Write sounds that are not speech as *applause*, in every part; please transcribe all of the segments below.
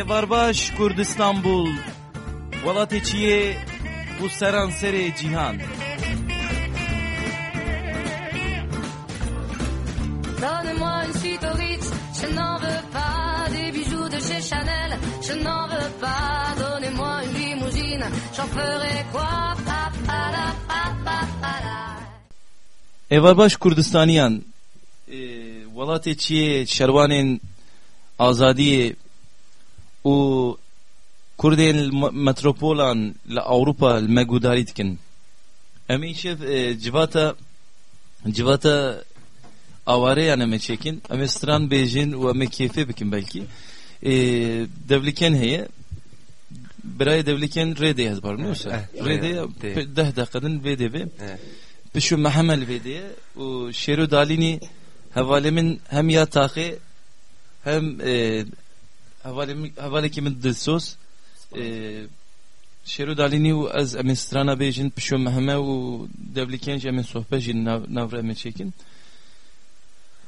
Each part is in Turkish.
Evarbaş Kurdistanbul Welatê çiye û seranserê cîhan Donne-moi une suite au Ritz, je n'en veux pas des bijoux de chez Chanel, je n'en veux pas. Donnez-moi une limousine, j'en ferai quoi Pa, pa, la, pa, pa, pa, la. Evarbaş Kurdistaniyan e, Welatê çiye şerwanên û Kurdên me- metropolan li Awropa li me gudarî dikin. Em ê şev e, civata civata avareyan em ê çekin. Em stran bêjin û em ê kêfê bikin belkî. E, devliken heye bar nûsa. eh, Rêdê tê. pe- deh deqedin vê devê. Evet. Pişu Mehemel vediye u Şeru Dalini havalemin hem ya tahi hem e, havalemin havalekimin dilsos e, Şeru Dalini u az emin strana bejin pişu Meheme u devliken emin sohbet jin nav- navra emin çekin.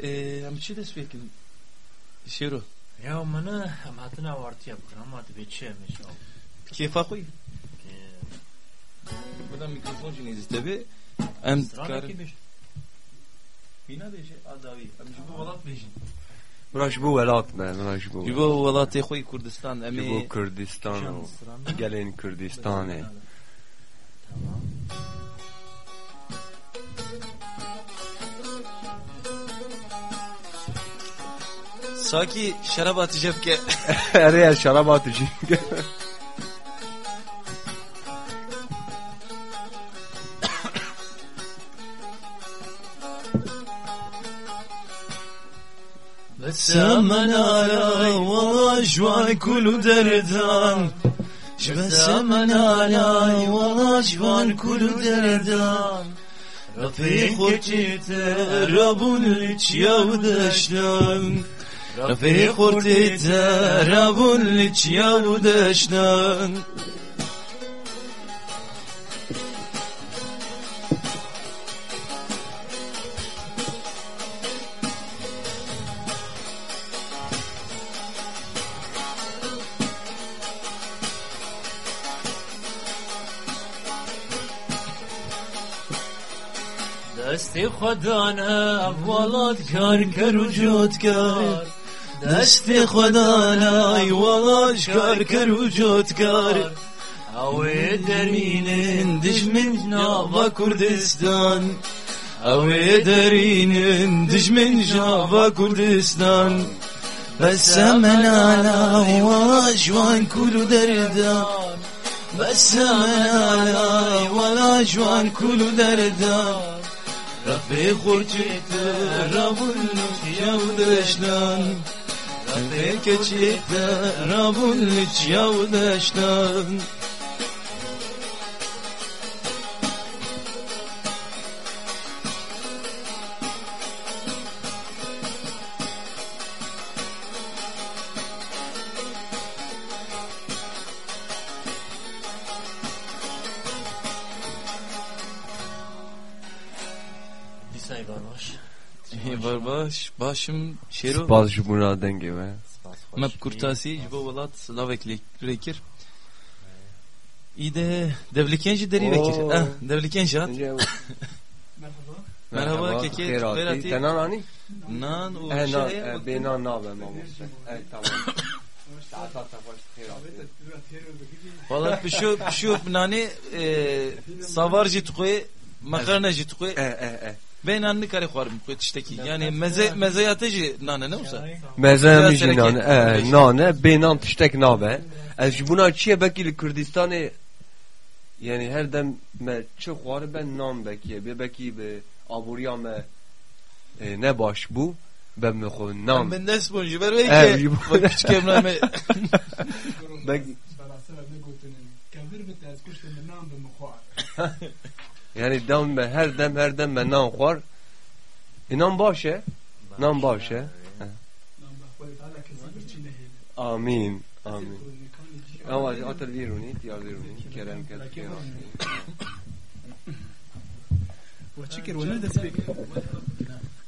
E, em çi des Şeru Ya mana wartiya bikin ama tu beçe mişo. keyfa koy Buradan mikrofon jin ezit tabi em Strana kar ki beş. Bina beje adavi. Em jibu valat bejin Bıraş bu velat be. Bıraş bu. Jibo welatê xwe Kurdistan em Bu ê Kürdistan o. Gelin Kürdistan'ı. Tamam. sakî şeraba tijebke Araya şarap atıcı. *laughs* بسامنا لا والله جوان كل دردان. بسامنا لا والله جوان كل دردان. رفيقتي ترابون يا ودشتان رفيقتي ترابون يا ودشتان دستی خدا نه ولاد کار کر و جود کار. دست خدا لای ولاش کار کر و جوت کار. اوی درین درینن دجمن جناوا کردستان. اوی درینن دجمن جناوا کردستان. بس من على ولا جوان كل دردان. بس من على ولا جوان كل دردان. Rabbi kurçite rabunluk yavdeşlan Rabbi keçite rabunluk yavdeşlan Var baş, başım şero. Spas şu buna denge be. Mep kurtasi, jibo velat Slavek rekir. İyi de devlikenci deri vekir. Ah, devlikenci hat. *laughs* Merhaba. Merhaba, keke. Kherati. Tenan ani? Nan o Eh, na, şey. eh, benan na ben mamus. Evet tamam. Valla pişu pişu nane savar jitkoy makarna jitkoy Eh eh eh. ben anne kare xwarim koy tişteki. Yani meze mezeyatı ji nane ne olsa. Mezemi Biraz jinan hareket. eh nane benan tiştek nabe. Ez ji buna çiye belki li Kürdistan'ı yani her dem me çı xwarı ben nam bekiye. Be belki be aburiya me e, ne baş bu. Ben me xo nam. Ben de sponji ver Eh, ve ki. jibo. Bak küçük emrame. Belki فراسه نگوتن کبیر بت از کشت من نام به مخوار yani dem me her dem her dem me nam xwar. İnan baş e. Nam baş e. نام به خود تعالی کسی بچی نهید Amin. Amin. Ama atır liruni, diyar liruni, kerem kerem. و چی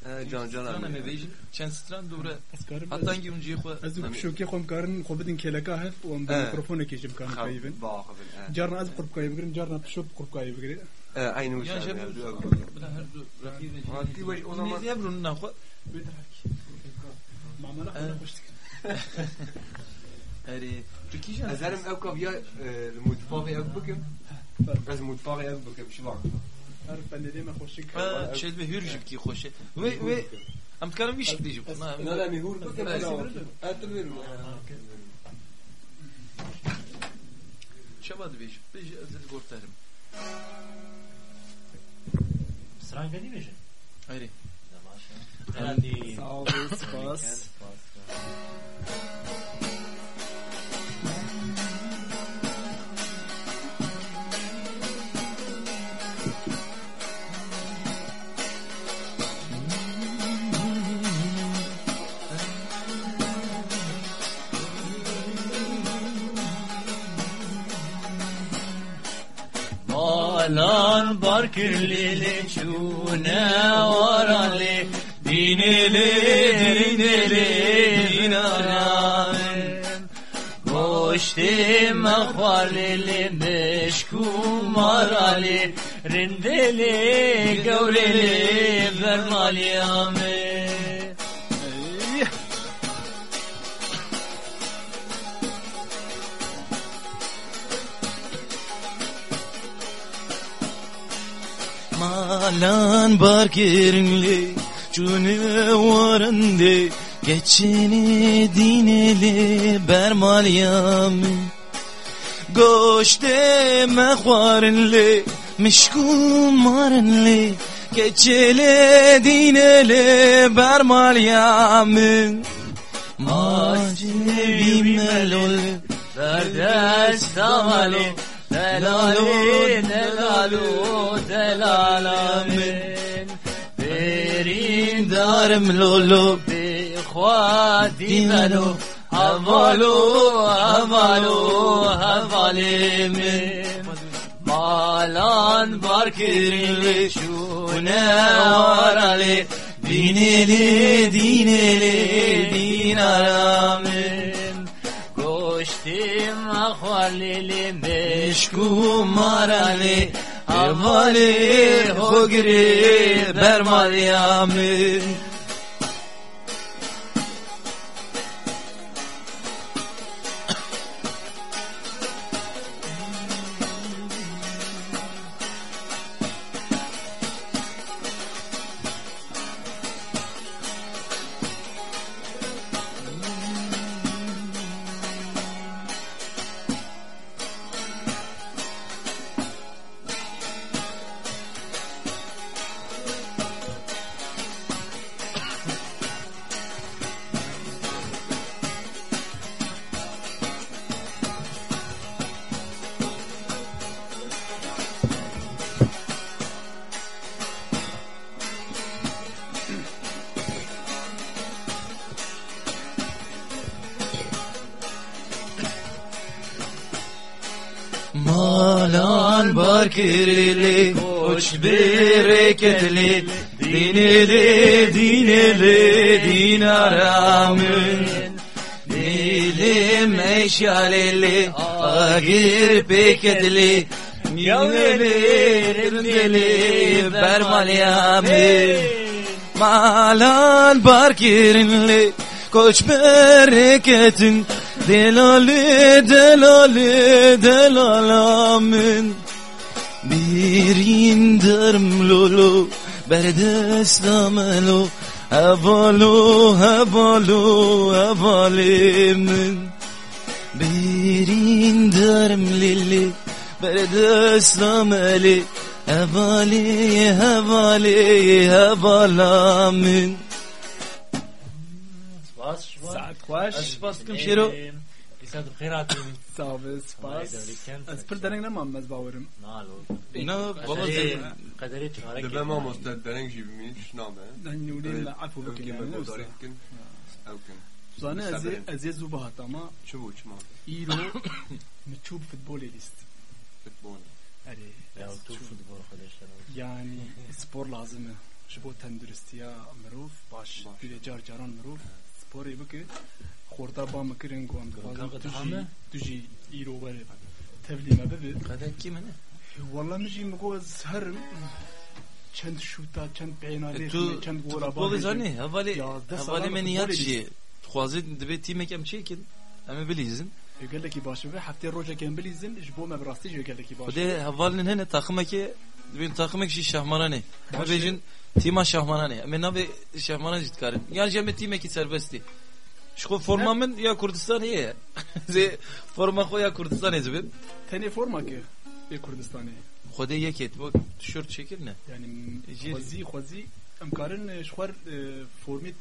کرد ونه دست بگیر He, Can Can Strana me abi. bejin. Çen stran dura. Ez karim Hatta hangi uncuya xwe. ez dû şokê xwe karin xwe bidin keleka hev û em bi Evet. mikrofonekê jî bikarin kayibin. Bağıbın. he. Carna ez qurbkayê bigirin, carna pişo qurbkayê bigire. He, Aynı Ya uçak. jeb yani. buna her du rakibe. Hadi baş, o zaman- Ne yabrun na xwe. Mamala Evet. xwe xweştik. Eri Türkiye Ez erim ev kaviya mutfağı ev büküm. Ez mutfağı ev büküm. Şu bak. Her bendedê me xweşik. Ha, şey be hür jib ki xoşe. Ve ve am tkaram bir şey diyeceğim. Ne de mihur büküm. Evet. Ettir verim. Şabad beş. Beş azel Hayri. Hadi. Sağ ol, spas. Malan barkirlili çune varali dinili dinili dinaram Goşti mehvalili meşkumarali rindeli gavrili vermali amin Malan barkirinli Cune varındı. Geçini dineli Bermal yami. Goşte mehvarinli Mişkun marinli Geçeli dineli Bermal yami. Macevi melol Derdest amali دلالین دلالو دلالامین. برین دارم لولو بخوادی منو. اولو اولو اولیم مالان بار کریم شونه دینه دینلی دینلی دینارامین. Goştim ahvalili meşku marali Havali hogri bermalyamin Bereketli. Dinili dinili dinaramın Dilim eşyaleli Agir peketli. Yavrelim deli Bermalyamin Malan barkirinli Koç bereketin. Delali delali delalamin Bir indirm lulu Berdeslamelu Havalu havalu havalimin Bir indirm lili Berdeslameli Havali havali havalamin Spas spas Saat xweş. Spas kim şero İsad khiratin Sağ ol, spas. Ez pir dereng nemam ez bawerim. Nalo No baba Qaderi sen qaderi çarek Debe ma mostad bereng jî bimîn şname. Ben nûlê me afû bikin Kime yani. godarî bikin. Ew kin. Zane ez ê ez ê zû bihat ama Çi bû çima? îro min çû bi futbolê lîst. Futbol. Erê Ya tu futbol arkadaşlar yani spor lazım e. ji bo tenduristiya mirov baş Baş. bir car caran mirov sporê bike xorta ba mikirin gu em Kanka, tu daha mı? jî tu jî îro were tevlî me bibe Kadar kim ne? Valla mi jî migo ez her çend şuta çend peynavê Tu çend gora futbol zani havali Ya, de havali sana meniyat futbol şey. Tuazı dibe timek em çekin. Ama bilizin. gelekî baş ve heftê rojekin bilîzin ji bo me bi rastî jî gelekî baş Kude havalin hene takımaki dibin takımak şey şahmarane. Ama Başı- bejin tima şahmarane. Ama nabe şahmarane jitkarın. Yani cemi timeki serbesti. Şu formamın ya Kurdistan ye. *laughs* Ze forma ko ya Kurdistan ezbin. tenê forma ki ê Kurdistanê Kude yeket bu tişört çekir ne? yani Ejir. xwezî xwezî em karin ji xwer formê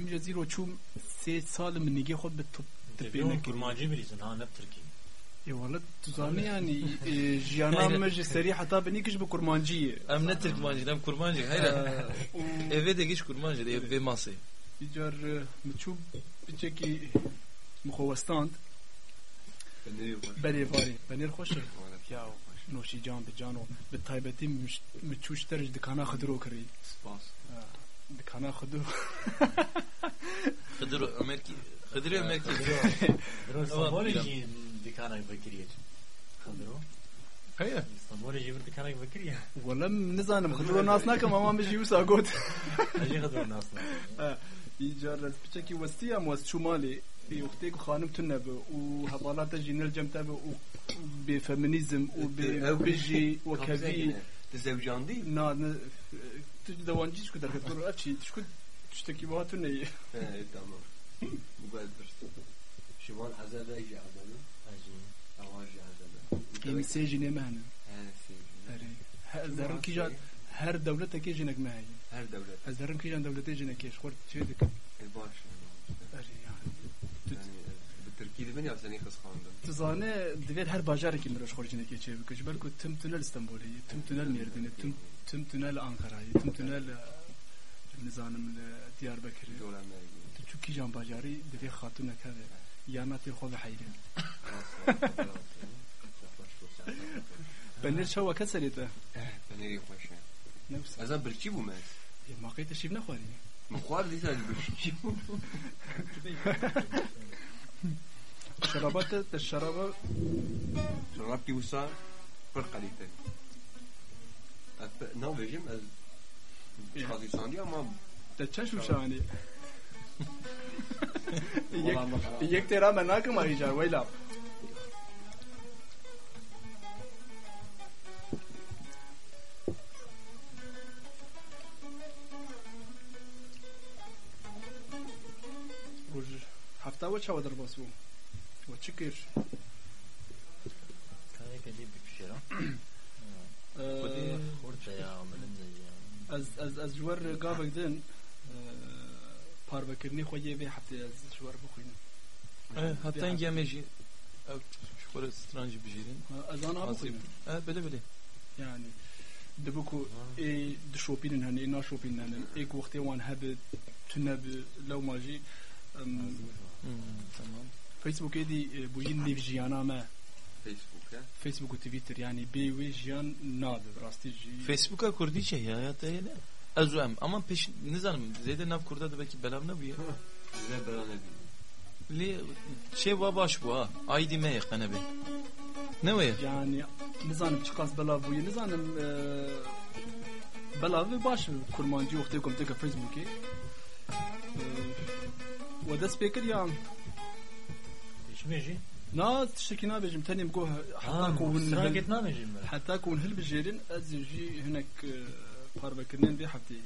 tîma xwe ê gişa çê bikin ji bo ji bo gişan Eri. mesela heft kes dilîzin ewsta şeş ya heft Nabe xwam dikarim bidin nivîsandin. em kar forma ji xwe çê bikin taybetî formê Kurdistanê gelekî xweş be heftê rojekê em bilîzin em ji zîro çûm sê salim min nîgê xwe bi top Tebiyun kurmancı bilirsin ha ne Türkiye. E valla tu zanî yani jiyana me ji serî heta binî kiş bi kurmanciyê Em ne Türkmancı hem kurmancı. Hayır. Eve de geç kurmancı. Ev masayı. Dicar mi çû biçekî mixwestan Nereye koş? berê varê benêr xweş e Valla, ya noşî can bi can û bi taybetî mi çû ji te ji dikana xidiro kirî Spas. Dikana xidiro Hıdır Amerika. Hıdır Amerika. Biraz Tamam, İstanbul'u bilemem. ji dikana bekiriye. Kadro. Hayır. İstanbul'u ji bir dikana bekiriye. wala nizanim xidiro nas nakim ama min jî wisa got Acı kadro nasıl? Dicar ez biçekî westiyam west çû malê Yoxtê ku xanim tu nebe û hevalata jî nil cem tebe û bê feminîzm û bê Ev bijî wekevî Te zevcan değil. Na, ne, tu devancî çku derket kur ev çi çku tiştekî wiha tu neyê He tamam. Bu kadar. Şivan hazırda. Acı. Avaj hazırda. Sê jinê me hene He kîjan her dewletekê jinek me heye Her devlet. ez derim kîjan dewletê jinekê ji xwe çê dikin E baş. Yani Yani bu Türkiye'de ben ya seni kıskandım. Tu zane divêr her bajarekî mir ji xwe jinekê çê bike ji ber ku tim tunel İstanbulê tim tunel Mêrdînê tim tim tunel Ankara'yı tim tunel nizanim li Diyarbekirê Dolar mergi. tu çû kîjan bajarî divê xatûnek heve yana tê xwe biheyre benêr çawa keserê te Ben nereye koşayım? ne wisa Azam birçi bu mes. maqê te Kazi sandı ama te çeş û şanî Vallahi bak. yek tê ra me nakim ayîcar weyla hafta we çawa derbas bû we çi kir Kaya kedi bir pişer *clears throat* Orta ya amelin de ya. ez ji wer gavek din parvekirînê xwe yê vê heftê ez ji wer bixwînim Hatta gemeci. Şu kadar strancı bir şeyin. ez ana bixwînim Evet böyle böyle. yani dibi ku ê dişopînin hene ê naşopînin hene ê ku wextê wan hebe em, me Facebook ya. Facebook û Twitter yani jiyan nabe rastî jî Facebook'a Kurdice ya hayatta yine. Azem ama peş ne zanım zeyde nav kurda da belki belav ne bu ya. Size bana ne. Li şey va baş bu ha. Aydi me yakana be. Ne o ya? yani nizanim çi qas belav bûye nizanim belav vê baş kurmancî wextê ku em têke Facebookê we dest pê kir yan İçmeci. na tiştekî nabêjim tenê min got heta Ha, ku hûn sıra hil- gitmemeyeceğim ben. heta ku hûn hilbijêrin ez jî hinek parvekirinin vê heftê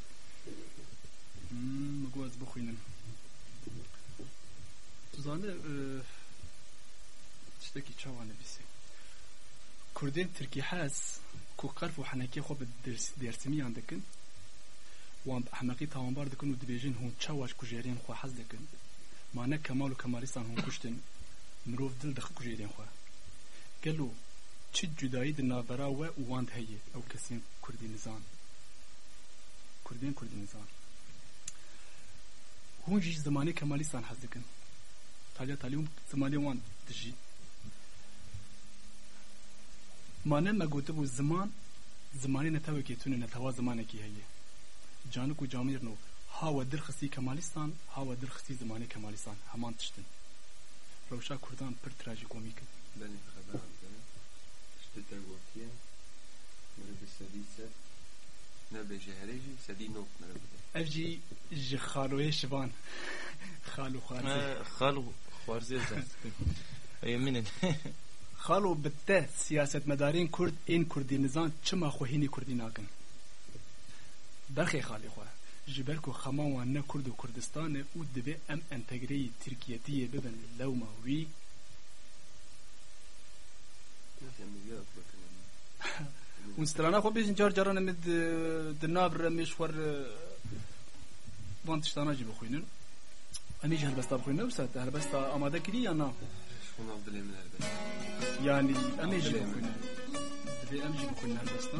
min got ez bixwînim tu zanî tiştekî çawa nivîsî Kurdên Tirkî hez ku qerf û henekê xwe bi ders- dersimiyan dikin wan bi ehmeqî tawanbar dikin û dibêjin hûn مرۆڤ دڵ دەخکوژێ دێن خوا. گەل و چ جودایی di navbera we û wan de heye ew kesên kurdî nizan kurdên kurdî nizan hûn jî ji zimanê kemalîstan hez dikin taliya talî hûn zimanê wan dijî mane me gotibû ziman zimanê netewekê tune netewa zimanekî heye canik û camîrno hawa dirxistî kemalîstan hawa dirxistî zimanê kemalîstan heman tiştin Rewşa Kurdan pir trajikomîk e. Belê xeberan te. Tiştê te gotiye meriv bi sedî sed nebêje herê jî sedî nok meriv bide. Ev jî ji xaloyê şivan. Xalo xwarzê. Xalo xwarzê zat. Ey minin. Xalo *laughs* bi te siyasetmedarên Kurd ên Kurdînizan çima xwehînê Kurdî nakin. Berxê xalê xwe ji ber ku xema wan ne Kurd û Kurdistanê û dibe em entegreyî Tirkiyetiyê bibin lewma wî Hûn strana xwe bêjin car caran em di nav re mêşxwer van tiştana jî bixwînin Em îj helbesta bixwînin wisa te helbesta amade kirî ya na Yani em ê jî bixwînin Divê em jî bixwînin helbesta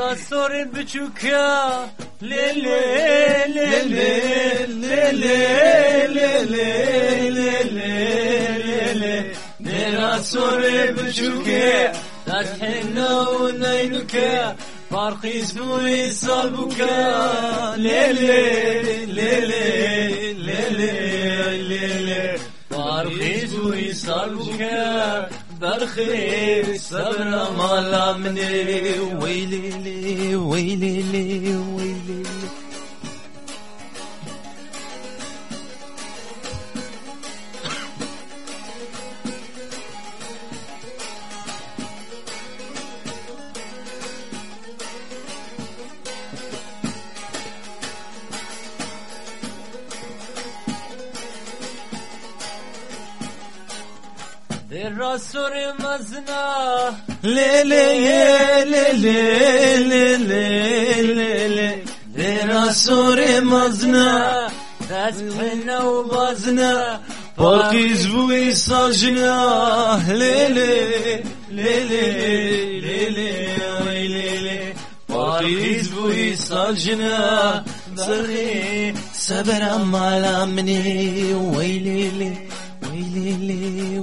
Rasore buçuk ya le le le le le le le le le le le ne rasore buçuk ya tathenna unaynuka Parkiz bu isal buka le le le le le le le Parkiz bu isal buka برخي صبر مالا مني ويلي لي ويلي لي ويلي لي ليلي ليلي ليلي سر مزنا فتحنا وبازنا باقي زبوي صاجنا ليلي ليلي ليلي ليلي باقي زبوي صاجنا سري سبر أم على مني ويليلي ويليلي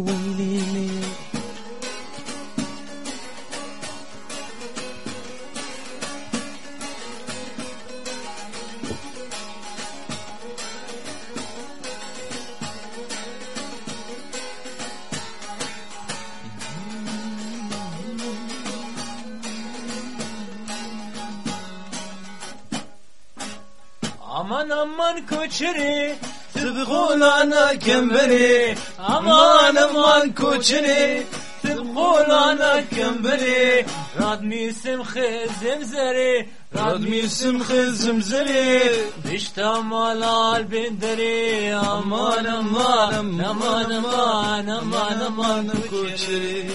aman koçeri Sıdgulana kemberi Aman aman koçeri Sıdgulana kemberi Radmisim xizim zeri Radmisim xizim zeri Dişta malal binderi Aman aman aman aman aman aman koçeri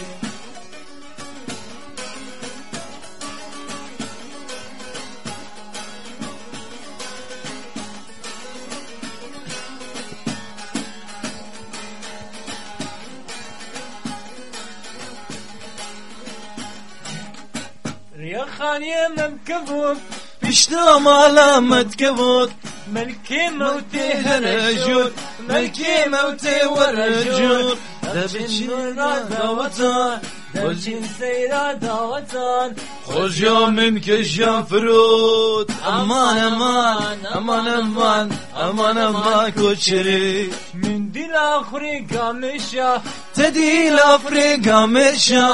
خانیمم کبود پشتم علامت کبود ملکی موتی هرجور ملکی موتی ورجور دبین را دوتان بلچین سیرا دوتان خوشا من کشم فرود. امان امان امان امان امان امان کچری من دیل آخری گامشا تدیل آفری گامشا.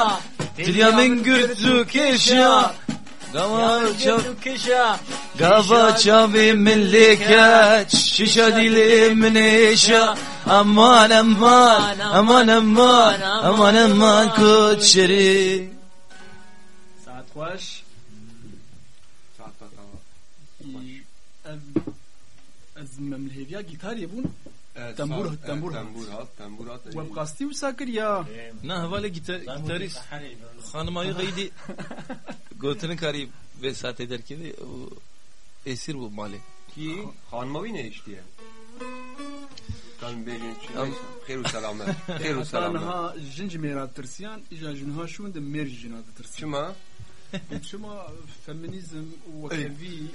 تدیا من گرد زو کشا. قبل شاف قبل شافي من ليكات ششادي لي من إيشا. أمان أمان أمان أمان أمان أمان كوت شري. ساعة خوش ساعة أزمم الهيديا جيتار يبون مملهویا گیتار یبون Evet, Tembur- saat- evet, tembur hat. tembur hat, tembur hat. و بقاستی و ساکر یا نه حواله گیتار گیتاریست خانمایی قیدی گوتن کاری ve saat eder ki o esir bu mali. Ki hanmavi ne işti ya? Kan bejin Am- neyse. Khairu selamet. *laughs* Khairu selamet. تنها جنج میرا ترسیان ایجا جنها شون ده میر جنا ده ترسیان *laughs* Şuma feminizm u kevi *laughs*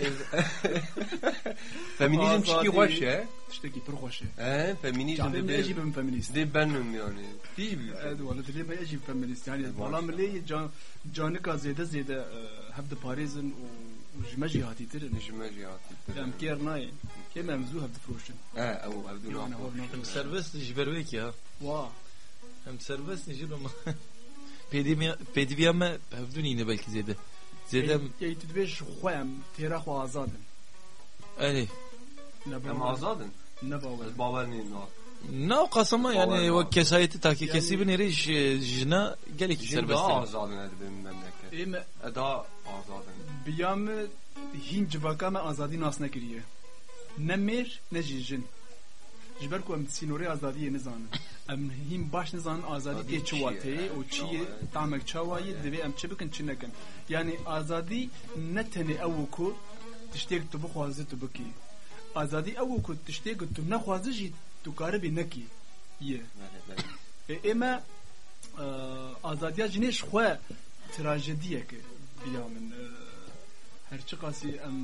Feminizm şiki hoş ya. Şteki pır hoş ya. He feminizm de ben ejibim feminist. De benim yani. Değil mi? Evet valla de ben ejib feminist yani valla milli can canı kazede zede e, hep de Paris'in u jme jihatidir. Jme jihatidir. Em kernaye. Kem emzu hep de froşun. He ev ev de. Servis jibervek ya. Wa. Hem serbest jiberim. *laughs* ama. Pedivya pedivya hevdun yine belki zede. Zedem يا تدبيش خوام تيرا خو آزادن yani Hem azadın. نبا Ez babanın o. ne o kasama yani Vallahi o var. kesayeti taki Yani- kesibi nere jina gelek Jin ji ber ku em sînorê azadiyê nizanin *laughs* em hîn baş nizanin azadî tê çi watê û çi yê tamek çawa yê divê em çi bikin çi nekin? Yanî azadî ne tenê ew ku tiştêk tu bixwazî tu bikî. Azadî ew ku tiştêk tu nexwazî jî tu karibî nekî. Yê ême e, e, azadiya jinê ji xwe trajediyek e, biya min her çi qasî em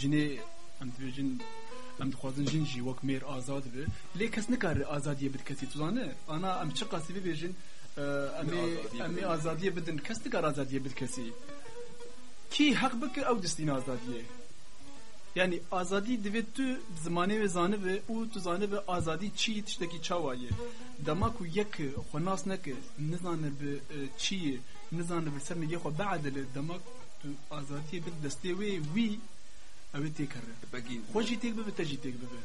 jinê em dibêjin em dixwazin jin jî wek mêr azad be. Lê kes nikare azadiye bidkesî tu zane ana em çi qasî bibêjin e, em ê azadiye bidin. kes nikar azadiye bidkesî kî heq bike ew distîn azadiye? Yani azadi divet tu zamanê ve zanibe û tu zanibe azadî çi tiştekî çawa ye? Dema ku yek e, xwe nas neke nizanir bi e, çiyê nizanir bi ser nigê xwe biedile dema tu azadiye bid destê wê wî ew xwe jî têk bibe te jî têk bibe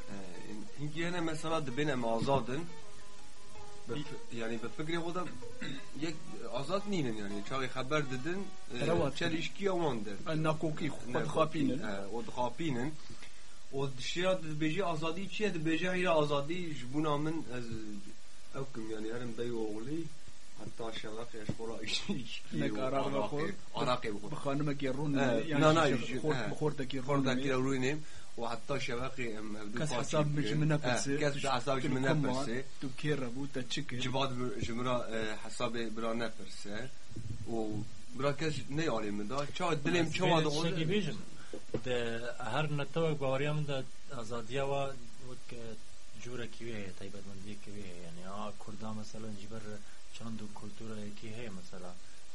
Hinki hene mesela de benim azadın. Be- Yani be fikri da *clears throat* yek azad ninin yani. Çağı haber dedin. Evet. Çelişki amandır. nakokî xwe dixapînin O dixapînin. O dişya beji azadi çiye de beji hayra azadi jbuna min ez evkim yani yarım dayı oğlu حتی شبق خورا نک عرق بخور. عرق بخور. بخانم کی رون نه نه خورد کی رون کی رونیم و حتی شبقي كاس حساب مش منها برسي حساب مش منها تو كير ابو تا تشكي جباد حساب برا نفرسي و برا کس ني علي دا. چا دلم چا واد ده هر نتو باوريام دا ازاديا و جوره كيوي تايبر من دي كيوي يعني مثلا جبر چند و کلتور یکی هی مثلا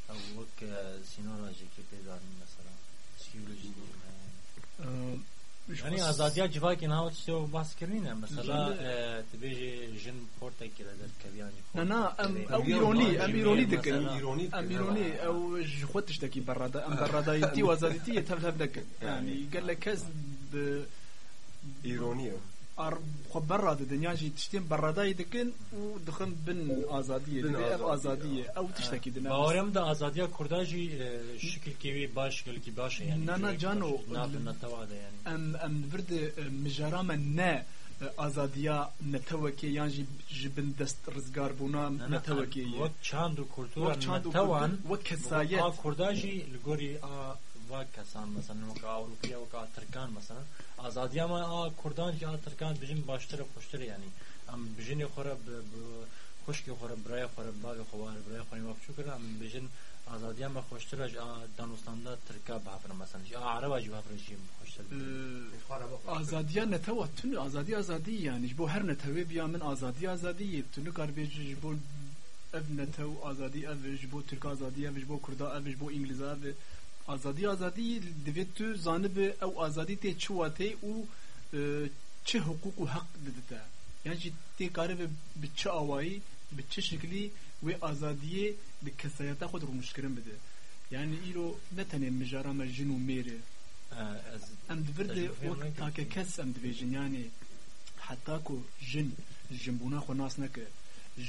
او وک سینا راجه که پیدانی مثلا سیولوژی یعنی ازادیا جوا کې نه اوس یو بحث کړی نه مثلا تبه جن پورته کې راځي کوي نه نه او ایرونی ام ایرونی د کوي ایرونی ام ایروني او خوتش تکی برادا ام برادایتی وزارتی تفهم دک یعنی قال لك كز ایرونی ار خو براد الدنيا جي تشتين براداي دكن ودخن بن ازاديه بن بن اف آزادية. ازاديه او تشتكي دنا باوریم ده آزادیا کردا جی شکل کیوی باش شکل کی باشه یعنی نه، نه، جانو. نه نتوا ده یعنی ام ام برد مجرام نه ازادیا نتوكي يعني جبن دست رزگار بونا نتوكي وقت چند و کلتورا وقت چند و نتوان کلتور- وقت کسایت. آ کردا جی لگوری آ و کسان مثلا وکا اروپیا وکا ترکان مثلا آزادیا ما آ کردان جی آ ترکان بجن باشتر خوشتر یعنی ام بجن خوره ب خوشکی خوره برای خوره باگ خوار برای خوره ما بچو کرد ام بجن آزادیا ما خوشتر اج آ دانستاندا ترکا بحفر مثلا جی آ عربا جی بحفر جی خوشتر آزادیا نتوه تون آزادی آزادی یعنی بو هر نتوه بیا من آزادی آزادی تون کار بیج بو اف نتو آزادی اف بو ترک آزادی اف بو کردا اف بو انگلیزا اف آزادی آزادی azadi azadi divê tu zanibî ew azadî tê çi watê û çi hukuk û heq didite yani jî tê karîbe bi çi awayî bi çi şeklî wê azadiyê bi kesayeta xwe rûnişkirin bide yani îro ne tenê mijara me jin û mêrê em divirdê wek take kes em dibêjin yani heta ku jin jinbûna xwe nas neke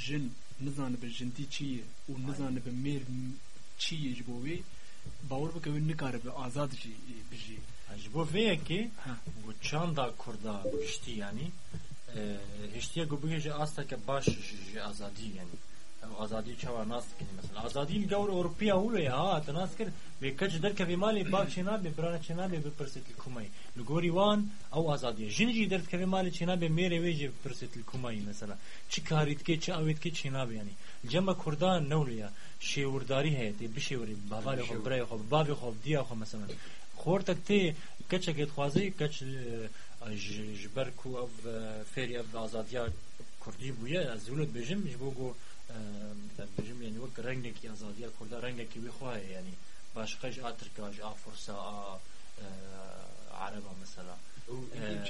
jin nizanibe jintî çi ye û nizanibe mêr çi ye ji yekê Ha. û çanda Kurda giştî yanî hiştiye gu bigêje asteke baş ji ji azadî yanî ev azadî çawa nas dikinî mesela azadî li gawr Ewropiya hûle ya hat nas kir vê keç derkevê malê bav çênabe birana çênabe bipirsit li kumayî li gorî wan ew azadiye jin jî derkevê malê çênabe mêrê wê jê bipirsit li kumayî mesela çi karî dike çi awê dike çênabe yanî cema Kurdan newliya şêwirdarî heye tê bişêwirî bavalê xwe birayê xwe bavê xwe diya xwe mesela خورتك تي كتشك خوازي كتش جبر كو اف فيري اف ازاديا كردي بويا زولت بجم جبوغو بجم يعني وك رنگك ازاديا كردا رنگك وي خواه يعني باشقاش اتركا جا فرصة عربة مثلا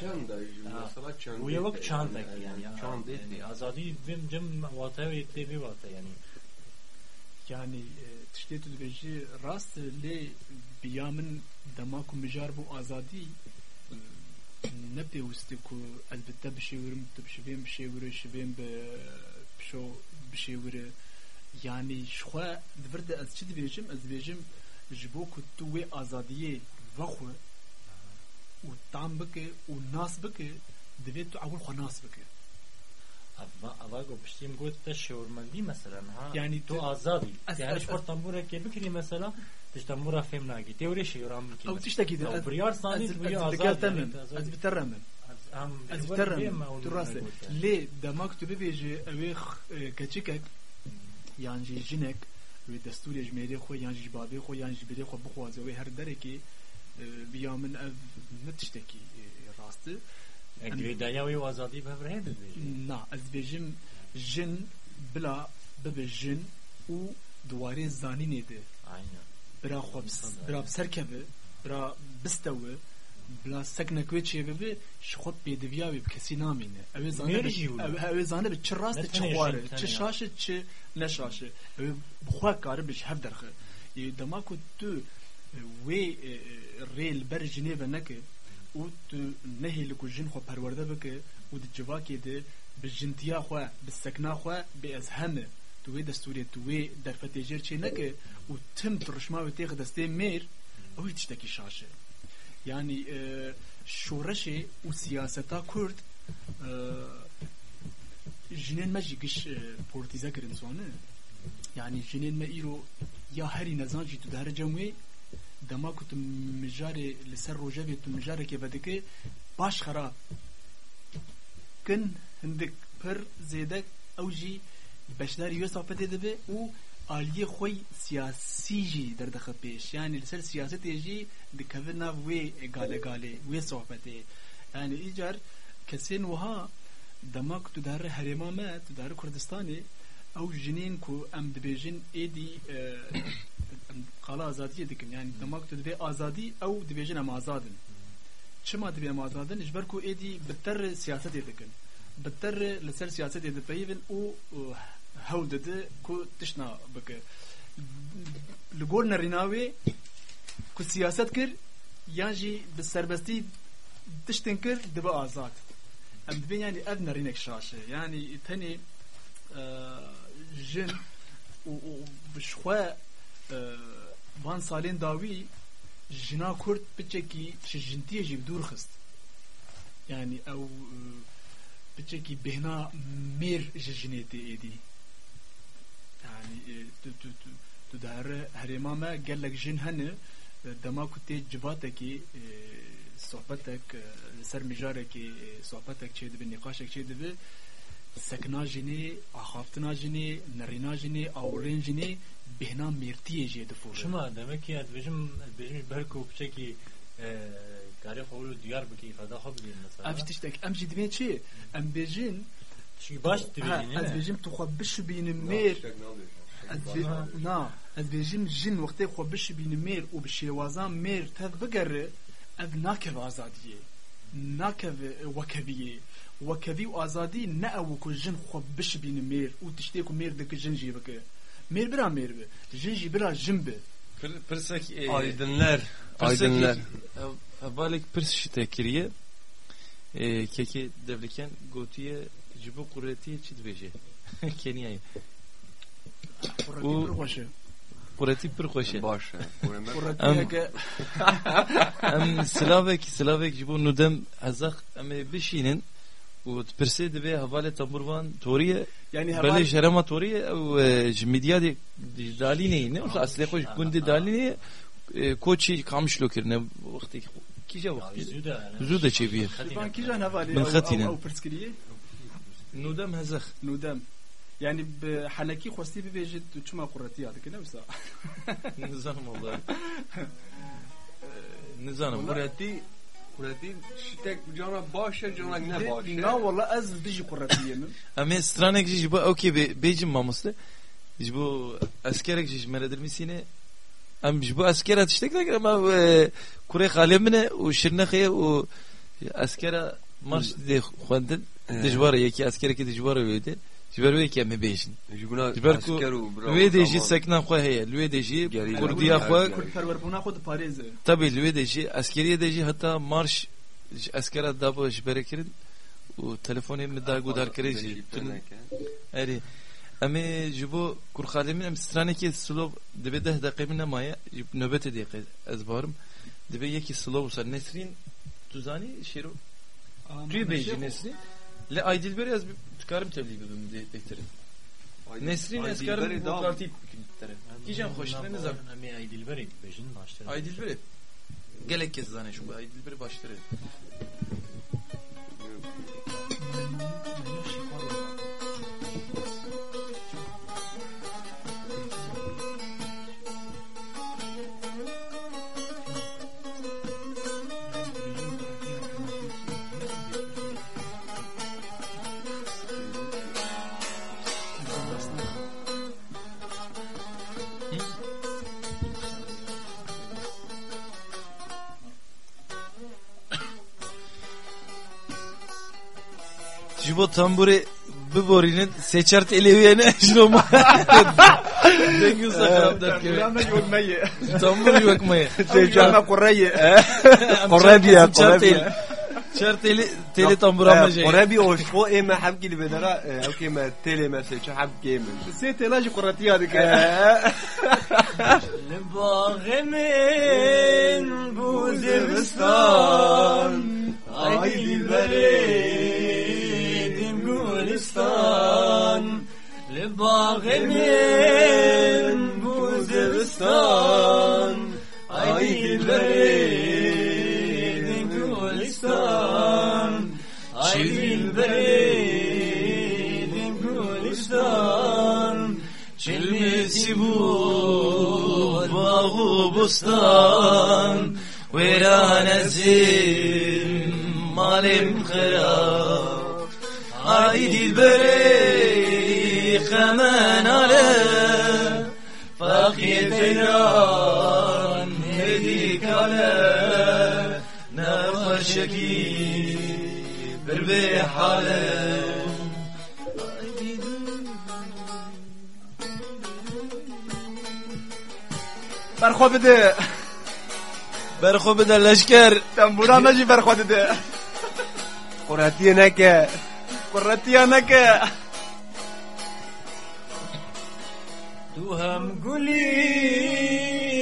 چند آه. مثلا چند ويا وك چاندك يعني چند يعني ازادي بم جم واتاوي تي بي واتا يعني yani tiştê tu dibêjî rast lê biya min dema ku mijar bû azadî ne pêwîstî ku ez bi te bişêwirim tu bişivên bişêwire şivên bi pişo bişêwire yani ji xwe divir de ez çi dibêjim ez dibêjim ji bo ku tu wê azadiyê vexwe û tam bike û nas bike divê tu ewil xwe nas bike أفاقو بشتيم قلت تشور مالدي مثلا ها يعني تو ت- آزادي أس- يعني أس- شور تنبورة كي بكري مثلا تش تنبورة فهم ناقي تيوري شي يرام كي ew tiştekî din أو بريار ثاني ez تبوي ez آزادي digertem يعني min أنت ez آزادي. biterem min أم Ez بيقول biterem بيم أو tu rast e. نقول يعني. lê demak tu bibêjî ew ê keçikek yan jî jinek wê destûrê ji mêrê xwe yan jî bavê xwe yan jî birê xwe bixwaze wê her derekê biya min ev ne tiştekî e, rast e. أقدر دايا وي آزادي بهبر هيدا بيجي na ez dibêjim jin bila bibe jin û diwarê zanînê de aynen bira xwe bis- bira serkeve bira bistewe bila seknek wê çêbibe ji xwe pêdiviya wê bi kesî namîne ew ê zane Mêr bi- jî wû. ew ew ê zane bi çi rast Ne çi tenê xwar jin, e, tenê çi ya. şaş e çi neşaş e ew ê bi xwe kare bi ji hev derxe Yê dema ku tu e, wê e, e, rê li ber jinê ve neke û tu nehêli ku jin xwe perwerde bike û di civakê de bi jintiya xwe bi sekna xwe bê ez heme tu wê destûrê tu wê derfetê jêr çê neke û tim tu rişma wê têxi destê mêr ew hî tiştekî şaş e yani e, şoreşê û siyaseta kurd e, jinên me jî giş e, portîze kirin swane yani jinên me îro ya herî nezan jî tu dihere cem wê dema ku tu mijarê li ser rojevê tu mijarekê vedike baş xerab kin hindik pir zêdek ew jî beşdarî wê sohbetê dibe û aliyê xwe siyasî jî derdixe pêş yani li ser siyasetê jî dikeve nav wê galegalê wê sohbetê yani îcar kesên wiha dema ku tu dihere herêma me tu dihere kurdistanê ew jinên ku em dibêjin êdî e, em qala azadiyê dikin yani dema ku tu dibê azadî ew dibêjin em azadin çima dibê em azadin ji ber ku êdî bitter siyasetê dikin bitter li ser siyasetê dipeyivin û û hewl dide ku tişna bike li gor nerîna wê ku siyaset kir yan jî bi serbestî tiştin kir dibe azad em dibên ev bi salên dawî jina kurd biçekî ji jintiyê jî dûr xist. Yani ew e, biçekî bêhna mêr ji jinê tê êdî yani tu tu tu tu dihere herêma me gelek jin hene dema ku tê civatekî e, sohbetek ser mijarekî e, sohbetek çê dibe nîqaşek çê dibe sekna jinê axaftina jinê nerîna jinê awrên jinê bêhna mêrtiyê jê difore شما demek ki advejim advejim berko bçeki gari xolu diyar biki ifade xo bilin mesela ev tiştek em jî divê çê em bêjin çünkü baş ha, dibini ez bêjim tu xwe bişibînin mêr Ez bê- na ez bêjim jin wextê xwe bişibînin mêr û bi şêwazan mêr tev bigere ev nakeve azadiyê nakeve wekeviyê wekevî û azadî ne ew ku jin xwe bişibînin mêr û tiştê ku mêr Mirbira mirbi. Jinji bira jimbi. Pırsak e, aydınlar. Aydınlar. E, e, Valek pırsışı tekiriye keke devleken gotiye cibu kuretiye çidveje. *laughs* Kenya'yı. Bu kureti pır koşe. Baş. *laughs* Em silavek silavek cibu nudem azak em bişinin u pırsı dibe havale taburvan toriye يعني بلي هبال شرما تورية او جميديا دي داليني نه وصل اصلي خوش كوندي داليني كوتشي كامش لو كرنا وقتي كيجا وقتي زوده زودة چي بيه بان كي جان هبالي من أو- ختينا. او, أو برسكريه نودم هزخ نودام يعني بحنكي خوستي بيجي تشما قراتي هذا كده وسا نزانم والله نزانم Kurati Kurati şitek cana başa cana ne başa. لا والله از بيجي قراتي من اما سترانك جي جبو اوكي بيجم ماموسته جبو اسكرك جي مردر مسينه ام جبو اسكره تشتك لك اما كوري خالي منه وشرنخه و اسكره مارش دي خوندن دجوار يكي اسكره كي دجوار ويدي جبر ويكي ام بيجن Jibuna جبركو askeru bravo. لوي دي جي سكنا خو هي لوي دي جي Geriye كرديا doğru خو yani. كل فرور بنا خود باريز tabi lüve de jî askeriye de jî heta marş askera da bu ji berekirin û telefonê min da gudar kire jî erê em ê ji bo kurxalê min em stranekê slov dibe deh deqê min nemaye ji nöbetê deqê ez barim dibe yekî slov wisa Nesrîn tu zanî Çıkarım tebliğ bölümü dekterin. Nesrin eskarın mutlati hükümetlere. Diyeceğim hoşlarınız var. Hem ay dilberi başları. Ay dilberi. Gelek kez zane şu ay dilberi başları. Cibo Tamburi Bibori'nin seçert eleviyene jinomu. Dengül sakalamdan kere. Rana yormayı. Tamburi yormayı. Tevcanla korayı. Korabiya. Korabiya. Çerteli teli tamburamla şey. Korabi hoş o eme hem ki libedara e, hem ki me teli me hem ki me. Se telaj korati hadi ki. Lebağemin bu zivistan ay dilberim Gülistan Lebağemin Buzebistan Ay dilberim Gülistan Ay dilberim Gülistan Çelmesi bu bağı bustan Veranezim malim آی البري خمان على فخي فنان هديك بر به حال بربح على برخوا بده. برخوا بده لشکر. تنبورا مجی برخوا بده *laughs* قراتی نکه. قراتي هناك توهم قولي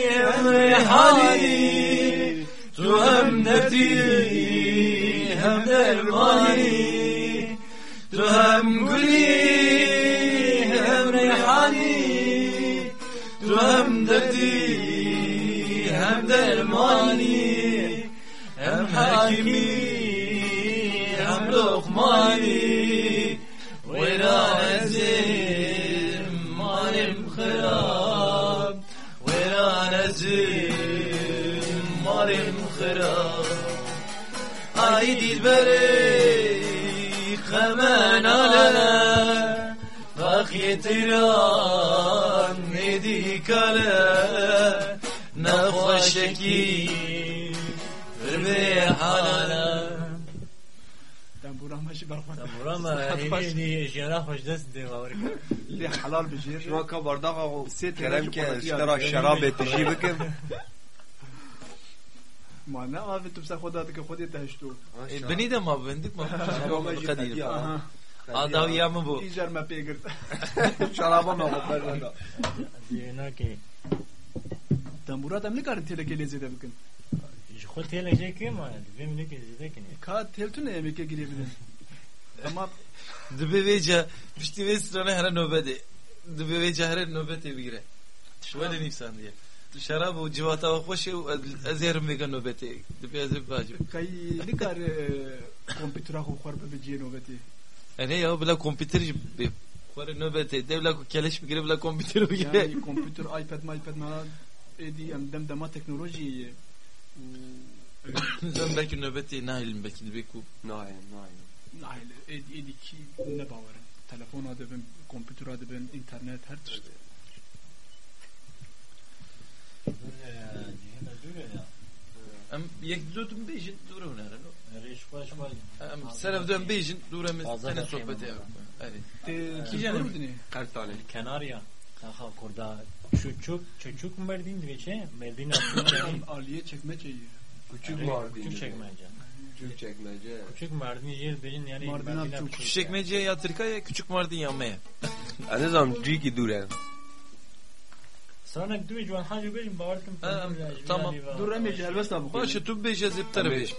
امري حالي توهم نفسي هم درماني توهم قولي امري حالي توهم نفسي هم درماني هم حكيمي هم لقماني عيدي البري خمان على فاخي تيران ندي كلا نخوشكي فرمي حالا دمبورامش برخوت دمبورامة هيني *laughs* جيرا خوش دست دي مورك اللي *laughs* حلال بجير. شو كبردقة سيت كلام كده اشترى الشراب تجيبك؟ *laughs* ما نه آفي تو بس خدا دك خودي تهشتو Beni de ma bendik ma. Kadir. اها Adaviya mı bu? ايجار ما بيقرت شرابا ما قبل Diyena ki تنبورات ام نكار تيلا كي ليزي دبكن خود تیل اجه که ما بیم نکی زیده کنی. كا تيلتو نه يمكن گيري بدن اما Dibe veca. Pişti ve strane her nöbete. Dibe veca her nöbete bigire. Şöyle nifsan diye. شراب و جواتا و خوش ازیر میگن نوبتی. دبی از باجو کی نکار آه، کامپیوتر خو خور به نو نوبتی؟ یعنی یا بلا کامپیوتر خور نوبتی. دی بلا کلش بگیره بلا کامپیوتر بگیره یعنی کامپیوتر آیپد ما آیپد ما ایدی ام دم دما تکنولوژی زن بلکی نوبتی نایل بلکی دبی کو. نایل نایل نایل ایدی ایدی کی؟ نباور تلفن ها دبن کامپیوتر ها دبن اینترنت هر تشتی huna Reş baş baş. Em seref dön bejin dura mes Fazla tane da şey sohbeti mi? ya Evet تي جانب. بدني Kaç tane? Kenar ya. Daha kurda çocuk çocuk merdin diye merdin atıyor. aliye çekme şeyi Küçük Küçük Mardin. çekmece. Küçük çekmece. Küçük merdin yer birin yani Mardin merdin atıyor. atıyor. Küçük çekmeceye yatırkaya küçük mardin yanmaya Ne zaman ciki dure. سانك دوی جوان حاجة بيجم باورتكم تمام. دور رميش البس تابو تو بيش زبتر بيش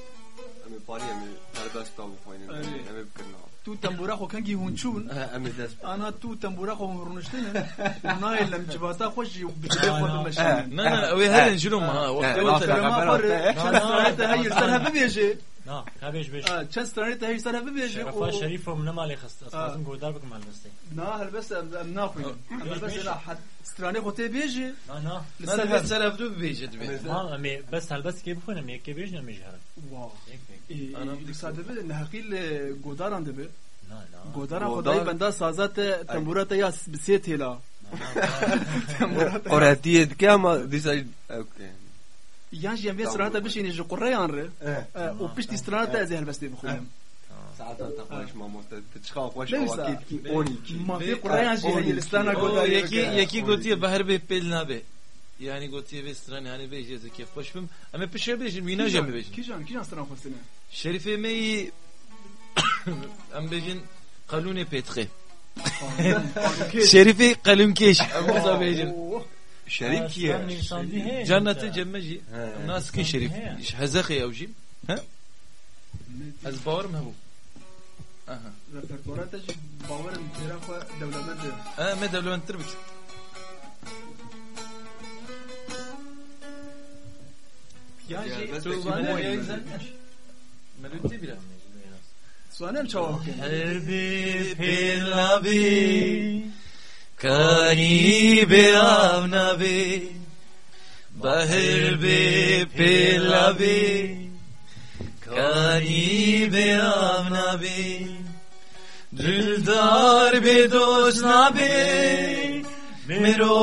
امي باري امي البس تابو خوينين امي آره. بكرنا تو تنبورا خو کنگی هونچون. امي دست. انا تو تنبورا خو هونشتن انا لم جباتا خوش بجبي خو المشي لا لا وي هذا نجلو ما وقت ما فرق هي سرها Na, kabeş beş. چند سنه هي سنه بيجي Şerefa şerif ve mnemali khast. Asfazın godar bakım albeste. نا هلبس ناخذ هلبس لا حد ستراني خوتي بيجي Na na. Ne de her seref du beje dibe Ma ame bes helbest ki bخونم یک beş ne mejhar. واو Ek bek. انا لساده نحقيل غوداران دبي Na na. غوداران Godar- خدای بندا سازات تنبورات یا بسيت هلا تنبورات Oratiye dike ama disa okay. يانج يم سرانتا بشيني جو قريان ر وبشتي سرانتا زي هلبس دي بخونم Saatan takmış mamosta. Çıka hoş Neyse. vakit ki 12. ما في قريان جي هي لستانا O غودار yeki yeki gotiye bahar be pelna be yani gotiye ve strane hani beje zeki hoş bim ama pişe bejim mina jemi bejim كيجان كيجان ستران خوسنا Şerife meyi em bejin kalune petre Şerife kalunkeş Amza bejin Şerif ki ya. Sen insan değil he. Cennete cemmeci He. Naskin şerif He. Hazakı yavjim Ha Az bavarım ha bu Aha ريبرتوارات جي باور تيرا خو دولمند Ha me devlementir bik يانجي بس سوانه Melodi biraz سوانه مشاوه Kalbi pilavi Kani be avnavi Bahir be pilavi Kani be avnavi Dildar be doznavi Miro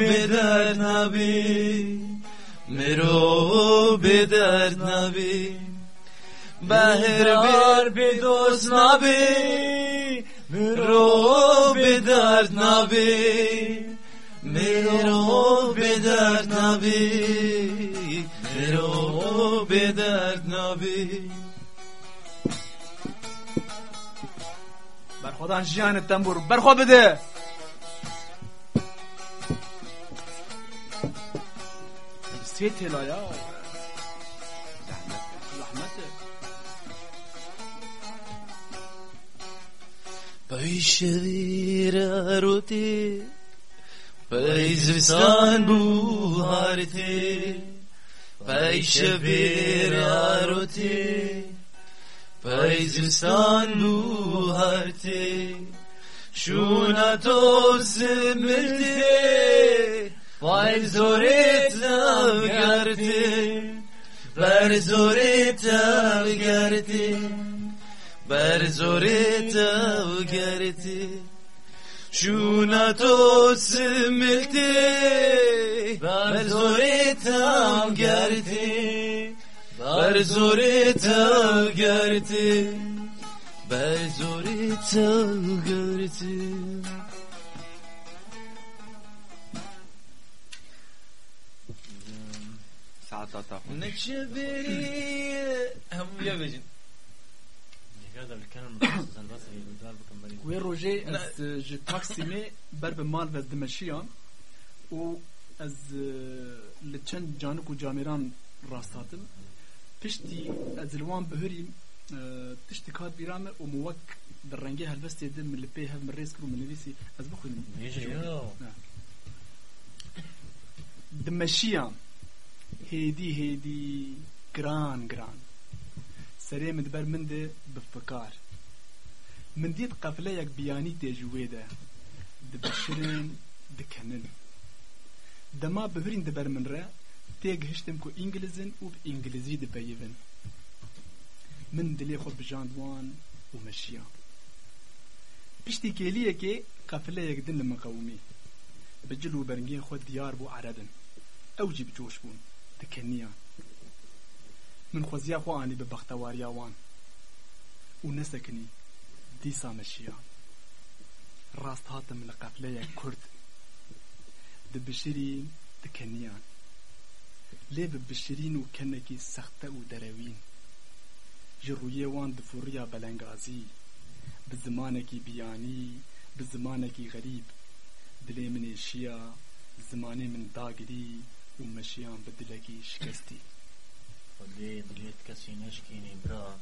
be darnavi Miro be بهر بی دوست نبی مرو بی درد نبی مرو بی درد نبی مرو بی درد نبی بر خدا جان تنبور بر خدا بده. سیتی لایا Peyşevir roti Peyzvistan buharti Peyşevir roti Peyzvistan buharti Şuna tosmirti Vay zoret navgarti Ver zoret navgarti بر زورتا و گرتی شونا تو سملتی بر زورتا و گرتی بر زوری تا گرتی بر زوری تا گرتی ساعت تا نچه بری هم Wê rojê uh, ez ji Taksimê ber bi malvez dimeşiyan û ez li çend canik û cameran rast hatim. Piştî ez li wan bihirî tiştî uh, kat bîran me û muwek di rengê helbestê de min li pê hev min rêz kir û min nivîsî. Ez bixwînim. Dimeşiyan hêdî hêdî giran giran serê min ber min de bifikar min dît qefleyek biyanî tê ji wê de dibişirin dikenin dema bihirîn diber min re tê gihiştim ku îngilizin û bi îngilîzî dipeyivin min dilê xwe bijand wan û meşiya piştî kêliyekê qefileyek din li miqewmî bi cil û berngiyên xwe diyar bû eredin ew jî bi coş bûn dikeniyan من خوزیا خو آنی به بختواریا وان و نسکنی دیسا مشیا راست هاتم لقفله کرد. دبشرین دکنیان. لی بشرین و کنکی سخته و دروین. جرویه وان دفوریا بلنگازی. به زمانکی بیانی به زمانکی غریب. دلی من شیا زمانه من داگری و مشیان به دلکی شکستی. خليه دلیت کسی نشكيني برا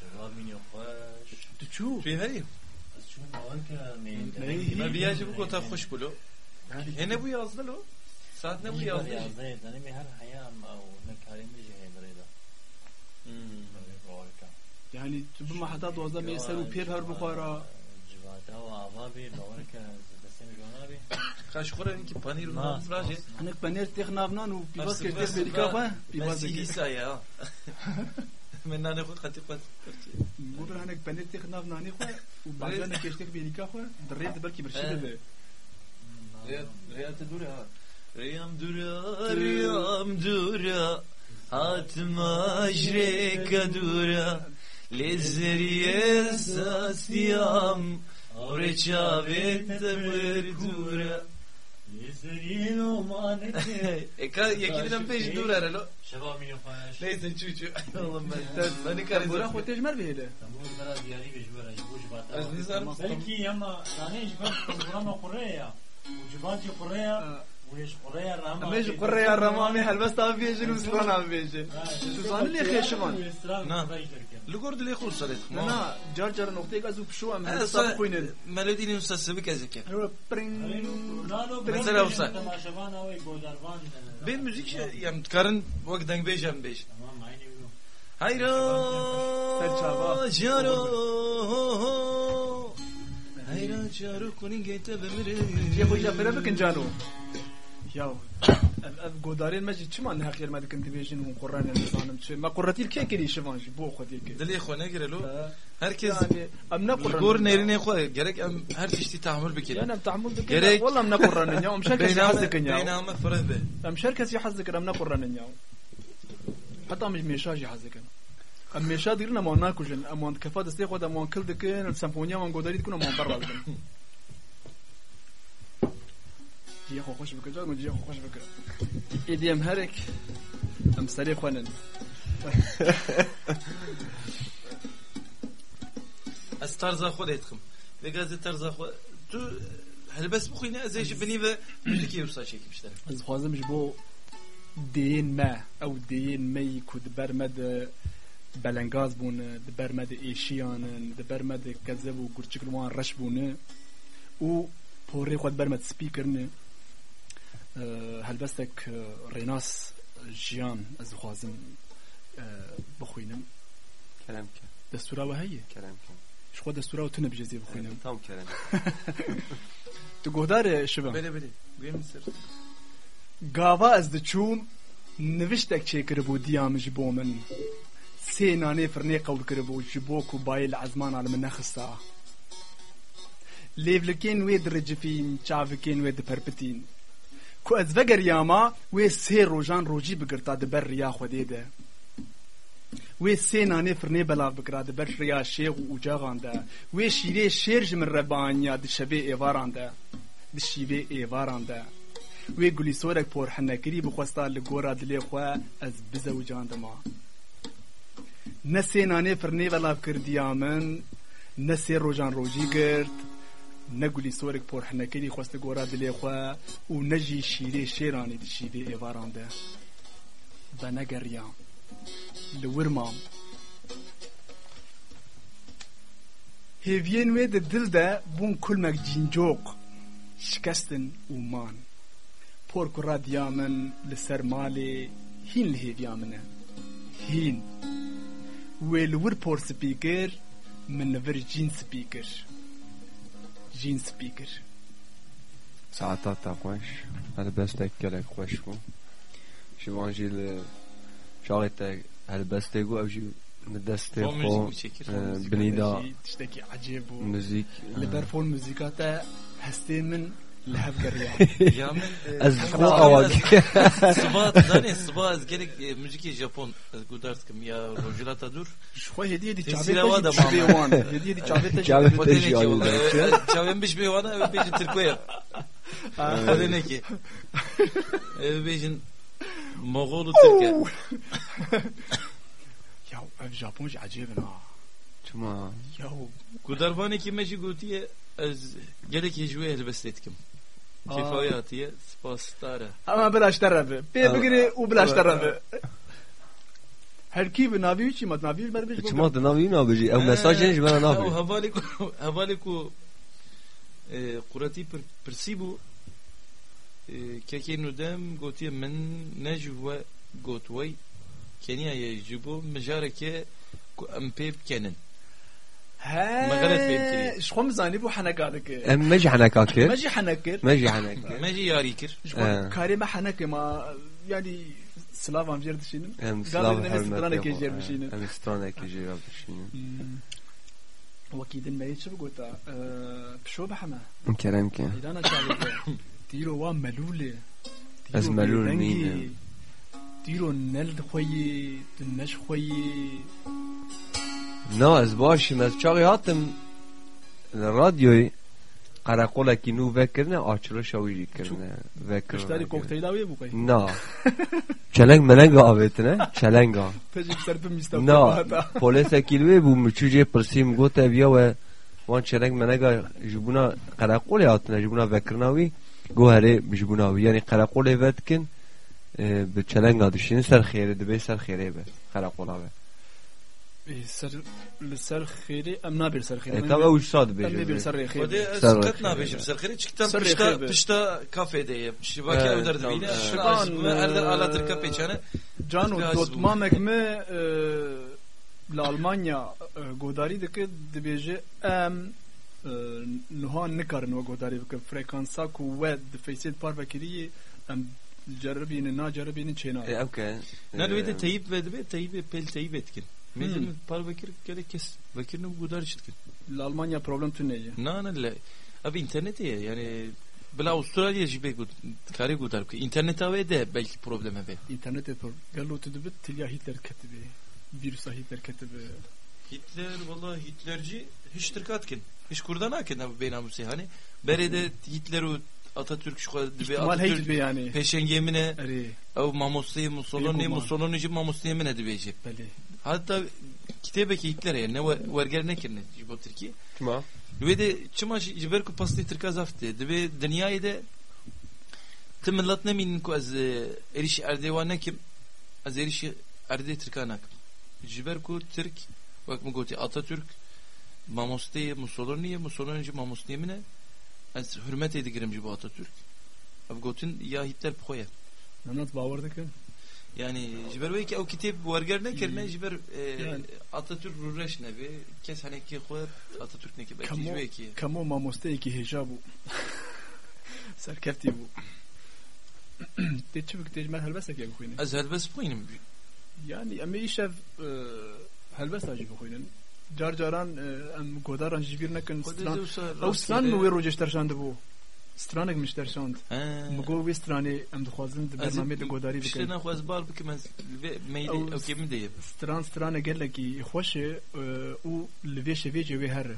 شرابيني خوش. تشو في هاي تشو مالك من ما بياجي بقول خوش بلو. هنا بوی يازد لو؟ ساعت نبو يازد يازد انا هر حیام او نكاري مجي هي بريدا يعني تبما حتى دوازده ميسر و بير هر بخورا جواده و عوابي بورك кашхорен ки панир на фраже анек панир технавнан у пивас ке тес медикапа пивас ке иса я мен нане хот хати пат бура анек панир технавнани хо у бажан ке штек медика хо дред белки биршиде бе Reyatı dura. Reyam dura, reyam dura. Hatma jreka dura. Lezeriye sasyam. Ore çavet dura يزرين ومانتي E ka yakından peş dura relo شباب من يخواش Neyse çuçu Oğlum ben Beni karı بورا خو تيج مر بيده تمور برا دياري بجبرا يبوش باتا Az nizam بلكي يما يعني جبت برا قرية وجباتي قرية ويش قرية راما مش قرر يا رمامي هل تاع بيجن وسلون عم بيجن تزان لي خيشمان نعم. Lugor dile khur salet انا جار جار نقطه ازو بشو ام أنا هل صار- تاع خوينن Melodinin ustası bir kez ki. هو برين Mesela olsa. تماشبان اوي بودربان Ben müzik şey yani karın vakten beşem beş. تمام عيني بيقول Hayro Serçava. caro Hayro caro kunin gete bemire يا خويا فرا بكن جانو ياو اف گودارين ماجي چمان هاخير ما دكن ديفيجن و قران نظام چه ما قرتي الكي كري شفان بو خدي الكي Dili xone girelo. Herkes يعني ام نقرن Gor nerine koy gerek em her çeşitli tahammül bikir. انا بتعمل Gerek- دك والله ام نقرن يا ام شركه يحزك يا Beyname fırah be. ام شركه يحزك ام نقرن يا حتى مش ميشاج يحزك ام ميشا ديرنا ما ناكوجن ام وان كفاد استي خد ام وان كل دكن السمفونيا وان گوداري تكون ام برا جي خو جیخ خۆش بکە و جیخ خۆش بکە هرک. هەرێک سری سەری از طرز خود ایتخم بگه از طرز خود. تو هەلبەست بخوینە ئەزێژ بنی بە ملکی وساشێکی بشتە از خوازمش بۆ او مە ئەو دێن مەی کو برمد بەلەنگاز بوون دبەرمەدە ئێشیانن دبەرمەدە کەزە و گرچکلوان رش بونه او و خود خۆت سپیکر نه. هلبستك ريناس جيان از خوازم بخوينم Kerem ke. دستورا وهي Kerem ke. شخوا دستورا وتنب جزي بخوينم Tam Kerem. تقودار شبه Böyle böyle. Benim sır. گاوا از دچوم نوشتك چه کربو دیام جبو من سي ناني فرني قول کربو جبو كو باي العزمان على من نخصا ليفلكين وي درجفين چاوكين وي دپرپتين ku ez vegeriyama wê sê rojan rojî bigirta di ber riya Xwedê de. Wê sê nanê firnê belav bikira di ber riya şêx û ocaxan de. Wê şîrê şêr ji min rebaniya di şevê êvaran de. Di şîvê êvaran de. Wê gulîsorek porhinekirî bixwesta li gora dilê xwe ez bizewicandima. Ne sê nanê firnê belav kirdiya min, ne sê rojan rojî girt, گرد نه گلی سورک پر حنکری خواستا گورا دلی خواه و نه جی شیره شیرانی ده شیوه ایواران ده. بنگریان لورمام هیوین وی د دل ده بون کلمک جینجوق. شکستن و مان. پر کرا دیامن لسر مالی هین لهیویامنه هین. وی لور پر سپیکر من نور جین سپیکر جین سپیکر ساعتها تا خوش هذا بس تكلك خوش بو شو انجي شغلة هالبس تيجو او جي ندست فون خو موزیک می‌چکر. اه، بنيدا تشتكي عجيب و موزيك لبر فون موزيكاتا هستي من لهب قريان Ya men از e, خو اواك Sıbat, zani sıbat gerek e, müzik Japon e, gudarskim ya rojulata dur. شوي هدية دي تسير شعبية هوا ده تجي ماما. بيوان هدية دي شعبية شعبية تجي تجي. Podeneki yani valla. zaten. Çavem biş bir vana bejin Türkçe. Podeneki. Bejin Moğolu Türkiye. يا اف جابونج عجيبنا شما يا Gudarvani ki meji gutiye az gerek hecve elbestetkim. Kifayatiye spastara. Ama belaş tarafı. Bir bugünü u belaş tarafı. Her ki bi navi çi mat navi ben bir. Çi mat navi ne abi? Ev mesajın ji ben navi. Havali ku *laughs* havali ku e, kurati persibu e, keke nudem gotiye men nejwa gotway Kenya yecbu mejareke ku empep kenin. مغلط بيمكن شو بو حنكاتك؟ مجي حنكاتك مجي حنكر مجي حنكر *laughs* مجي ياريكر آه. شو كاري ما حنك ما يعني سلاف عم جير دشينن أم سلاف حرمت سترانا كي جير دشينن أم سترانا كي جير دشينن *laughs* وكيد ما يتش بقوتا آه، بشو بحما ممكن ممكن أنا شعبك *laughs* تيرو وام ملولة. أز ملول مين؟ تيرو نلد خويي تنش خويي. نا از باشیم از چاقی هاتم رادیوی قرقولا کی نو وکرنه آچرو شاویری کرنه وکر كشتاري كوكتيل اوي بوكاي نا چلنگ ملنگ آویتنه چلنگ آ تجي بسرب مستوى نا پولیس کیلوی بو مچوجه پرسیم گوته بیا و وان چلنگ ملنگ جبونا قرقولی هاتنه جبونا وکرناوی گو هره بجبوناوی یعنی قرقولی وتکن اه، به چلنگ آدشین سر خیره دبی سر خیره به قرقولا به سر لسر خيري ام نابر سر خيري تابع وش صاد ام نابر بيجي سر خيري Kode Sarı sıkıntı khaybe. bejim serkhiri çıktan Sarı pişta khaybe. pişta kafede şibaki Evet, öder tamam. dibine Evet. şuan Şuan, erder e, alatır kapıçanı جانو Biraz دوت bu. مامك ما لألمانيا گوداری دکه دبیجه ام نها نکارن و گوداری بکه فرکانسا کو و دفیسیت پار بکری ام جربین نا جربین چینا اوكي Nerede de teyip ve de teyip pel teyip etkin. Medin par bekir gerek kes. Bekir ne gudar çıtkın. لألمانيا problem تنية Na na le. Abi internete ya yani Bela Avustralya jibe gud kare gudar ki internet ave de belki probleme be. internet پر قالوا تدبت تليا هتلر كتبه فيروس هتلر كتبه Hitler valla Hitlerci hiç tırkatkin. Hiç kurdan hakin abi beynamüse hani. Berede Hitler'u Atatürk şu kadar dibe احتمال هيك Atatürk بي يعني peşengemine اري ev Mamusli Mussolini Beykuman. Mussolini Mamusli mi ne dibeci. بلي Hatta kitebeki Hitler'e yani vergelenekirne bu Türkiye. Tuma. Ve de çıma jiber ku pasti Türk'a zaftı. Ve dünyayı da tüm millet ne min ku az e, eriş erdevanekim az eriş erde Türk'anak. Jiber ku Türk bak mı goti Atatürk Mamoste'ye Mussolini'ye Mussolini'ye Mamoste'ye mi ne? Az hürmet edigirim bu Atatürk. Avgotin ya Hitler poye. Nanat bavardaki. دكن Yani jiber ve ki o kitap verger ne kirne Hmm. jiber e, Yani. Atatürk rureş ne ve kes hani ki koyar Atatürk ne ki belki كمو jiber ki. كمو ما مستيكي هجابو سركفتي بو تشوفك تجمل هلبسك يا بخويني Az helbes buyum. يعني اما يشاف هلبس اجي بخويني جار جاران ام گوداران جبير نكن ستران او ستران وين روجش ترشان دبو سترانك مش درشاند مگو وی سترانی ام دخوازن د برنامه د گوداری بکن بکن شتنا خواز بار بکم از میلی او- اوکی من دیب ستران سترانه گلکی خوشه او لوی شوی جوی هر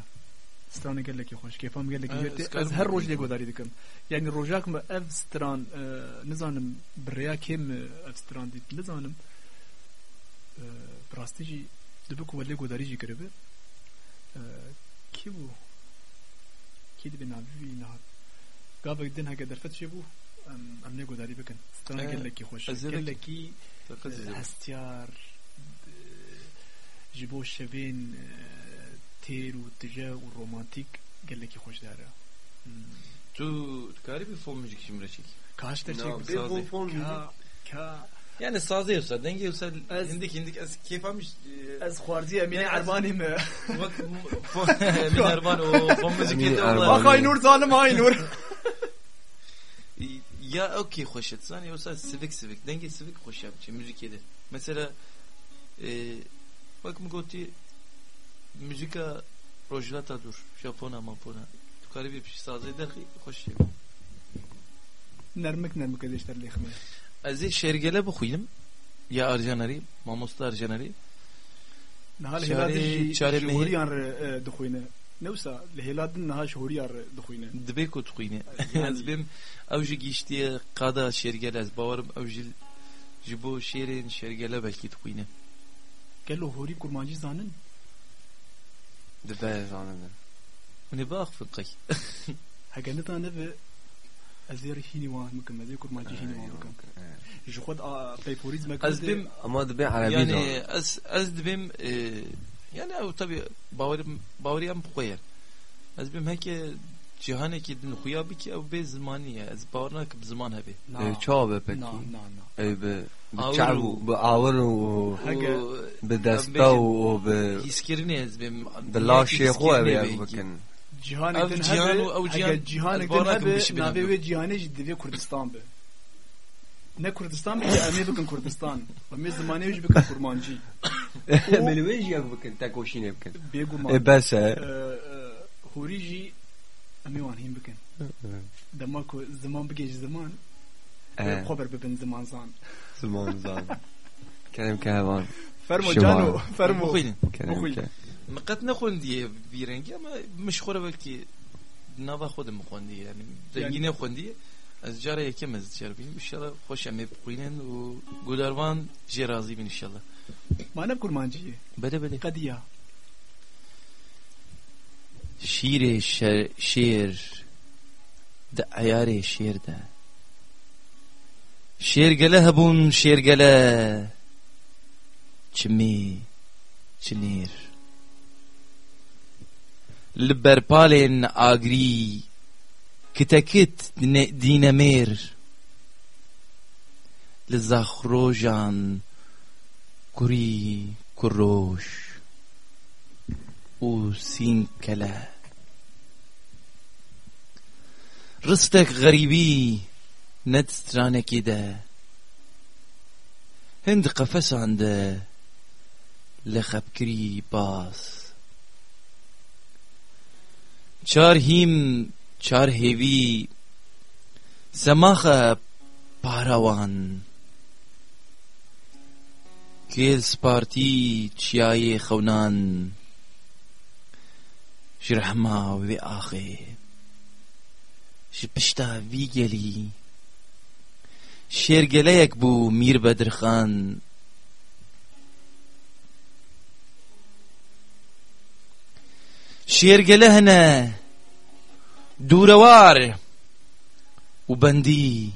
سترانه گلکی خوش کیفام گلکی اه، گرتی اسکار از هر روز بکن. لی گوداری دکم یعنی روزاک ما اف ستران اه، نزانم بریا کم اف ستران دیت نزانم اه، براستی جی دبک ولی گوداری جی کربه اه، کی بو قابل دين هكا درفت شبو ام ام نيجو داري بكن سترانه اه، گلکی خوش ازلك. گلکی هستیار ji bo şevên e, têr û tije û romantik gelekî xweş dare تو کاری bir fon müzik şimdi çek. kaç No, derçek bir bu fon ka ka Yani sazı yapsa, denge yapsa, Az- indik indik az keyfamış. ez xwarziye Emine Ya, Erbani mi Bak Emin Erman o fon müzik Emin yedi Erman. Allah. Bak Aynur zalim Aynur Ya okey hoş etsen yoksa sivik sivik denge sivik hoş yapıcı müzik yedi. Mesela e, bak mı goti müzika rojlata dur Japona mapona. Tukari bir şey sazı eder ki hoş yapı. nermik nermik edeşler lehme Az şergele bukuyum. Ya arjanari, mamosta arjanari. nahal Çare- hiladin çare jî mehi- şhuriyan re dixwîne newsa li hiladin niha şhuriyan re dixwîne Dibê ku dixwîne. Yani- Ez bêm ew jî gîştiye qada şêrgele ez bawerim ew jî ji bo şêrên şêrgele belkî dixwîne. gelo horî kurmancî zanin Dibe zanım. Hûn ê biaxivin qey. hege nizane ve ez ê hînî wan bikim ez ê kurmancî hînî wan bikim ji xwe peyporîz me Ez bêm Ama dibe Arabi yani zanım. ez ez dibêm e, yani ew tabii bawerim baweriyan bixwe ye. Ez bêm heke cihanekî din xuya bike ew bê zimanî ye. Ez bawer nakim ziman hebe. Çabe na peki. na na Ey be Avru. بتشعبوا بقاوروا Hege. بدستو وب Hîskirinê ez bêm بالله خو hîskirinê ابي bêkî. بكن cihanê Ev din cihan hebe û ew cihan- hege cihanê ez din barakim hebe bişi bilim navê yok. wê cihanê jî divê Kurdistan be ne Kurdistan be em ê bikin Kurdistan em ê zimanê wê jî bikin kurmancî من وين جاك بكن تاكوشين بكن bê اي gurman بس hûrî jî em ê wan hîn bikin dema ku ziman bige ji ziman آه، xweber bibin ziman zan زمان زمان كلام كهوان fermo Şivan. cano fermo Bixwînin. كلام بخوي. كه قد نخون دیه بیرنگی اما مشخوره بلکی نوا خودم خوندی یعنی زنگینه خوندی از جاره یکم از جار بینیم انشالله خوش امی بخوینن و گوداروان جی راضی بین انشالله ma ne kurmancî ye بله بله qediya شیر شر شیر د عیار شیر ده شیر گله هبون شیر گله چمی چنیر لبرپالین آگری Ktekit dinemer li zaxrojan kurî kurroş û sînkele Ristek xerîbî net stranekê de. Hind qefesan de. Li xebkirî bas. Çar hîm چار هیوی سماخ پاروان. کل پارتی چیای خونان. شرحما و آخه. شپشتا وی گلی. شیرگله یک بو میر بدرخان. شیرگله هنه دوورەوار و بەندی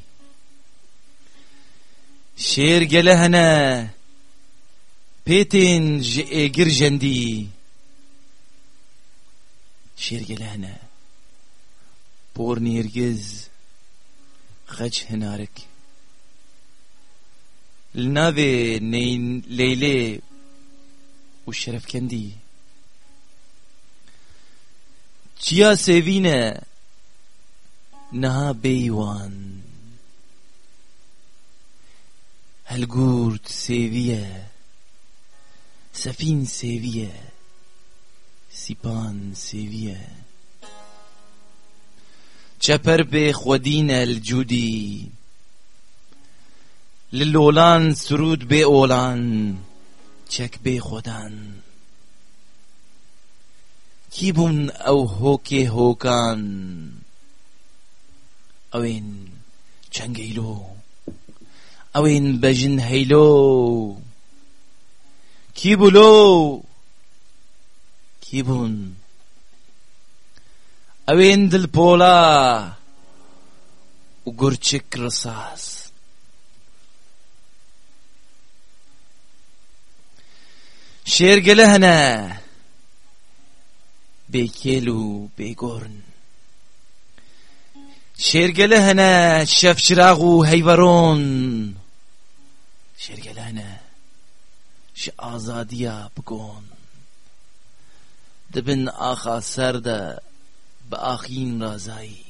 شێرگەلە هەنە پێتێن ji ئێگر ژەندی شێرگەلە هەنە پۆر نێرگز خەج هەنارک لناوێ لەیلێ و شەرەفکەندی چیا سێڤینە نەها بێیوان هەلگورد سێڤیە سەفین سێڤیە سیپان سێڤیە چپر به خودین الجودی للولان سرود به اولان چک به خودان. کی بون او هوکی هوکان؟ اوین چنگیلو اوین بجن هیلو کی بولو کی بون اوین دل پولا و گرچک رصاص شێرگەلە هەنە بێکێل و بێگۆرن شێرگەلە هەنە شەفچراغ و هەیڤەڕۆن شێرگەلە هەنە ش ئازادیە بگۆن. دبن ئاخا سەردە بە ئاخین ڕازایی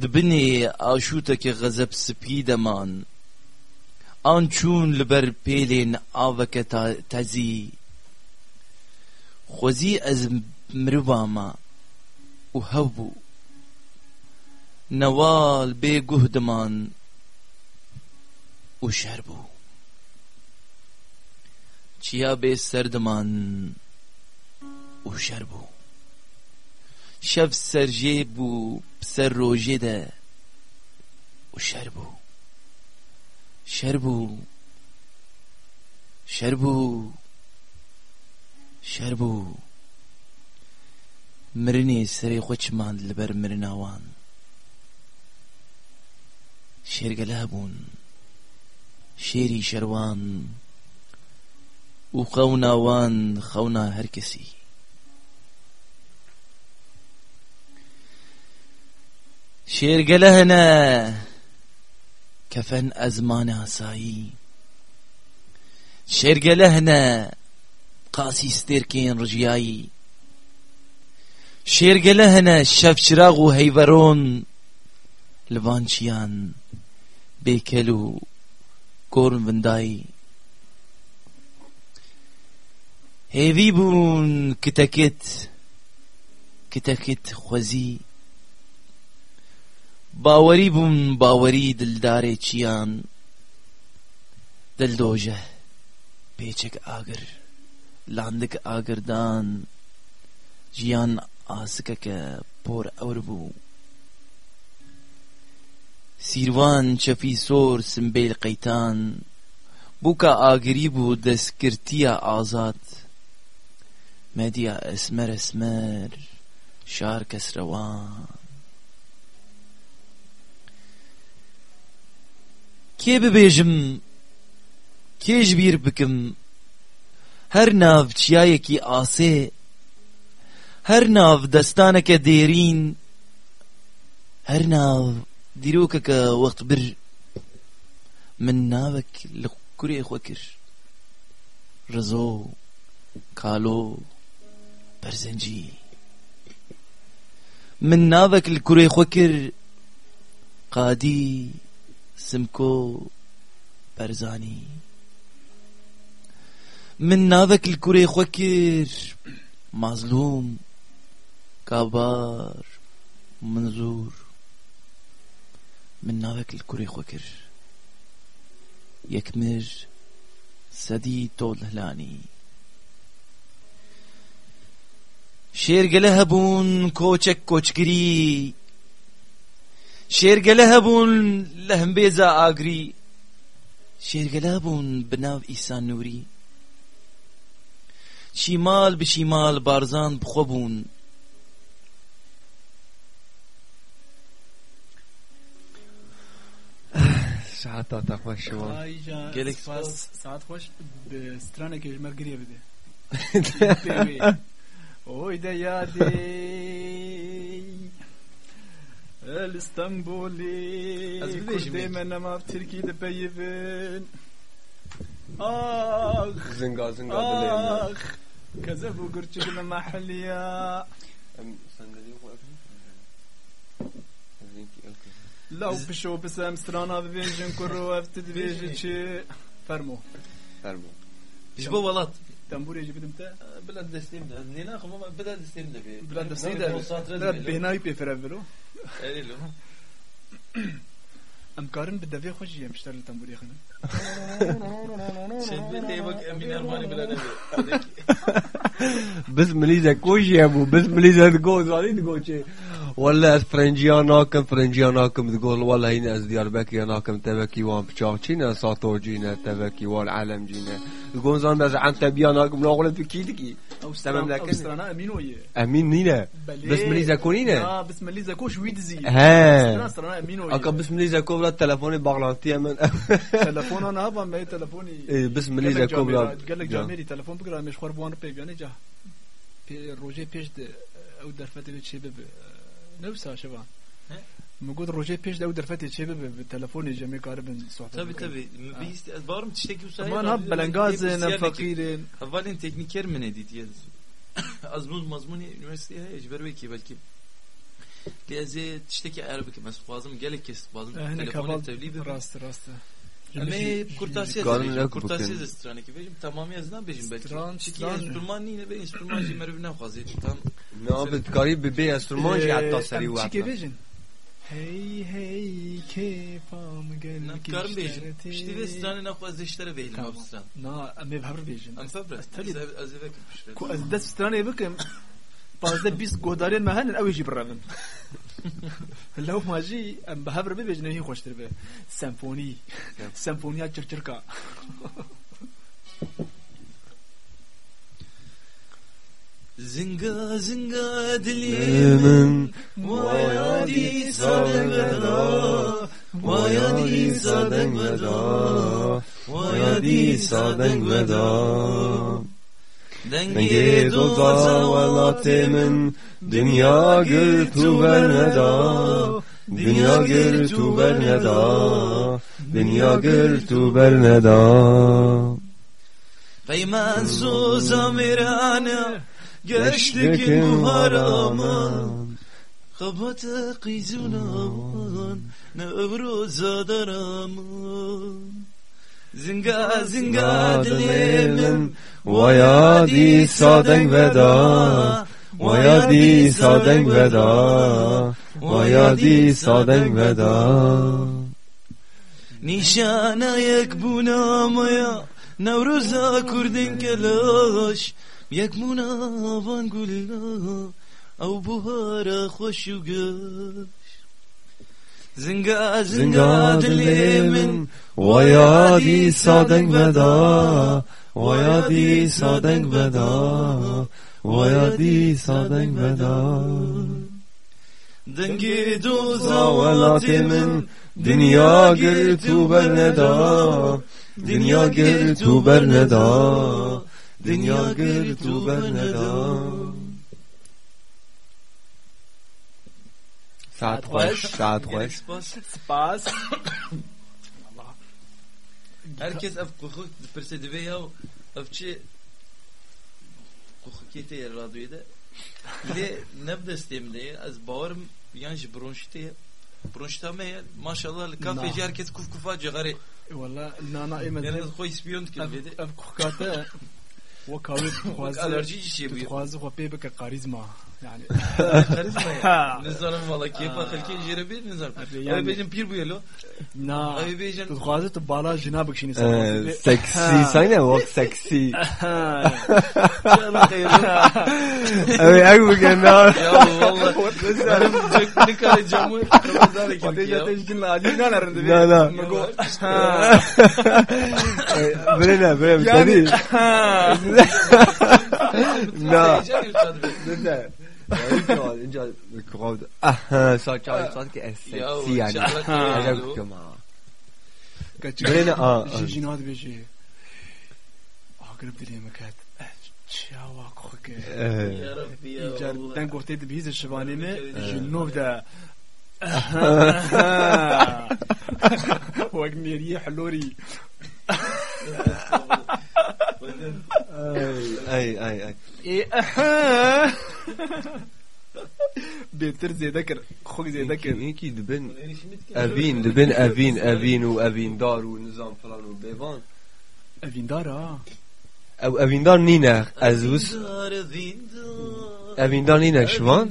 دبنێ ئاشوتەکە غەزەب سپی دەمان. آن چون لبر پیلین آوک تزی خوزی از مروما او هبو نوال بی گهدمان او شربو چیا بی سردمان او شربو شب شەب سەرژێ سر و شربو شربو شربو شربو مرني سري خۆچمان لبر مرناوان. شير قلابون شيري شروان وخونا وان خونا هركسي شير قلهنا كفن أزمان ئاسایی شير قلهنا قاسي ستيركين ڕژیایی شیرگله هنه شفچراغ و هەیڤەرۆن لڤانچیان بێکەل و بون بندایی کتکت کتکت کتەکێت خوزی. باوری بون باوری باوەری دل دلدۆژە پیچک آگر لاندک آگردان. جیان ئاسکەکە پۆر ئەور بوو. سیروان چەفی سۆر سمبیل قەیتان. بووکە ئاگری بوو دەستکردیە ئازاد. مەدیە ئەسمەر ئەسمەر شار کەسرەوان کێ ببێژم؟ کێژ بیر بکەم هەر ناو چیایەکی ئاسێ هەر ناو دەستانەکە دێرین هەر ناو دیرۆکەکە وەخت بر من ناوەک لە کوورێ خۆ کرد ڕزۆ کالۆ من کوورێ خۆ کرد قادی سمكو برزاني من ناذك الكوري خوكر مظلوم كبار منظور. من ناوك الكوري خوكر. يكمج سدي طول هلاني. شير هبون كوچك كوچگري شير هبون لهم بيزا شير شيرجله هبون بناو إيسان نوري. شيمال بشيمال بارزان بخوبون بوون ساعتا تخوش شما gelek ساعت خوش به سترانه که جمر گریه بده اوی ده یادی الاسطنبولي Ez bir de دايما ما في تركي دبيبن اخ زنقا زنقا بلين اخ كذبوا قرتش لما محليا لو بشو بس امسترانا ببيجن كرو افتد بيجي فرمو فرمو ji bo welat تنبوري جبدم تا بلا دستیم ده نینا خو ما بلا دستیم ده بی بلا دستیم ده. konsantre لا de بهناوي بيفرافلو Erilo. ام كارن بالدفي خوش يم اشتغل تنبوري خنا Şimdi de bak Emin Ermani bila de. بس مليزة كوش يا ابو بس مليزة تقول زالي تقول شيء والله از فرنجی ها ناکم فرنجی تقول والله هنا از دياربكر يا ناكم تبكي وان بشاوتشينا ساطور جينا تبكي والعالم جينا تقول زان بس عن تبيا ناكم لا غلط في كيدكي تمام لكن استرانا امين ويا امين نينا بله. بس ملي زاكونينا اه بس ملي زاكو شوي دزي ها استرانا امين ويا اكا بس ملي زاكو تلفوني باغلانتي من. تلفون انا هبا ما تلفوني بس ملي زاكو قالك قال لك جاميري تلفون بكره مش خربوان بيبياني جا. روجي بيش او درفت شباب نفسها شباب موجود روجي بيش ده او درفتي شباب بالتلفون جميع قارب صحبه Tabi tabi. Bir barım tişteki usayı. طبعا هب بلنغازن فقيرين Havalin tekniker mi ne dedi Azmuz mazmuni üniversiteye ecber ve ki belki Leze tişteki Arabi mes fazım gelek kes bazım هنا telefonu كفال tevli bir راست راست Ame kurtasiye zebejim. Kurtasiye ze straneke bejim. Tamamiye zdan bejim belki. Çünkü enstrüman nine be enstrüman ji mervi nexwazi tam. Ne abi karib be be enstrüman ji hatta ee, seri wa. Çünkü bejim. Hey hey kefam gel ki. Namkarım bejim. İşte ve stranı nexwaz işlere bejim abstran. Na ame bhar bejim. Am sabra. Az evek. Ku az da stranı bekim. پازدە بیست گۆدارێن مە هەنن لو ما جي ام بهبر بي هەبر هي خوش تربه سمفوني سمفونيا چرچركا زنگا زنگا دلیم وایادی سادنگدا وایادی سادنگدا وایادی سادنگدا Denge doza velatimin Dünya gürtü verneda Dünya gürtü verneda Dünya gürtü verneda Peyman suza mirane Geçtikin bu haraman Kabatı kıyzunaman Ne ömrü zadaraman Zinga zinga dilimin Vayadi sadeng veda Vayadi sadeng veda Vayadi sadeng veda. Nişana yek bunamaya Nevruza kurdin kelaş Yek muna van gulla Av buhara hoşu Zinga zinga dilimin Vayadi sadeng veda Vayadi sadeng veda Vayadi sadeng veda. Dengi doza Zavalatimin Dünya gürtü berneda Dünya gürtü berneda Dünya gürtü berneda Saat hoş, saat hoş. Spas. *coughs* Herkes ev kukuk persedeve ya ev çi kukuk yete yer radyoya da. İle *laughs* neb destem de az bağırım yan ji bronşite ya. Ya maşallah kafeci herkes kuf kufa cigari. E valla nana imedi. Yani koy ispiyont kilbedi. Ev kukukata. *laughs* Ve kavit kuazı. Alerji çiçeği bu. Kuazı kuazı kuazı seksi, sayne bak seksi. Allah hayırlı. Evet, ay bu kenar. Ya valla. Benim ne kadar camı kapatlar ki وتيجي ya. تيجي لا دي انا رند لا لا برنا برنا مستني لا لا رجال الكراود صوت السكسي يعني عجبكم قلنا آه شنو هذا بيجي قلبت لي مكات شاواك خوك يا ربي يا الله دنك وقت بيز جنوب ده وقني ريح لوري اي اي اي إيه. *laughs* بيتر زي ذكر خوك زي ذكر هيك إيه، إيه، إيه، دبن. أفين دبن أفين أفين و أفين دار و نظام فلان و بيفان أفين دار آه. أو أفين دار نينا ازوس أفين دار نينا شوان؟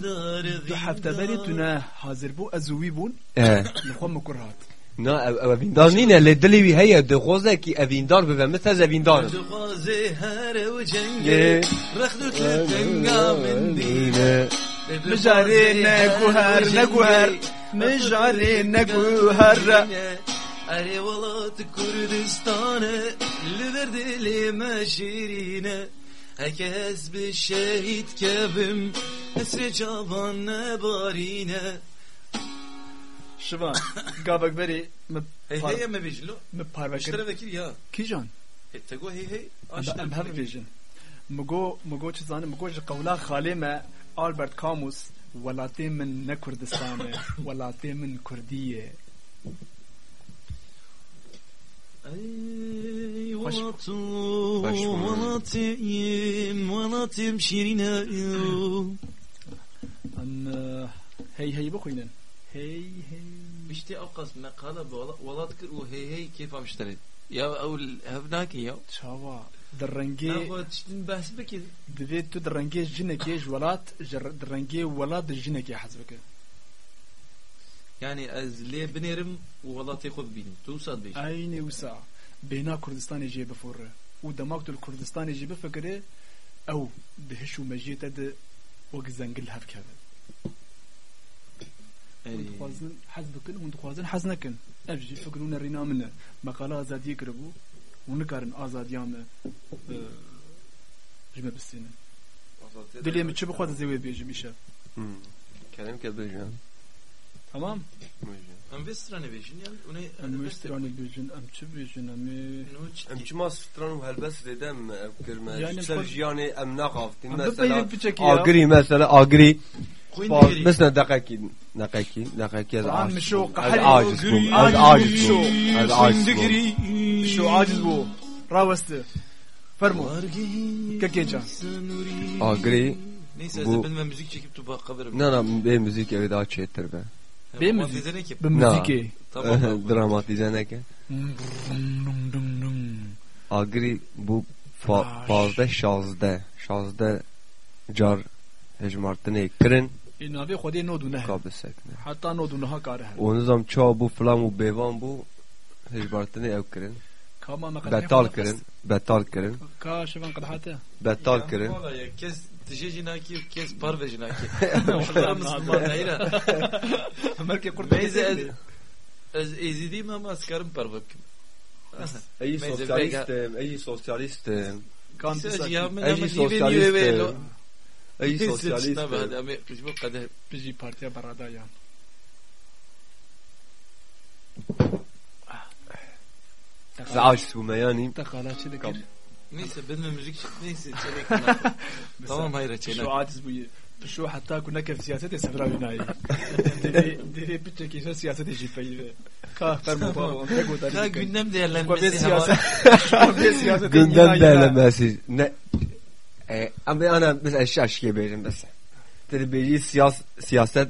دو حفته بالي تنا حاضر بو ازوي بون. نخوم مكرهات نه أو اویندار نینه لدلی وی هیه دخوازه که اویندار ببه مثل از اویندارم دخوازه هر و جنگه رخت و تلتنگا من دینه مجاره نگوهر نگوهر مجاره نگوهر اری ولات کردستانه لدر دلی ما شیرینه. هکس به شهید کبم اسر جوان نبارینه. barine شبان قابك بري Hey hey ya me bejlo مباربكر İşlere vekil ya كيجان E tego hey hey ام هاف فيجن مگو مگو چه زانه مگو ج قولا خاله ما آلبرت کاموس ولاتي من نه کردستانه ولاتي من کردیه Ey Hoş- Valatum Hoş bulduk. Valatim Valatim şirine ام هی هی بخوینن هی هی İşte avkas mekala valat kır o hey hey keyf amştarit Ya ev hevnaki ya چاوا درنگی Ne çtin bahs beki دوی تو درنگی جنکی جولات جر- درنگی ولات جنکی حزبك Yani ez lê binerim û welatê xwe bibînim. Tu sad bêj. aynı وسا بينا كردستان جي بفور ودماغ الكردستان جي بفكره او دهشو مجيته ده وق زنقل هفكذا خوازن حزبكن وند خوازن حزنكن افجي فكرون الرينا منه مقاله ازادي يقربو ونكارن ازاديام جمع بالسنة دلي من شبه خوات زوي بيجي ميشا kelim ke bejim تمام Em vê strane bêjin yan û ne ام مستراني بيجن ام شو بيجن ام em çima stran û helbes redem ev kirme Yani ser kod- jiyanê em naxaftin Em mesela bipeyvin biçekî ya. agirî mesela agirî Xwîn Baz digirî. mesela deqekî neqekî neqekî ez Kur'an aciz mişo, bûm. Ez qahri, aciz bûm ez aciz aciz mişo. bûm ez aciz bûm شو عاجز بو راوست فرمو ككيجا agirî Neyse Bu- ez bilmem müzik çekip tu bak kaverim. ne ne be müzik evi daha çetir be Be Ama müzik? dizene ki. بموزيكي Tamam. tamam. dramatize neke agirî *laughs* bu fa- Baş. fazda şazde şazde car hejmartinê kirin نابي خودي نودو نه kabisekne حتى نودو نه كاره Onu zam çav bu filan û bêvan bû hejmartinê ew kirin كما ما betal kirin betal kirin كا شفان قد حتى betal kirin Valla ya kes tije jinaki kes parve jinaki. Şunlara Müslüman hayra. مركي قرط Meyze ez ez ezidiyim ama askarım parve kim. Ey Meyze sosyalistim, ey sosyalistim, كان Sen ya بساكي Ej ty si predstava, dáme prízvu, kde prízvu partia barada ja. Zaçsuna yani. Takalaçı da gir. Neyse benim müzik neyse çelik. *laughs* tamam hayır çelik. Şu atiz bu şu hatta kuna kef siyasete sevra binayı. Dere bütün kişi siyasete jipeyi ve kahper mubavon. Ya gündem değerlenmesi. *laughs* Gündem değerlenmesi. Ne E, ama ana mesela şaş gibi benim mesela. Dedi beyi siyas siyaset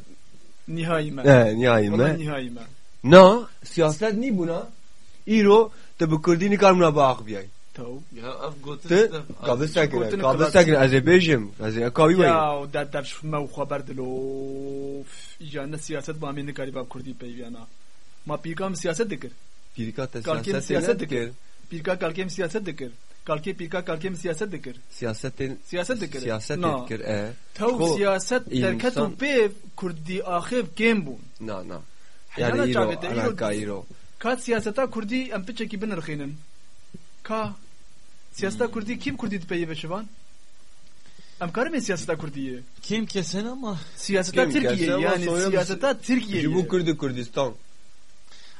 نهائي ما ne nihai والله mi? نهائي ما Na siyaset ni buna? İro te bu kurdini karmına bak bir ay. تو Ya av gotu. Te kabı sakine, Kurtunu kabı kılarsın. sakine Azerbaycan, Azerbaycan kavi var. يا ودار دار شو ما خبر دلو جانا سياسة با من كاري باب كردي بيانا ما بيركام سياسة ذكر Pirika te Kalkem siyaset siyaset siyaset dikir. بيركا كالكيم سياسة ذكر كالكي بيركا كالكيم سياسة ذكر Siyasetin سياسة ذكر siyaset نا etkir e. تو خو سياسة إنسان- دركتو بيف كردي آخر كيم بون Na na. حيانا Yani iro, جابت ana إيرو ka iro. كات سياسة كردي أم بتشكي بنرخينن كا سياسة كردي كيم كردي تبيه بشبان أم كارم سياسة كردية Kim kesen ama سياسة كيم تركيا كاسة يعني وصويا سياسة تركيا Jibu Kurdu Kurdistan.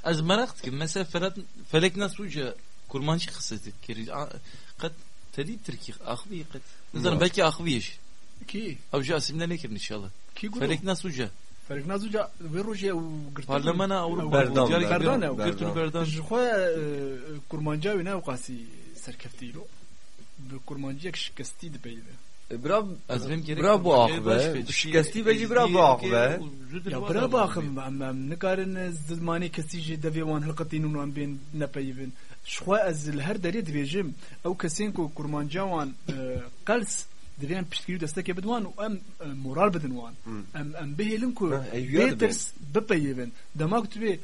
az merak ettim. Mesela Ferhat Felek Nasuca kurmancı kısıtı. Kiri قد تدي تركي أخوي قد نظر بلكي أخويش كي أو جاء سمنا لكن إن شاء الله كي قولوا فلك ناسوجا فرق نازو جا وين روجيا وقرطان برلمان أوروبا بردان، وجاري بردان، كبير. بردان. قلت له بردان جخوا كورمانجا وينا وقاسي سركفتي له بكورمانجيك شكستي دبيده برا از بهم گرفت برا بو باش آخبه به چی- شکستی بجی برا ازدی بو آخبه که زود یا الوضع برا بود. باخم ام ام نکارن زمانی کسی جی دوی وان هلقتین وان بین نپیون شخوا از هر دری دویجم او کسین کو کرمانجا وان قلس دویان پشتگیری دسته که بدوان و ام ام مورال بدن وان ام ام بهلن کو اه، ایویا دبین. بیترس بپیون دماغ تو به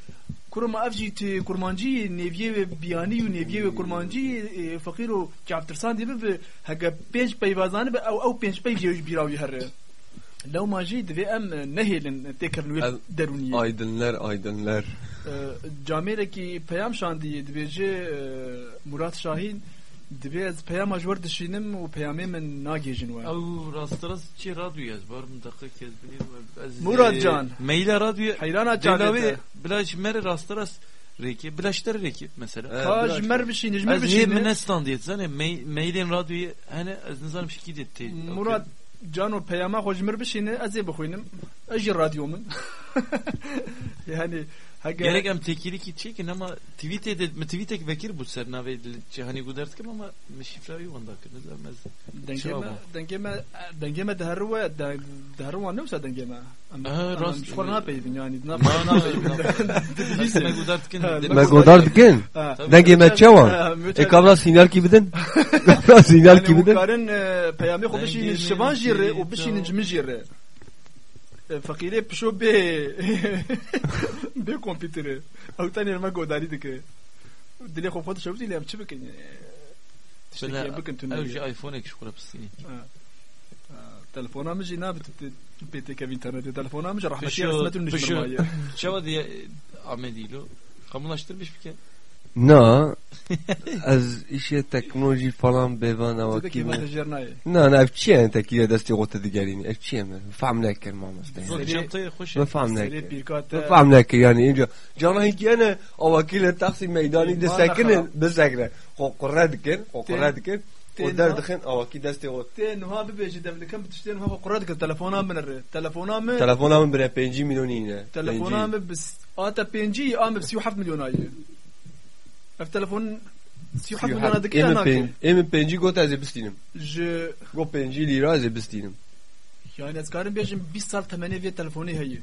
کرما افجی تی کرمانجی نیویه بیانی و نیویه کرمانجی اه، فقیر و چاپترسان دی به هگا پنج پیوازانه به او او پنج پی جیوش بیراوی هر لو ماجی دوی ام نهیلن تکرن وی Ev- درونیه Aydınlar aydınlar. Ee, camereki peyam şandiye dibece Murat Şahin dibe ez peyam ajvar dişinim u peyamê min nagêjin we ew rast rast çi radyoya ez bar min deqiq ez bilîm Murat can. E, meyla radyoya heyrana canavê bila ji mer rast rast reki bila ji te reki mesela. Ka ji mer bişîn şey, ji mer bişîn min estan diye zanê meylên radyoya hene ez nizanim şikî diye tê Murat can o peyama xwe ji mer bişîne ez ê yani Јерекам текирики чеки, нема твите твите векир бу сер на че хани го дерткам, ама ме шифрави ванда ке не знам аз. Денгема денгема денгема дерва дерва не уса денгема. А раст форна пейдин јани. На на на. Ме го дерткин. Ме го дерткин. Денгема чева. E kavra sinyal gibidin. Kavra sinyal gibidin. Karın peyami xobişin şivan jiri, o bişin cmi jiri. فقیره پشو به به کامپیوتره او تانی ما گوداری دکه دلی خو خود شو دیلی ام چی بکن تشتكي بكن او تنو جي ايفونك شكرا بسيني تلفونا مجي نابت بيتي كاف انترنت تلفونا مجي رحمتي Pişo, اسمت النجم pişo. المايه Çava diye Ahmedi'yle kamulaştırmış bir kere. Na, az isjetek množi palam bevana a kime. Na, na, včijem te kje, da ste فهم digerini. Včijem, fam neker, mama, ste. Ve fam neker. Ve fam neker, yani inca. Cana hikiyene, avakile taksi meydani de sekine, de sekine. Kokorra و در دخن او کی دستی او نه نوها ببیجی دم لکم بتشتی نوها قرد تلفونا من تلفونا من تلفونا من بره پنجی میلیونینه تلفونا من بس آتا پنجی آمپسیو اف تلفون سيو حف مليون هذاك Emin هناك pen, emin penci got az ebistinim. ج Go penci lira az ebistinim. يعني اذكارن بيجم 20 سال 8 في تلفوني هي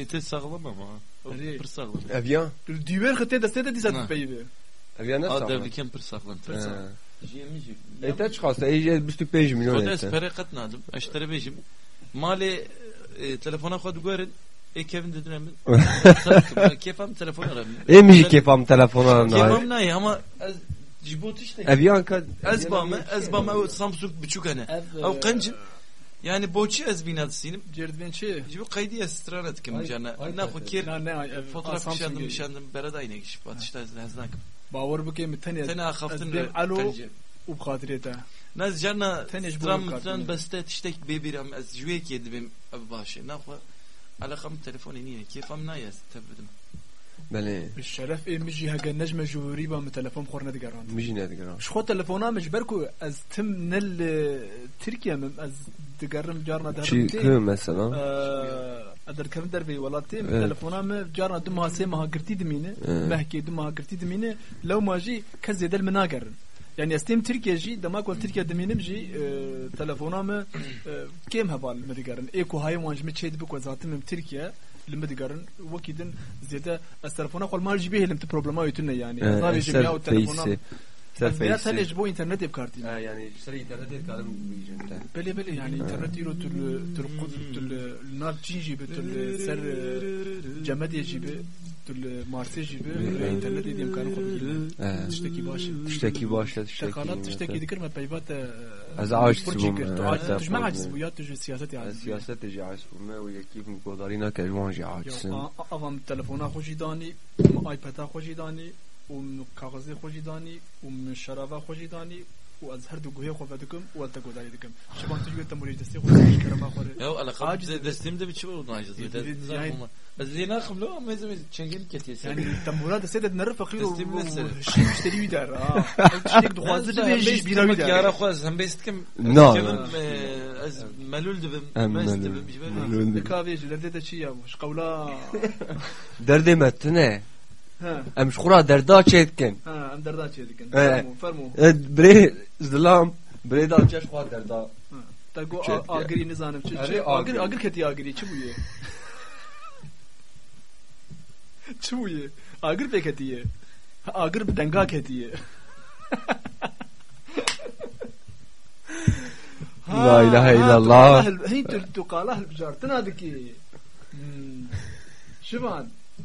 Ete sağlam ama. Hadi. Pır sağlam. Evian. الديوان خطي دستي دي نعم. زاد بيبي Evian ne A sağlam? devliken pır sağlam. Ete çıkarsa iyice büstü 5 milyon Kodes ete. perekat nadım. Eştere bejim. Mali e, telefona kodu görin. E kefim dedin hem. kefam telefon aramıyor. Emici kefam telefon aramıyor. Kefam ne ama Djibouti işte. Ev yanka. Ez bağımı, ez bağımı ev Samsung buçuk hani. Ev kancım. Yani boçu ez binat sinim. Cerdben çi. Jibu kaydı ez stran etkim cana. Ne hu kir. Fotoğraf nişandım nişandım berada aynı kişi. Batışta ez nezdan. Bağır bu kemi teni. Teni akhaftın. Dem alo. Ub khadirete. Naz cana stran mutlan bestet iştek bebiram ez jüvek yedibim ev başı. Ne hu. alakam telefonu niye? Kefam ne yaz tebedim. Bele. بالشرف ايه مجي هجا نجمة جوري با تلفون خورنا دقران Mici ne diyor? شخو تلفونا مش بركو از تم نل تركيا من از دقرم جارنا Çi دهرتي kı mesela? ادر كم دربي ولاتي Evet. تلفونا من جارنا دمها سيما قرتي دمينه Evet. مهكي دمها قرتي دمينه لو ما جي كزي دل مناقر يعني استيم تركيا جي دماغ وال تركيا دمينه جي تلفونا من كيم هبال مدقرن ايكو هاي وانج متشيد بك وزاتم من تركيا لما دقرن وكيدن زيادة التلفونا قول ما جي به لم تبروبلما يتنا يعني نابي جميع Ser التلفونا سرفيس سالش بو انترنت بكارتي آه يعني سري انترنت كارم بيجن بلي بلي يعني انترنت يرو تل تل قد تل نار تشيجي تل سر جماد يجيب تل مارسي جيب الانترنت يديم كان قد تشتكي باش تشتكي باش تشتكي قالات تشتكي ذكر ما بيبات از عاش تبوم تجمع عاجز ويا تجي سياسات عاجز سياسات تجي عاجز وما ويكيف مقدارينا كجوان جي عاجز افهم تلفونا خوشي داني ايبادا خوشي داني وكاغذي خوشي داني ومشرافا خوشي داني واز هر دو گوهي خو فدكم والتا گوداري دكم شبان تجي تمريج دستي خو كرما خو Ya alakam Aciz- destemde bir çiva oldu acız. Yani- Az zina kımlı ama ezem çengeli ketiyesi. يعني تمورات السيد نرى فقير تستلم السيد. وشيء مشتري ويدار اه تشتريك دخوازي تبي بيرا Yara ويدار khoz hem bestkim. No, Kevin no. az melul dibim. Em Mest melul. dibim. jiber- Melul. كافيج لردة شيء يا مش قولا Derde metne. ها Em şura derda çetken. ها ام دردات شيء لكن إيه. فرمو فرمو Ed bre zlam بريدا چش خوا دردا تا گو Çet- agri nizanim çi Arı çi agri agri. agri keti agri çi bu ye çi bu ye agri pe keti ye agri bir denga keti ye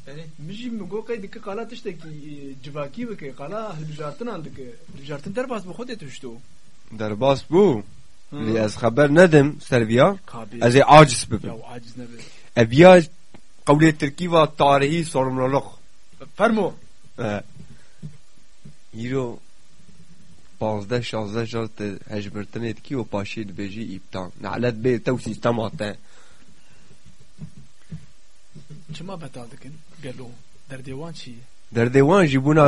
یعنی میشه میگو که دیگه کالا تشته که جواکی که کالا هلبجارتن اند که هلبجارتن در باس بخوده توش تو در باس بو. لی یعنی از خبر ندم سرویا از عاجز ببین. ابیا قولی ترکی و تارهی سرمرلخ فرمو. یرو پانزده شانزده جارت هجبرتنید کی و پاشید بجی ایبتان. نعلت به تو سیستم آتن چما بتال دکن گلو بەتال دەکەن گەلو دەردێوان چیە دەردێوان ژی بوونا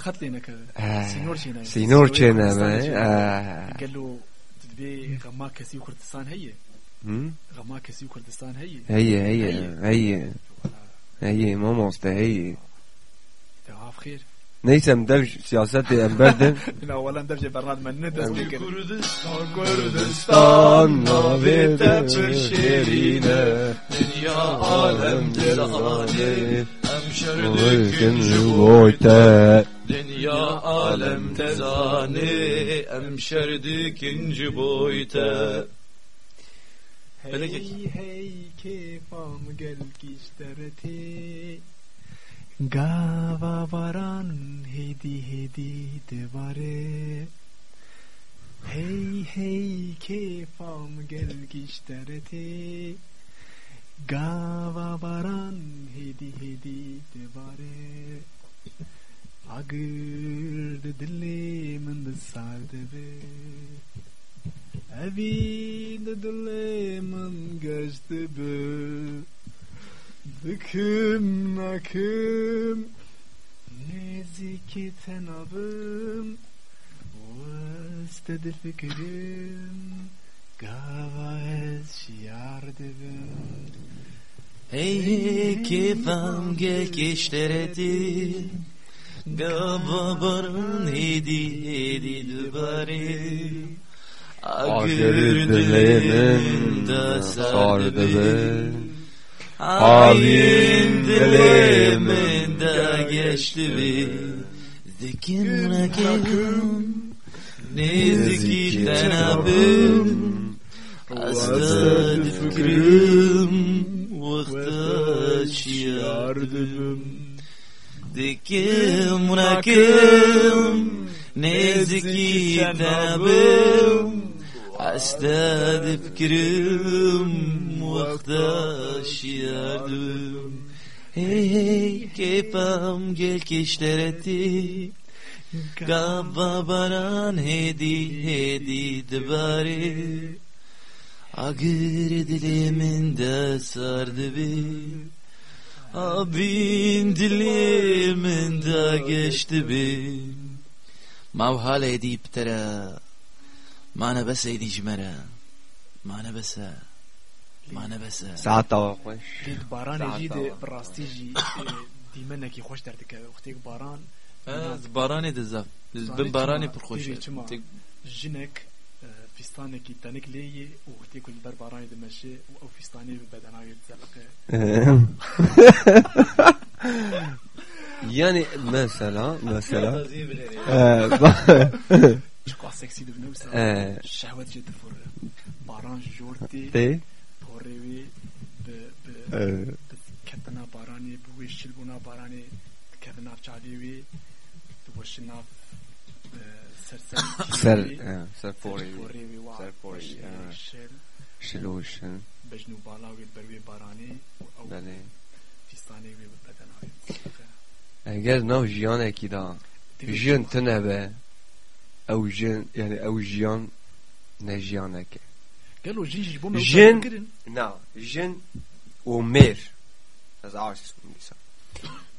خەت لێ نەکەوێت سینۆر چێنە سینۆر چێنە گەلو گلو غەما غما کسی کردستان هیه غما کسی کردستان هیه هیه هیه هیه هیه ما ماست هیه دەواف آخر خير neyse em dev siyaseti em berdin لا اولا درجه برنامج من ندس لكن Kurdistan navete şerine Dünya alemdir zane Uygun boyte Dünya alem tezane Emşerdik inci boyta Böyle هی هی کیفام Gavavaran hedi hedi devare. Hey hey kefam gel giştereti Gavavaran hedi hedi devare. Agır dilim de sardebe Evin dilim gözdebe be Dıkım nakım Neziki tenabım Vestedi fikrim. Gava ez şiar dibim Hey kefam gel keştereti Gava barın hedi hedi dubari Agır dilemin sardı ben Avin dilimin de geçti bir Zikin rakim Neziki tenabim Astad fikrim Vakta şiar Dikim rakim Neziki Hasta deb kirim Muhtaç Hey hey kepam gel keşler etti Gabba baran hedi hedi dibari. Agır diliminde sardı bir. Abin diliminde geçti bir. Mavhal edip tera معنا بس ايدي جمرة معنا بس معنا بس ساعات توقف خوش. باران يجي براس تيجي ديما ناكي خوش دارتك أختيك باران. باران دزاف بن باران برخوش جنك فستانك تانك لي وقتي كل ضرب راني دمشي أو فستاني بدناي تزلق *laughs* يعني مثلا مثلا. *laughs* آه، *laughs* mesela çiqa seksî dibine wisa Ee. şehwet jê difir baran ji jor tê te porê wê bi bi Ee. bi ketina baranê bi wê şilbûna baranê dikeve nav çalê wê diweşin nav e, sersem ser ser wê wa ser weşê ha. şel şiluşun bejn û bala wê ber wê baranê û ew bale fistanê wê bi bedenayê dizeliqe eger nav jiyanekî da jin tune be ew jin yani ew jiyan ne jiyaneke Gelo jin ji bo Jin- kirin na jin û mêr ez arsız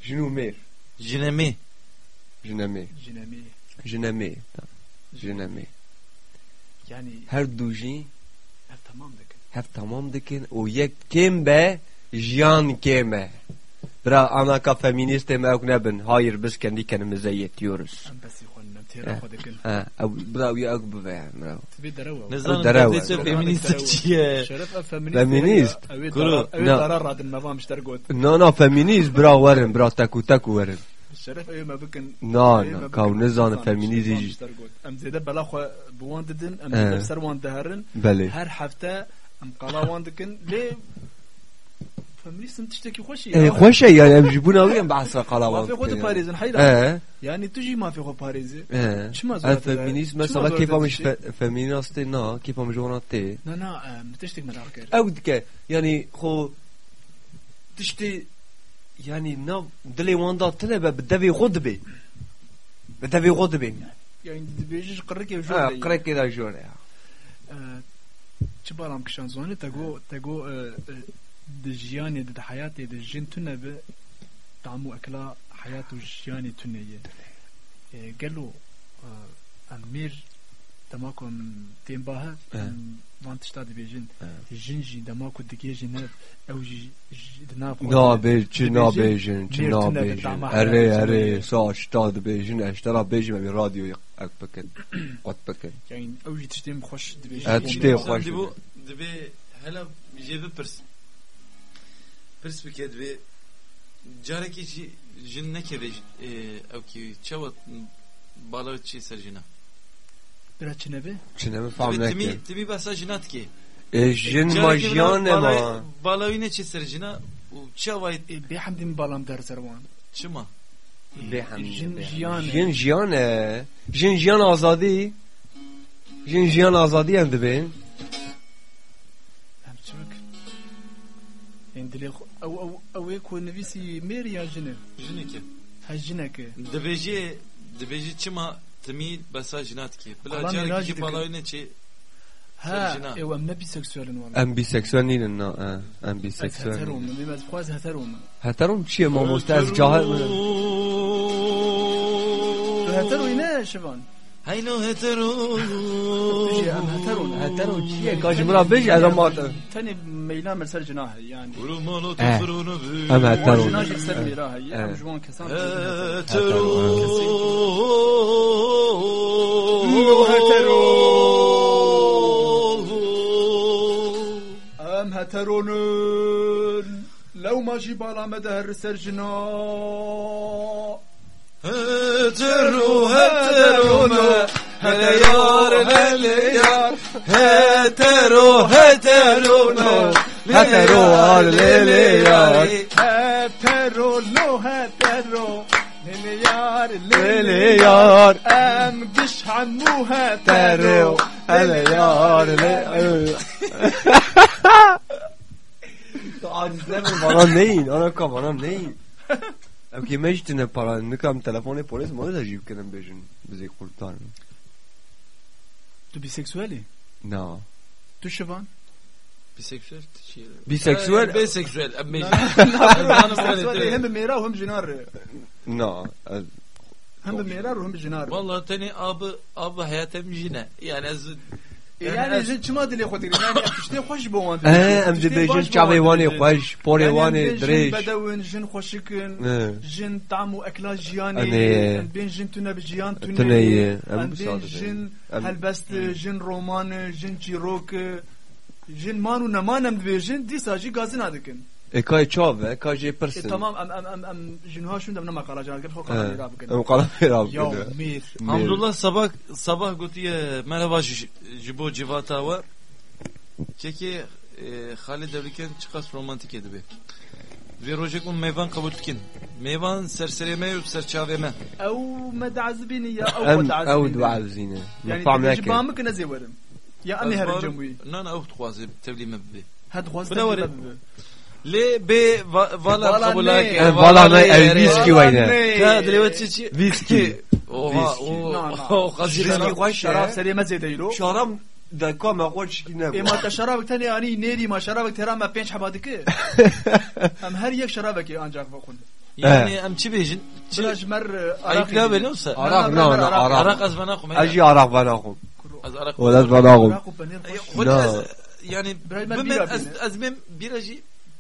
jin û mêr جنمي jinemê jinemê jinemê jinemê yani her du jî ev tamam dikin hev tamam dikin û yek kêm be jiyan kêm e Bira anaka feministê me ew nebin hayır biz kendi kendimize yetiyoruz براو. يا اقب براو تبي دراو نزال دراو فيمينيست تشي شرف فيمينيست كرو ضرر المفاهيم مش ترقود نو نو فيمينيست براو ورن براو تاكو ورن. شرف ايه ما نا نا كاو نزان ام زيد بلا خو بوان ددن ام زيد سر وان دهرن بله. هر هفته ام قلا وان دكن ليه فمليسم تشتكي خوشي. إيه خوشي يعني جيبونا ويا بعصا قلاوة ما في خود يعني. باريزن حيرة إيه. يعني تجي ما في خود باريزي إيه. أه شما زورت الفيمينيزم مثلا كيف مش فيمينيستي نا كيف مش جورنتي نا نا تشتك من الاركير أو دكا يعني خو تشتي يعني نا دلي واندا تلبا بدافي غضبي بدافي بي. يعني دبيجيش قريك يا جوري. آه قريك كذا جوري. أه، تشبارام كشانزوني تاقو تاقو أه، أه، دجياني دد حياتي دجين تنا ب طعمو أكلا حياة جياني تنية قالوا آه، أمير دماكم تيم باها آه. وانت شتاد بيجين آه. جنجي دماكو دكيجي ناب أو جي دناب بيجين نا بيجين نا بيجين أري أري سا شتاد بيجين أشترى بيجن أبي راديو أك بكن قط بكن يعني أو جي تشتيم خوش دبيجن تشتيم خوش دبي هلا بيجي ببرس برس بك دبي جارك جي جن نكبي او كي تشوت بالا تشي سرجنا bira çine be شنو ما فاهم تبي لك تبي بس جنات كي جن ماجيان ما بالاوي ne سرجنا وتشاوي bê hemdî min balam der serwan شما jin jiyanê جن جيان جن جيان آزادي جن جيان آزادي هم دبين Em او او او کو نویسی میر یا جنه جنه که هجنه که دبیجی دبیجی ما تمی بسا جنات که بلا جاری که بالای نه چی ها او ام بي سكسوال والله ام بي سكسوال نين نا ام بي سكسوال هتروم مما خواز هتروم هتروم شي ما مستاز جاهل هتروم شبان اینو هترون هترون هترون چیه؟ کاش مرا بجی از ما تنی میلان سر جناح یعنی. ام هترون جناح سر یعنی جوان هترون ام هترون لو ماشي بالا مدهر سر جناح. jî bala me de her ser jinah هترو هترو هلا يار هلا يار هترو هترو هترو هلا يار hetero lo hetero Lili yar Lili yar. em giş hannu ترو hetero هلا يار bana neyin? Ana kam bana neyin? Ampak imagine pa nekam telefone porez moje zaživke ne bežim, zdaj kulturno. Tu biseksuali? No. Tu še van? Biseksüel Biseksüel Biseksüel Hem mera hem jinar No Hem mera hem jinar Valla teni abı abı hayat hem jine Yani ez çima dili xotir yani işte hoş bu wan Eh, em de bejin çavê wanê xweş, porê wanê jin dirêj. bedewin jin xoşikin Eh. jin tam û ekla jiyanê Anê. em bên jin tune bi jiyan tune Tuneyê, em em bi bên sade jin Em- helbest jin roman jin çîrok gazin adikin E kay çav e kay jê E, pirsin. tamam em em em em jinha şun dem nema qala jan xo qala Eh, ra bikin Em qala fêra ya bikir. mir Hamdullah sabah sabah gotiye merhaba jibo civata keki e, Halid Evliken çıkas romantik edibi. Ve rojek un meyvan kabul tkin. Meyvan sersereme yok serçaveme. ew me dazbini ya ew Em me ew dazbini dua zîne. Me yani ez ê werim ya em ê herin cemûyî Na na avut xwazi tevlime bibi. had xwast Buna were. Le be va- vala Vala kabul ne? hake. Eh, vala ne? El viski wayne. Ka dilevet çiçi. Viski. Oha *laughs* o o khazira. Viski e. şarap seriye me zêde yîro Şaram da kam xweş ki ne. ê ma te şarabek tenê anî nêrî ma şarabek tera me pênc heba dike em her yek şarabekê ancak vexwin Yani em çi bejin? Bila Çi ji mer ayıkla beni olsa. Arak Na, na na, na arak. arak. Arak az bana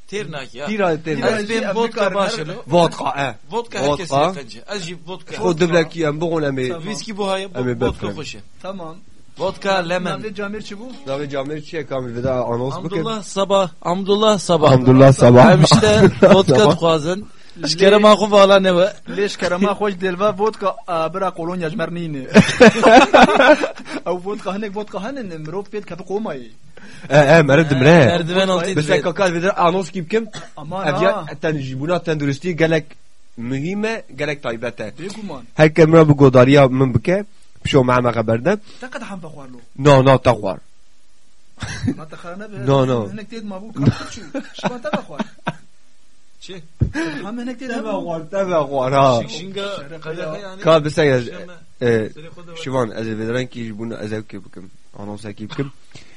û penêr xweş. Xwed Na. ez yani Biraz ben bimen bira ez bine. ez mem birajı Tırnak ya. Tira tira. Az ben vodka bu bu- lemon. Navê Camir çi bû? navê camêr çi ye kamî veda anons bikin. Hamdullah sabah. Hamdullah sabah. Hamdullah sabah. Hem işte *laughs* vodka tıkazın. Лишкера ма хуб вала не ба. Лишкера ма хош делва водка бра колония жмернине. Ау водка ханек водка ханен мров пет капы комай. Ee, merdiven dimre. Merdiven altı. Mesela kakal vedir anons kim kim? Ama ya. Tenjibuna tenduristi gelek mühime gerek taybete. Hekke mra bu godariya min bike. Şu ma'ama haberde. Ne kadar ham bakwarlo? No, no takwar. No, no. Hinek ted mabuk. Şu mata bakwar. *laughs* ما تبخوار Çi. هم هنك تيد هم Taxwar ha. Şinga kadeh yani. Ka bisaya Şema. e şivan ez vedran ki jibuna ez ev ki bikim. Anons ki bikim.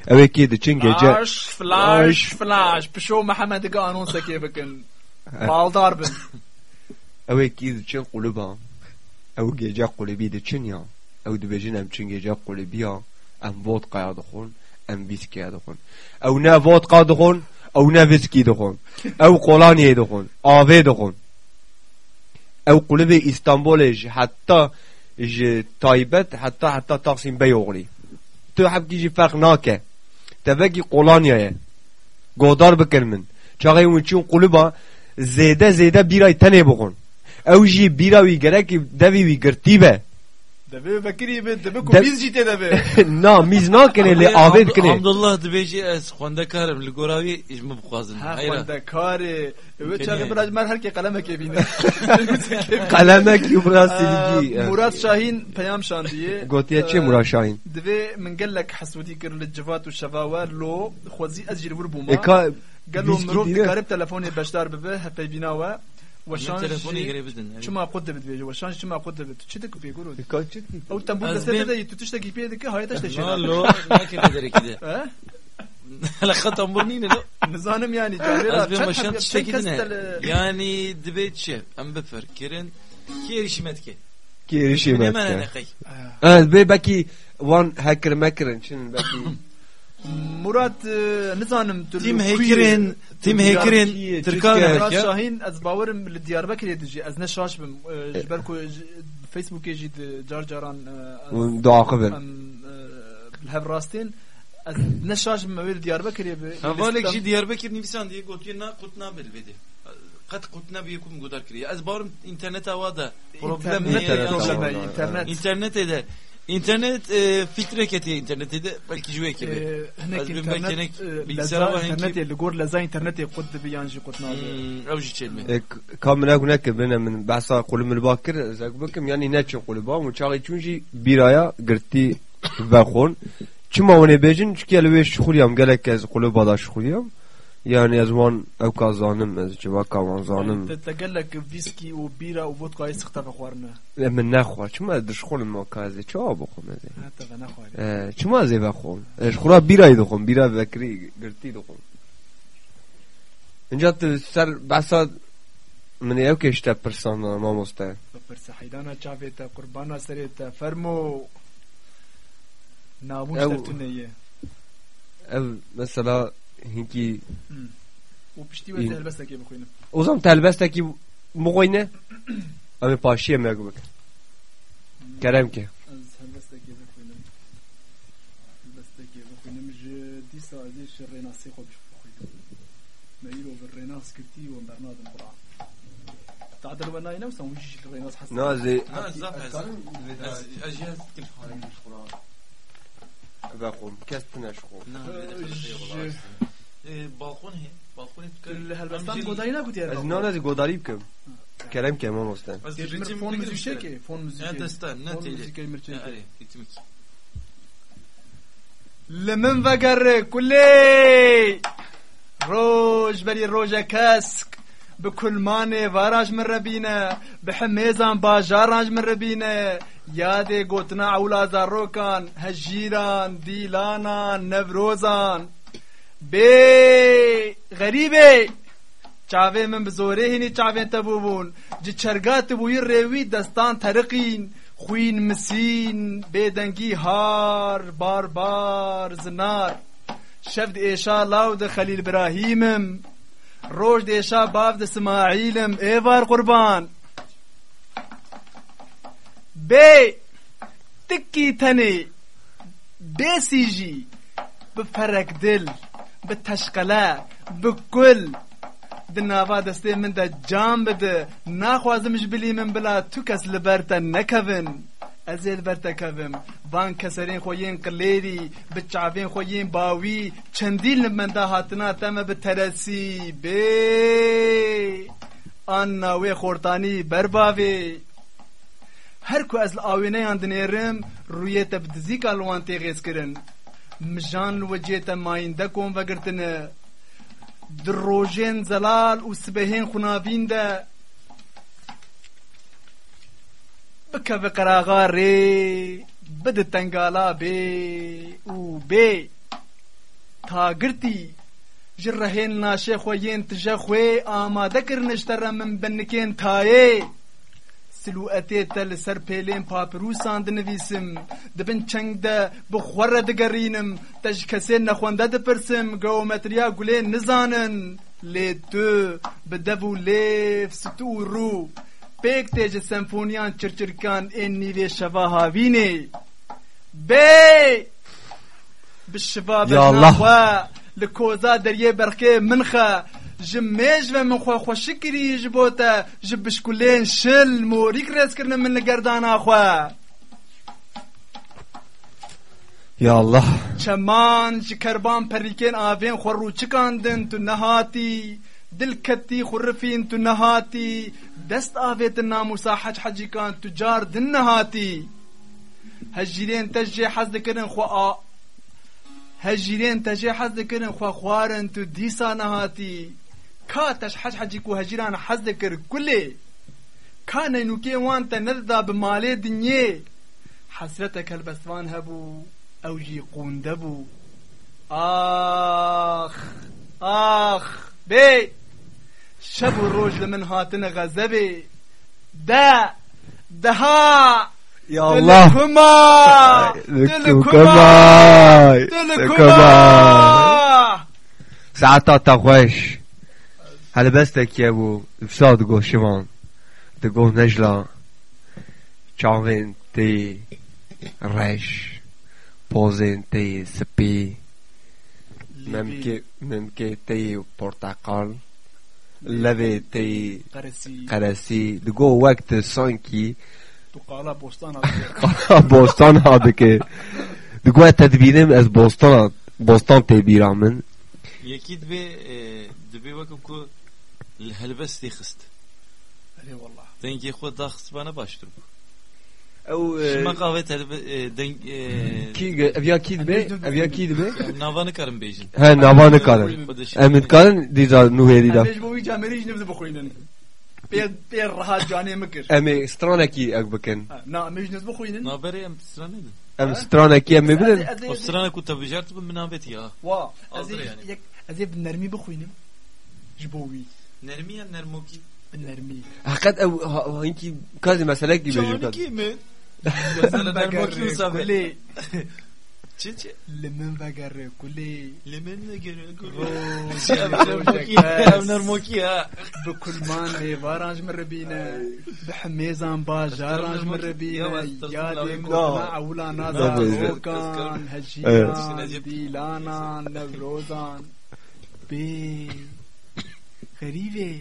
Ev ki de çin gece. فلاش فلاش فلاش بشو محمد قانون سكي بكن بالدار بن Ev ki de çin kuluba. Ev gece kulubi de çin ya. Ev de bejin em çin gece kulubi ya. Em vodka ya dixun. Em viski ya dixun. Ev ne vodka dixun. Ev ne viski dixun. Ev kolaniye dixun. Ave dixun. Ev kulubi İstanbul'e ji hatta ji Taybet hatta hatta Taksim Bey oğli. Tu hep ki ji fark nake. Teveki kolanyaya. Godar bikir min. Çağay unçun kuluba zede zede bir ay tane bukun. Ev jî bîra wî gerek devî wî girtî be. دبي بكري بن دبي دب- كوميز جيتي دبي *laughs* Na miz nakine lê avê dikine. Hamdullah dibeci ez xwendekarım li goravî ijmi bixwazin. ها Hayra. خوانده كاري وچاغي ممكن براج مر هر کی قلمه کی *laughs* بینه Qelemek yubra *laughs* silgi. مراد شاهين پیام شاندیه Gotiye çi Murat Şahin. دبي من قال لك حسودي كر للجفات والشفاوات لو خوزي ازجر وربوما Eka قال له viski مروف dine. قريب تلفوني بشدار ببه هفي بيناوا Ne وشان telefonu girebidin. شما قد بتبيجي وشان شما قد بت تشتك في يقولوا Eka çi. او تنبول Az دسته benim- ده تشتكي فيه دك هاي تشتكي Ma lo lakin ederek de. ها La khatam burnine lo. نظانم يعني جابر Az ben başan tişteki dine. Yani dibeci em befer kirin ki erişimet ki. Ki erişim Ne mene et. ne kay. Evet be belki wan hacker macker çin belki. مراد نظانم Tim hekirin, tim hekirin Türkiye, Türkan Türkiye. مراد ya. شاهين از باورم لديار بكر يدجي از نشاش بم جبركو فيسبوك يجي جار جاران Dua kıvır. الهب راستين از نشاش بم ويل ديار بكر يبي Havalek ji Diyarbakır Nisan diye gotiye na kutna belvedi. Kat kutna bir kum gudar kiriye. Az barım internet havada. Problem ne İnternet ya? problem. problem internet İnternet ede. İnternet e, filtre ketiye internet ede belki jüve gibi. هناك Az ben انترنت belki لزا bilgisayara var انترنت henki. اللي قول لزا انترنت قد بيانجي قد نازل Hmm, Avcı çelme. Kamera güne ki bana min bahsa kulümül bakir zek bikim yani ne çin kulüba mu çağay çünkü bir aya girti ve khon. Çima onu bejin çünkü elve şukuriyam gelek یعنی از وان او کا زانم از جوا کا وان زانم. تتقلك فيسكي وبيرة وفودكا يسختا بخورنا من نخوا چما دش خون ما کازه چا بخون از حتی نخوا چما زی بخون اش خورا بیرا ای دخون بیرا بکری گرتی دخون اینجا سر بحثا من یو کشتا پرسان ما مسته پرسحیدانا چاوی تا قربانا سری تا فرمو ناموش ترتونه یه او مثلا hinki وبشتي إيه. وزي بس كيف اخوينا O zaman telbesteki mugoyne Ama paşiye megubek. Kerem ki. بس كيف اخوينا بس كيف اخوينا مش دي ساعة دي شرينا سيخو بش اخوينا مايلو بالريناس كتي وبرناد القرآن تعدل وانا ينوسا ويجي الريناس حسن Nazi Ha, zaf ez. Ez- عباقهم كاستنا شخو بالخون هي بالخون هلبستان قداينا قلت يا ازنا ناس قداري بكم كلام كمان وستان فون مزيكي فون مزيكي انت استان نتي مزيكي مرتين لمن فقر کلی! روج بری روجا كاسك بکلمان واراج من به بحمیزان باجاراج من ربینه یاده گوتنا اولا زاروکان هجیران دیلانان نوروزان بی غریبه چاوه من بزوره هینی چاوه تبوبون جی چرگات بوی روی دستان ترقین خوین مسین بیدنگی هار بار بار زنار. شفد ایشا لاود خلیل براهیمم. روش دیشا باف د اسماعیلم ایوار قربان. بی تکی تنی بسیجی به فرق دل به بکل به گل دسته من د جام بده نخوازمش بلی من بلا تو کس لبرتا نکوین. Ez ê li ber te kevim van keserên xwe yên qilêrî bi çavên xwe yên bawî çendîn li min de hatina te me bi teresî bê! Anna wê xortanî berbavê. Her ku ez li awêneyan dinêrim rûyê te bi dizîka li wan tê xêzkirin mijan li wecê te mayînde kom vegirtine di rojên zelal û sibehên xunavîn de bikeve qeraxa rê bide tengala bê û bê ta girtî ji rehên naşê xwe yên tije xwê amade kirin ji te re min binikên tayê silûetê te li ser pêlên papirûsan dinivîsim dibin çeng de bi xwe re digerînim te ji kesê nexwende dipirsim geometriya gulê nizanin. Lê tu bi dev پیک تیج سمفونیان چرچرکان این نیوی شبا هاوینی بی بشبا بنام و لکوزا در یه برقی منخه جم و من خواه خواه شکری جبوتا جب بشکولین شل موریک کرس کرنه من لگردان آخوا یا الله چمان جی کربان پریکین آوین خورو چکاندن تو نهاتی دل کتی خورفین تو نهاتی dest avêtin namûsa heç hecîkan tu car din nehatî hejîrên te jê hez dikirin xwe a hejîrên te jê hez dikirin xwe xwarin tu dîsa nehatî ka teş heç hecî ku hejîran hez dikir kulê ka neynûkê wan te nedida bi malê dinyê حسرتك البسوان هبو او جي قوندبو اخ اخ بي شب و روز لمن هاتن غزبي دا دها يا الله. دلكما دلكما دلكما ساعات تغوش على بستك يا ابو بصاد جو شيفون تقول نجلا. تشاوين تي رش بوزين تي سبي ممكن ممكن تي پورتاقال لوی تی قرسی. دگو وقت سانکی تو قالا بوستان *laughs* قالا بوستان هاده که. دگو تدبینم از بوستان بوستان تی بیرامن. یکی دبی دبی وکم که الهلبس خست. ای والله. دنگی خود داخت بنا باش او Şima kahve telbe deng کی اویا کی دبه اویا کی دبه navanı karın bejin. ها نوان کارن امید کارن دیزا نوه دیدا ليش بوي جامريج نبذ بخوينني بير بير رهات جاني مكر امی سترانه کی اگ بکن نا مش نزبو خوينن Nabere em sıranı nedin? ام سترانه کی امی بلن O sıranı ku tabijart bu münabet ya. وا أصدر يعني. ازي ازي بنرمي بخوينم جبوي Nermiyen بنرميه حقیقت أو اینکی کازی مسئله کی بجو کازی کی من مثلا بگره کلی چی چی لمن بگره کلی لمن بگره کلی أو نرموکی ها بکل من دیوارانج مر بینه. بحمیزان باجارانج مر بینه. یادی کلا اولا نازا روکان هجیان دیلانان نوروزان. بی *laughs* غریبه.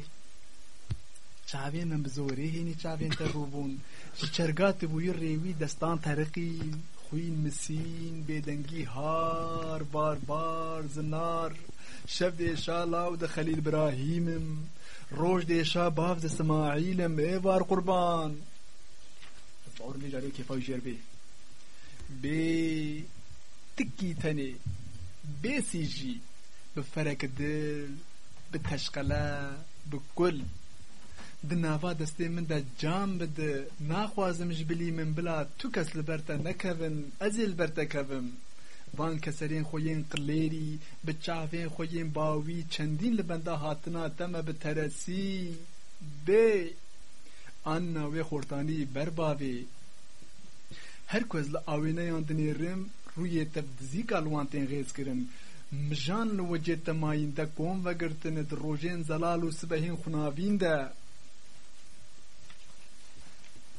چاوین من بزوری هینی چاوین تروبون جی چرگات بوی ریوی دستان ترقین خوین مسین بیدنگی هار بار بار زنار شب دیشا لاو د خلیل ابراهیمم روج دیشا باف د اسماعیلم ایوار قربان اور می جاری کیفا جر بی بی تکی تنی بی سی جی بفرک دل بتشقلا بکل د ناوا دستê min de cam bide naxwazim ji bilî min bila tu kes li ber te nekevin ez ê li ber te kevim van keserên xwe yên qilêrî bi çavên xwe yên bawî çendîn li benda hatina te me bi teresî bê anna wê xortanî berbavê her ku ez li awêneyan dinêrim rûyê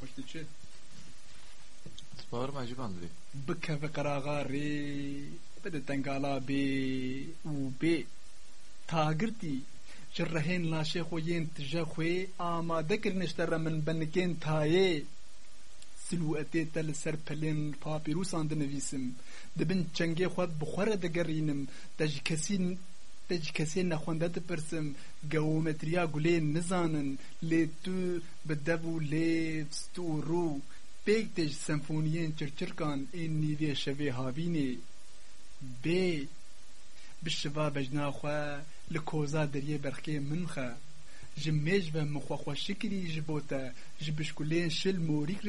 te bi dizîka li wan tên xêz kirin مجان وجه تماین ده قوم وگرتن در روژین زلال و سبهین خناوین ده خوشتی چه؟ سپاور مجبان دی بکه و قراغا ری بده تنگالا بی و بی تاگرتی جرهین لاشه خوین تجه خوی آماده کرنشتر من بنکین تایه سلوئتی تل سر پلین پاپیروسان دنویسم دبن چنگی خود بخوره دگرینم تج کسی تج کسی نخونده تپرسم گومتریا گلی نزانن لی تو بدبو لی ستو رو پیک تج سمفونیین چرچرکان این نیوی شوی هاوینی بی بشوا بجنا خوا لکوزا دریه برخی منخه جميج به مخوا خوا شکری جبوتا جبشکولین شل موریک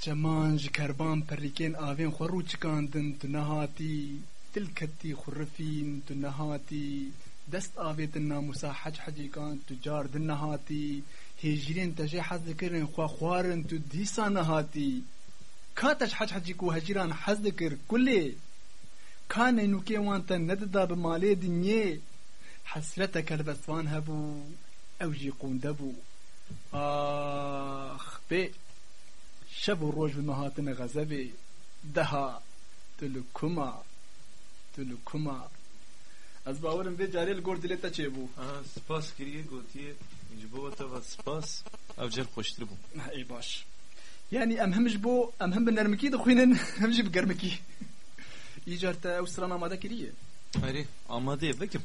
Çeman ji kerban perlîkên avên xwe rû çikandin tu nehatî dil ketî xurifîn tu nehatî dest avê din namusa hec hecîkan tu car din nehatî hêjîrên te jê hez dikirin xwe xwarin tu dîsa nehatî ka te ji hec hecî ku hecîran hez dikir kulê ka neynûkê wan te nedida bi malê dinyê hesrete kelbestvan hebû ew jî qûnde bû ax bê شب ڕۆژ و نەهاتنە غەزەبێ دەها تلو کوما تلو کوما ئەس باوەرم بێ جارێ لە گۆر دلێتە چێ بوو آه، سپاس بو تا و سپاس. أو جێر خوشتر بو. ای باش. يعني أم همش بو أم هم بنرمكي دخوينن *laughs* همش بگرمکی ایجار تا أو سران مادا کریه؟ أري أما بکم.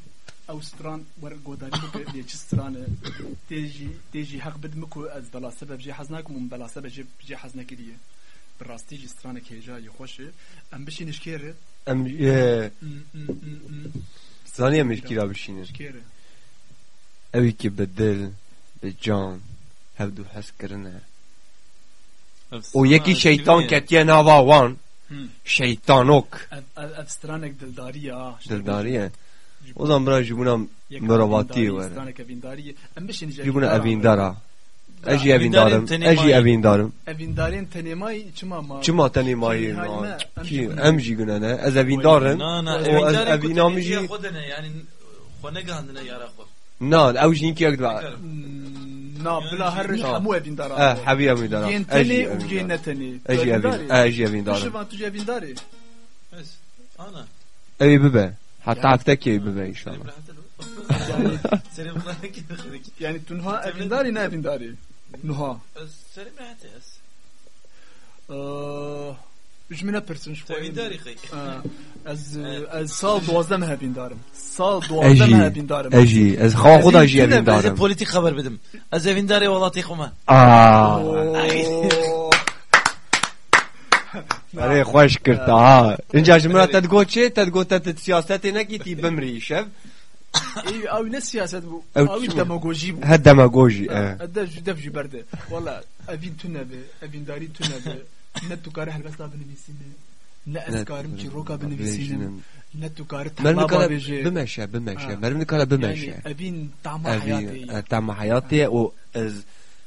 گوداری بکه دیه چی سترانه تیجی تیجی حق بد مکو از بلا سبب جی حز نکم من بلا سبب جی جی حز نکریه براستی جی سترانه که جایی خوشه ام بشی نشکره ام اه، زانی ام اشکیرا بشینن نشکره اوی که به دل به جان هفدو حس کرنه و یکی شیطان کتیه ناوا وان شیطانوک اف سترانك دلداريه دلداریه o zaman Ozan bra jibuna merovati were. Jibuna evindara. Eji evindarım, eji evindarım. Evindarın tenemayı çima ma. Çima tenemayı ma. Ki emji güne ne? Ez evindarın. O ez evinamici. Yani xone gandine yara xo. Na, ev jin ki ekdva. Na, bila her rih hemu evindara. Eh, hevi evindara. Yen teni u yen neteni. Eji evindarı. Eji evindarı. Şivan tuji evindarı. Ez. Ana. Evi bibe. Hatta yani, haftaki یعنی inşallah. يعني یعنی داری نه داري داری؟ نه سلام نهى اس ا جمنا پرسن شو این داری خي از از سال 12 مه این دارم. سال 12 مه این دارم. اجی از خان خود اجی این دارم. از پولیتیک خبر بدم. از این داری ولاتی خوما آه. آره خوش کرد ها اینجا جمرا تدگو چه تدگو تد سیاست نگیتی بمری شب او نه سياسات بو او دماغوجی بو هاد دماغوجي اه هاد دفجي برده والله افين تنبه افين داري تنبه نتو كاره هرقص تاب نبيسينه نه اسکارم چی رو که بنویسینم نه تو کار تمام بیجه بمشه بمشه مرم نکاره بمشه یعنی ابین حیاتی طعم حیاتی و از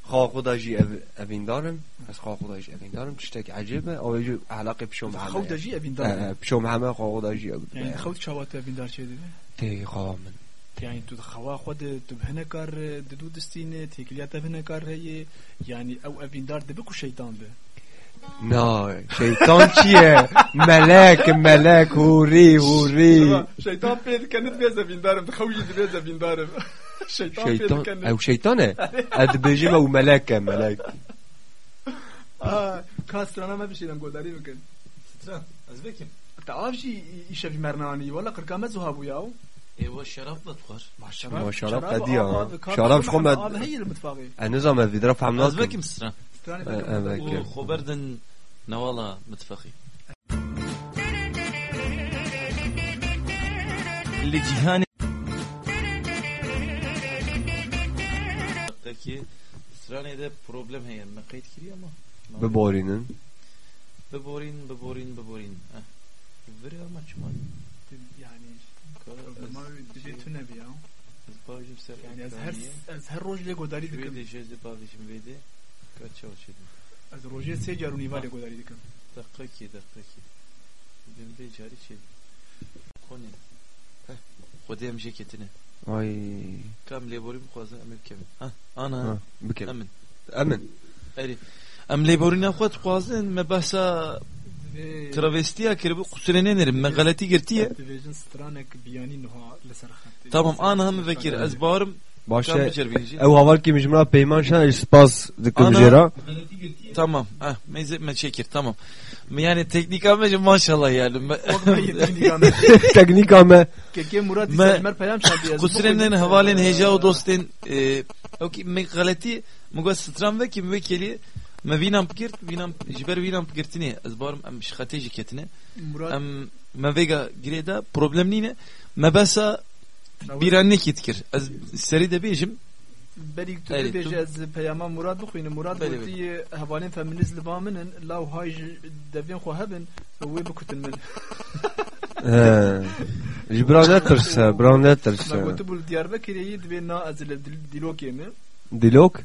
خاقوداجی اویندارم. از خاقوداجی اویندارم. که عجیبه. او علاقه بشوم همه. خاقوداجی اویندارم پشوم همه خاقوداجی یعنی خاقود شوات اویندار چه دیده تی من. یعنی تو خوا خود تو هنا دو دستینه دستين تيكليات هنا كار هي یعنی او ده بکو شیطان ده نه شیطان چیه؟ ملک ملک هوری هوری. شیطان پیدا کنه بیا زبین دارم. بخوی بیا زبین دارم. *laughs* شیطان شیطان؟ او شیطانه؟ اد بجیم او ملک ملک. کاسترانا ما بشیرم گلداری بکن ستران از بکن تعرف شي شفي مرناني ولا قرقا مزوها بوياو ايوا الشراب شراب مع ما شراب قديم شراب شخمد هي المتفاقي النظام هذي بکیم مناظر fem از nakim. بكم سترا استراني آه، آه، بكم بك. وخبردن نوالا متفقي اللي جيهاني Ki Stranede problem heye. Me kayıt kiriyor ama. Biborînin. Beborin, beborin, beborin. Eh. Veri ama çuman. يعني ما بدي تنبي ياو Bajim ser. يعني از هر از هر روج لي قداري Şöyle دكم de şey de bavişim vedi. Kaç çalışıyordum. از روجي سي جاروني بالي قداري دكم دقیقه کی دقیقه کی بیم بی جاری چی کنی خودی هم جکتینه Ay. کام لیبوری بخوازه امیر کمی ها Ha, آنا bike. امن Emin. اری ام لیبوری نخواد خوازن ما بحثا تravestiya kirbi kusurene nerim me galati girtiye Division stranek biyani nuha لسر خط tamam ana hem vekir ez barım kam Başa biçer bilinci ev haval ki mijmra peyman şan spas dikim Ana- jera. tamam ah meze me çekir tamam yani teknik amacı maşallah yani *laughs* Teknik ama که مراد ما- سلمر پیام شدی kusurenen havalen heja o dostin e, ok me galati mugo stram ve kim vekili me vinam girt vinam jiber vinam girtini ez barım em şikate jiketine مراد em me vega gireda problem nine me besa bir anne kitkir ez seri de bejim بری تو بله، بیج تو- از پیام مراد بخوین مراد بله، بودی هوالین فمینیز لبامنن لاو های دوین خو هبن وی بکوتن من jibra ne tırsa, bra ne ما tırsa. قلت بول ديار بكر يدوي نا از ديلوكي مي Dilok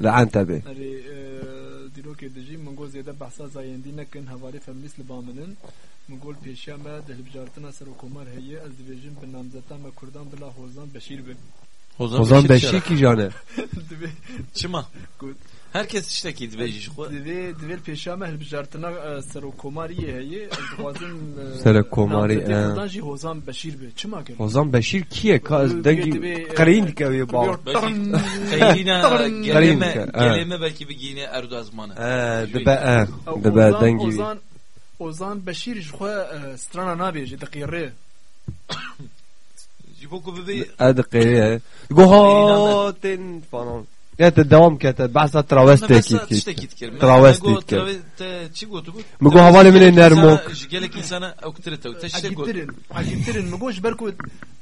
لعن tabi. اري ديلوكي دجي من قول زيادة بحثا زايندي نكن هوالي فميس لبامنن من قول بيشا ما ده بجارتنا سر وكمار هي از ديفيجن بنامزتا ما كردان بلا هوزان بشير بن Ozan beşi ki jane. دوي Çıma. Good. Herkes işte ki bejiş. دوي دوي بيشا ما بجارتنا سر وكمار هي از خوازن Sere komari. نامزتا جي هوزان بشير بن چما كن Ozan Beşir kiye kaz dengi karin dikevi bağ. Kayrina Karin geleme dike, geleme belki bir giyine erdu azmanı. Ee, dibe e, dibe dengi. Ozan Beşir ji xwe e, strana nabê ji diqîrê. *coughs* Ji bo ku bibê e, diqîrê. E. Goha tên falan. Ya te devam ke te bahsa traveste ki ki. Traveste ki. Çi gotu bu? Mugo havale min nermok. Ji gelek insana oktrete u teşte got. Agitirin mugo ji berku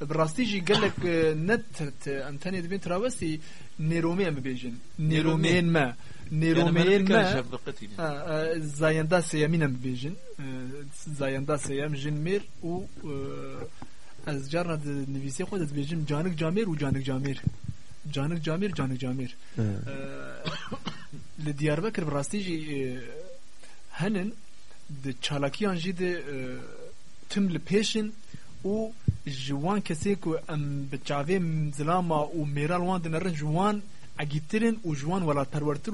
rastî ji gelek net em tenê dibin travesti neromiye mi bêjin. Neromiyen me neromeyenme zayenda seyeminen bejin e, zayenda seyem jinmir u e, ez jarna nivise xwe ez bejim canik camir u canik camir. Canik camir canik camir. E, li Diyarbakir rastî jî henin di çalakiyan jî de tim li pêşin û ji wan kesê ku em bi çavê zilama û mêral wan dinirin ji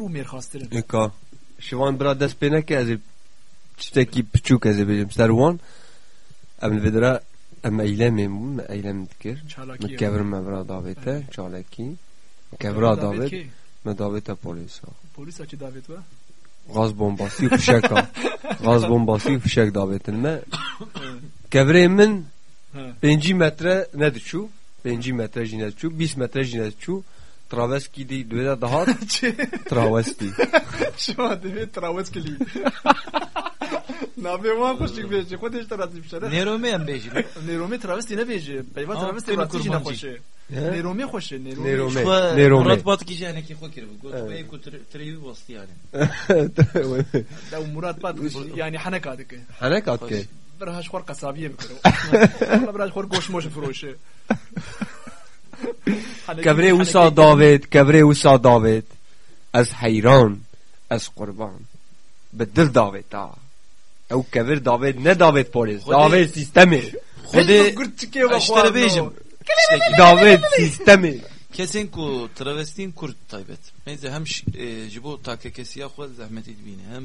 میرخواسترین Eka. Şivan bira dest pene ki ez tiştekî piçûk ez ê bêjim ser wan em li vedira em eylemê bûn me eylem dikir me چالاکی kevirin me bira davête çalekî kevira davêt me davête polîsa پولیس چی داوید و gaz bombasî û fişeka gaz bombasî û fişek davêtin me kevirê min ها pêncî metre nediçû pêncî metre jî nediçû bîst metre jî nediçû تراوسکی دی 2010 تراوسکی شما دیوی تراوسکی لی نابه ما خوشی بیجی خودش تراسی بشه نیرومی هم بیجی نیرومی تراوستی نبیجی پیوا تراوستی راستیش نخوشه نیرومی خوشه نیرومی نیرومی رات بات کی جانه کی خو کرد گفت به کو تریوی باستی یعنی دو مراد بات یعنی حنکات که حنکات که برهاش خور قصابیه بکره برای برهاش خور گوش موش فروشه Kevrê wisa davêt, kevrê wisa davêt. Ez heyran, ez qurban. Bi dil davêt ta. Ew kevir davêt ne davêt polis, Xwedê- davêt sistemê. Xwedê قلت تكي işte bejim. İşte ki Davêt sistemê. kesin ku travestin Kürt taybet. Meze hem ş- e, jibo takekesiya xwe zahmet edbine hem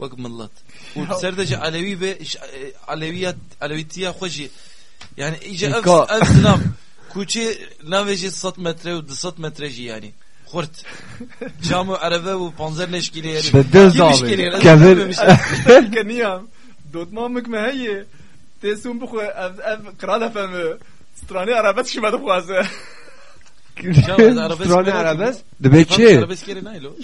وەک ملت و سەردەجە عەلەوی بێ عەلەویات عەلەویتیا خۆشی یعنی ئیجا ئەف کوچه نویجی سات متره و 200 متره جی یعنی خورد. جامو عربه و 15 لشکیلی *laughs* *laughs* یعنی بدل زابه كذل كنيام دوت ما هي تسوم بخو قرانه فهم ستراني عربت شي ما دخوازه ستراني عربس دبي تشي عربس كيري نايلو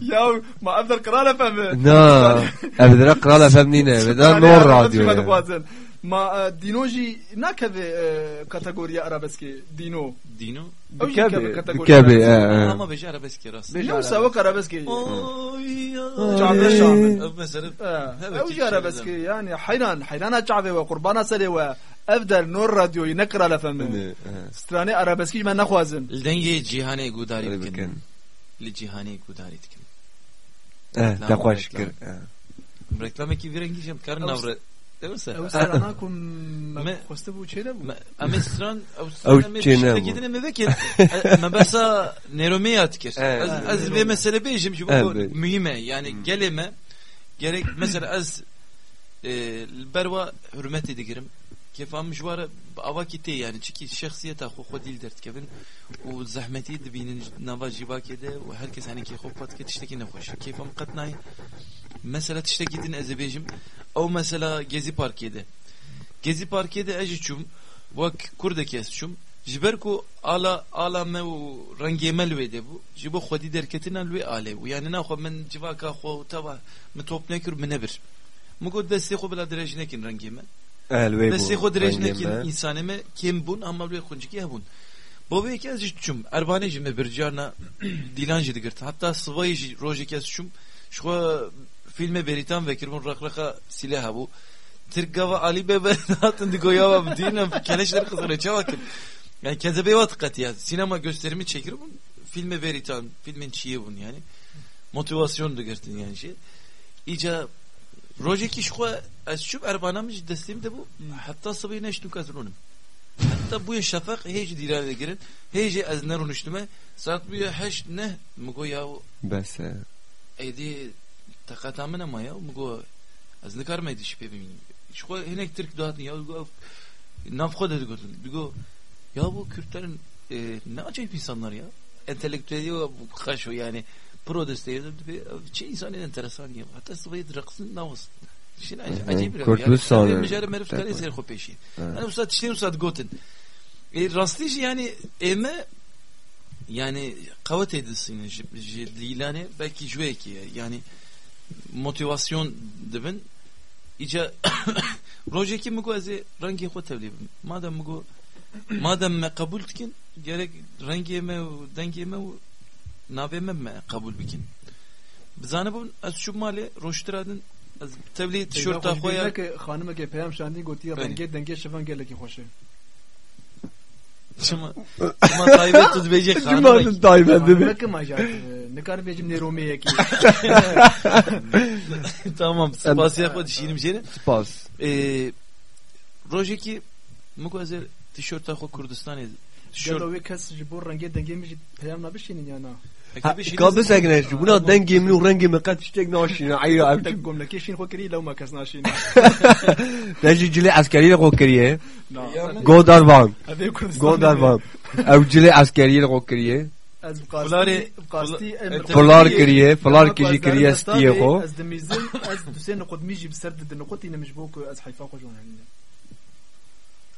يا ما افضل قرانه فهم نا افضل قرانه فهمنينا بدل نور راديو Ma eh, Dinoji nakave eh, kategorija arabeske Dino. Dino? Bikabe, bikabe. Ama beje arabeske rast. Beje arabeske. Savak arabeske. Çağbe şamil. Mesela. Evci eh, şey arabeske yani hayran. Hayrana çağbe ve kurbana sele ve evdel nur radyoyu ne kral efendim. Strane arabeske ben ne kuazim. Denge cihane gudari bikin. Li cihane gudari bikin. Eh, da kuaş kır. Reklamı ki virengi jem karın değil mi sen? de ama çene bir bu. gidin mi vekin. Ma besa neromeye atkir. Evet. Az bir mesele bejim şu bu mühime yani geleme gerek mesela az e, berva hürmet edigirim. Kefam müşvara ava kite yani çünkü şahsiyet akhu xo dil dert kevin و zahmeti dibinin nava jibakede ve herkes hani ki xo pat ketişteki ne hoş. Kefam katnay mesela tişte gidin ezebejim Ev mesela Gezi Park 7. Gezi Park 7 eciçum vak kurdek esçum. Jiber ku ala ala me u rengemel ve de bu. Jibo xwedî derketin al ve ale. Yani na xwe min civaka xwe tava mi top nekir mi nebir. Mu got destê xwe bila dirêj nekin rengême. Destê xwe dirêj nekin însanê me kêm bûn ama lê xuncikî hebûn. Bo vê kes ji çûm ervanê ji me bir carna dîlan jî. Hatta sivayê jî rojê kes çûm. Ji filme beritan ve kirmun rakraka silah bu Tirgava Ali Bebe hatın digo ya dinem keleşler kızına çavakin. Yani kezebe vat ya. Sinema gösterimi çekir bun. Filme veritan, filmin çiği bun yani. Motivasyon da gertin yani şey. İca Roje ki şu esçub erbanamız destim de bu. Hatta sabı neştu kazrunum. Hatta bu şafak heyci dilale girin. Heyci az nerun üstüme. Saat bu ya heş ne? Mugo ya بس така там на моя, мго аз не карме да шпе ми. Шко хенек Türk dağıtın ya. Nafko dedi gördüm. Digo ya bu Kürtlerin e, ne acayip insanlar ya. Entelektüeli bu kaşo yani protesto edip şey insan enteresan ya. Hatta sıvayı raksın namus. Şin acayip bir Kürtlistan. Yani mücadele merif kare ser kopeşi. Hani usat işte usat gotin. E, rastlayıcı yani eme yani kavat edilsin jilane belki jüveki yani motivasyon dibin ica *coughs* rojeki mugu ez rengi xwe tevlîbim madem mugu madem me kabul dikin gerek rengê me û me û me me kabul bikin. Bizanebûn ez çû malê rojtira din ez tevlî tişorta xwe ya xanimeke peyam şandî gotiya rengê dengê şivan gelekî xweş e Cuma, Cuma Tayyip'e tüzbecek. Cuma'nın Tayyip'e dedi. Bırakın acaba. Ne kadar becim ne Roma'ya *laughs* *laughs* ki. tamam. Spas yapma dişinim seni. Spas. Ee, Rojeki mukazer tişört takı Kürdistan'ı. Tişört. Ya da ve kas bu renge dengemiş peyamla bir şeyin yana. كابس اجناش بنا دنگی منو رنجي ما قد تشتاق ناشين عيا عبد قمنا كيشين خوكري لو ما جله تجي جلي عسكري خوكري وان فان جودار فان او جلي عسكري خوكري فلار کریه؟ فلار کجی کریه استیه خو؟ از دمیزل از دوسين قدم میجی بسرد دن انا مش بوك از حیفا خو جون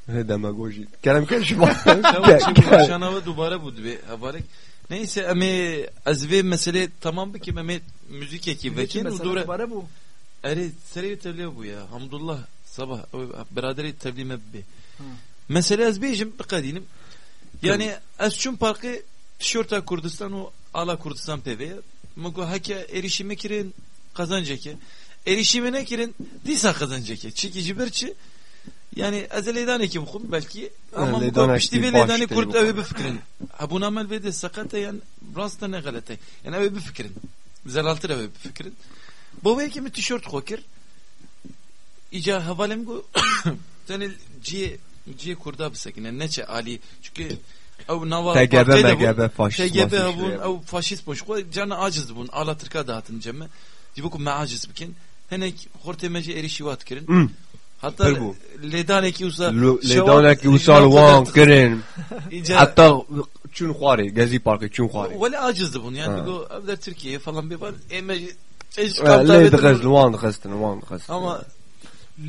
هذا ما كلام كان شباب شما دوباره بود. به Neyse emi ez vê meselê tamam bikim emê müzikekî vekin û dure bû. Erê serê tevlê bûye hamdullah sabah beraderê tevlî me bibê. Mesele ez bêjim biqedînim. Yani ez çün parkê tişorta Kurdistan û ala Kurdistan peveye me got heke erişime kirin kazanceke. Erişime ne kirin dîsa kazanceke. Çekî ji ber çi yani ezeleyden ekim kum belki ama Evet, mugo ledan pişti ekip ve başta kurt bu evi bir fikrin. Abuna mel ve de sakata yani rasta ne galata. Yani evi bir fikrin. Zelaltır evi bir fikrin. Bu belki mi tişört kokir. İca havalem go *coughs* tane ciye ciye kurda bir sakine neçe ali çünkü ev nava TGB bu. MGB faşist TGB şuraya. ev faşist boş ko cana aciz bun ala Türkiye dağıtın cemme dibuku ma aciz bikin henek hortemeci erişivat kirin Hmm. hatta Tabii bu. ledaneki usa لدانك يوصل وان كرين İca حتى تشون خواري جازي بارك تشون خواري Valla acizdi bunu yani Ha. bu evler Türkiye falan bir var emeci eş لا دغز وان دغزتن وان دغزتن ama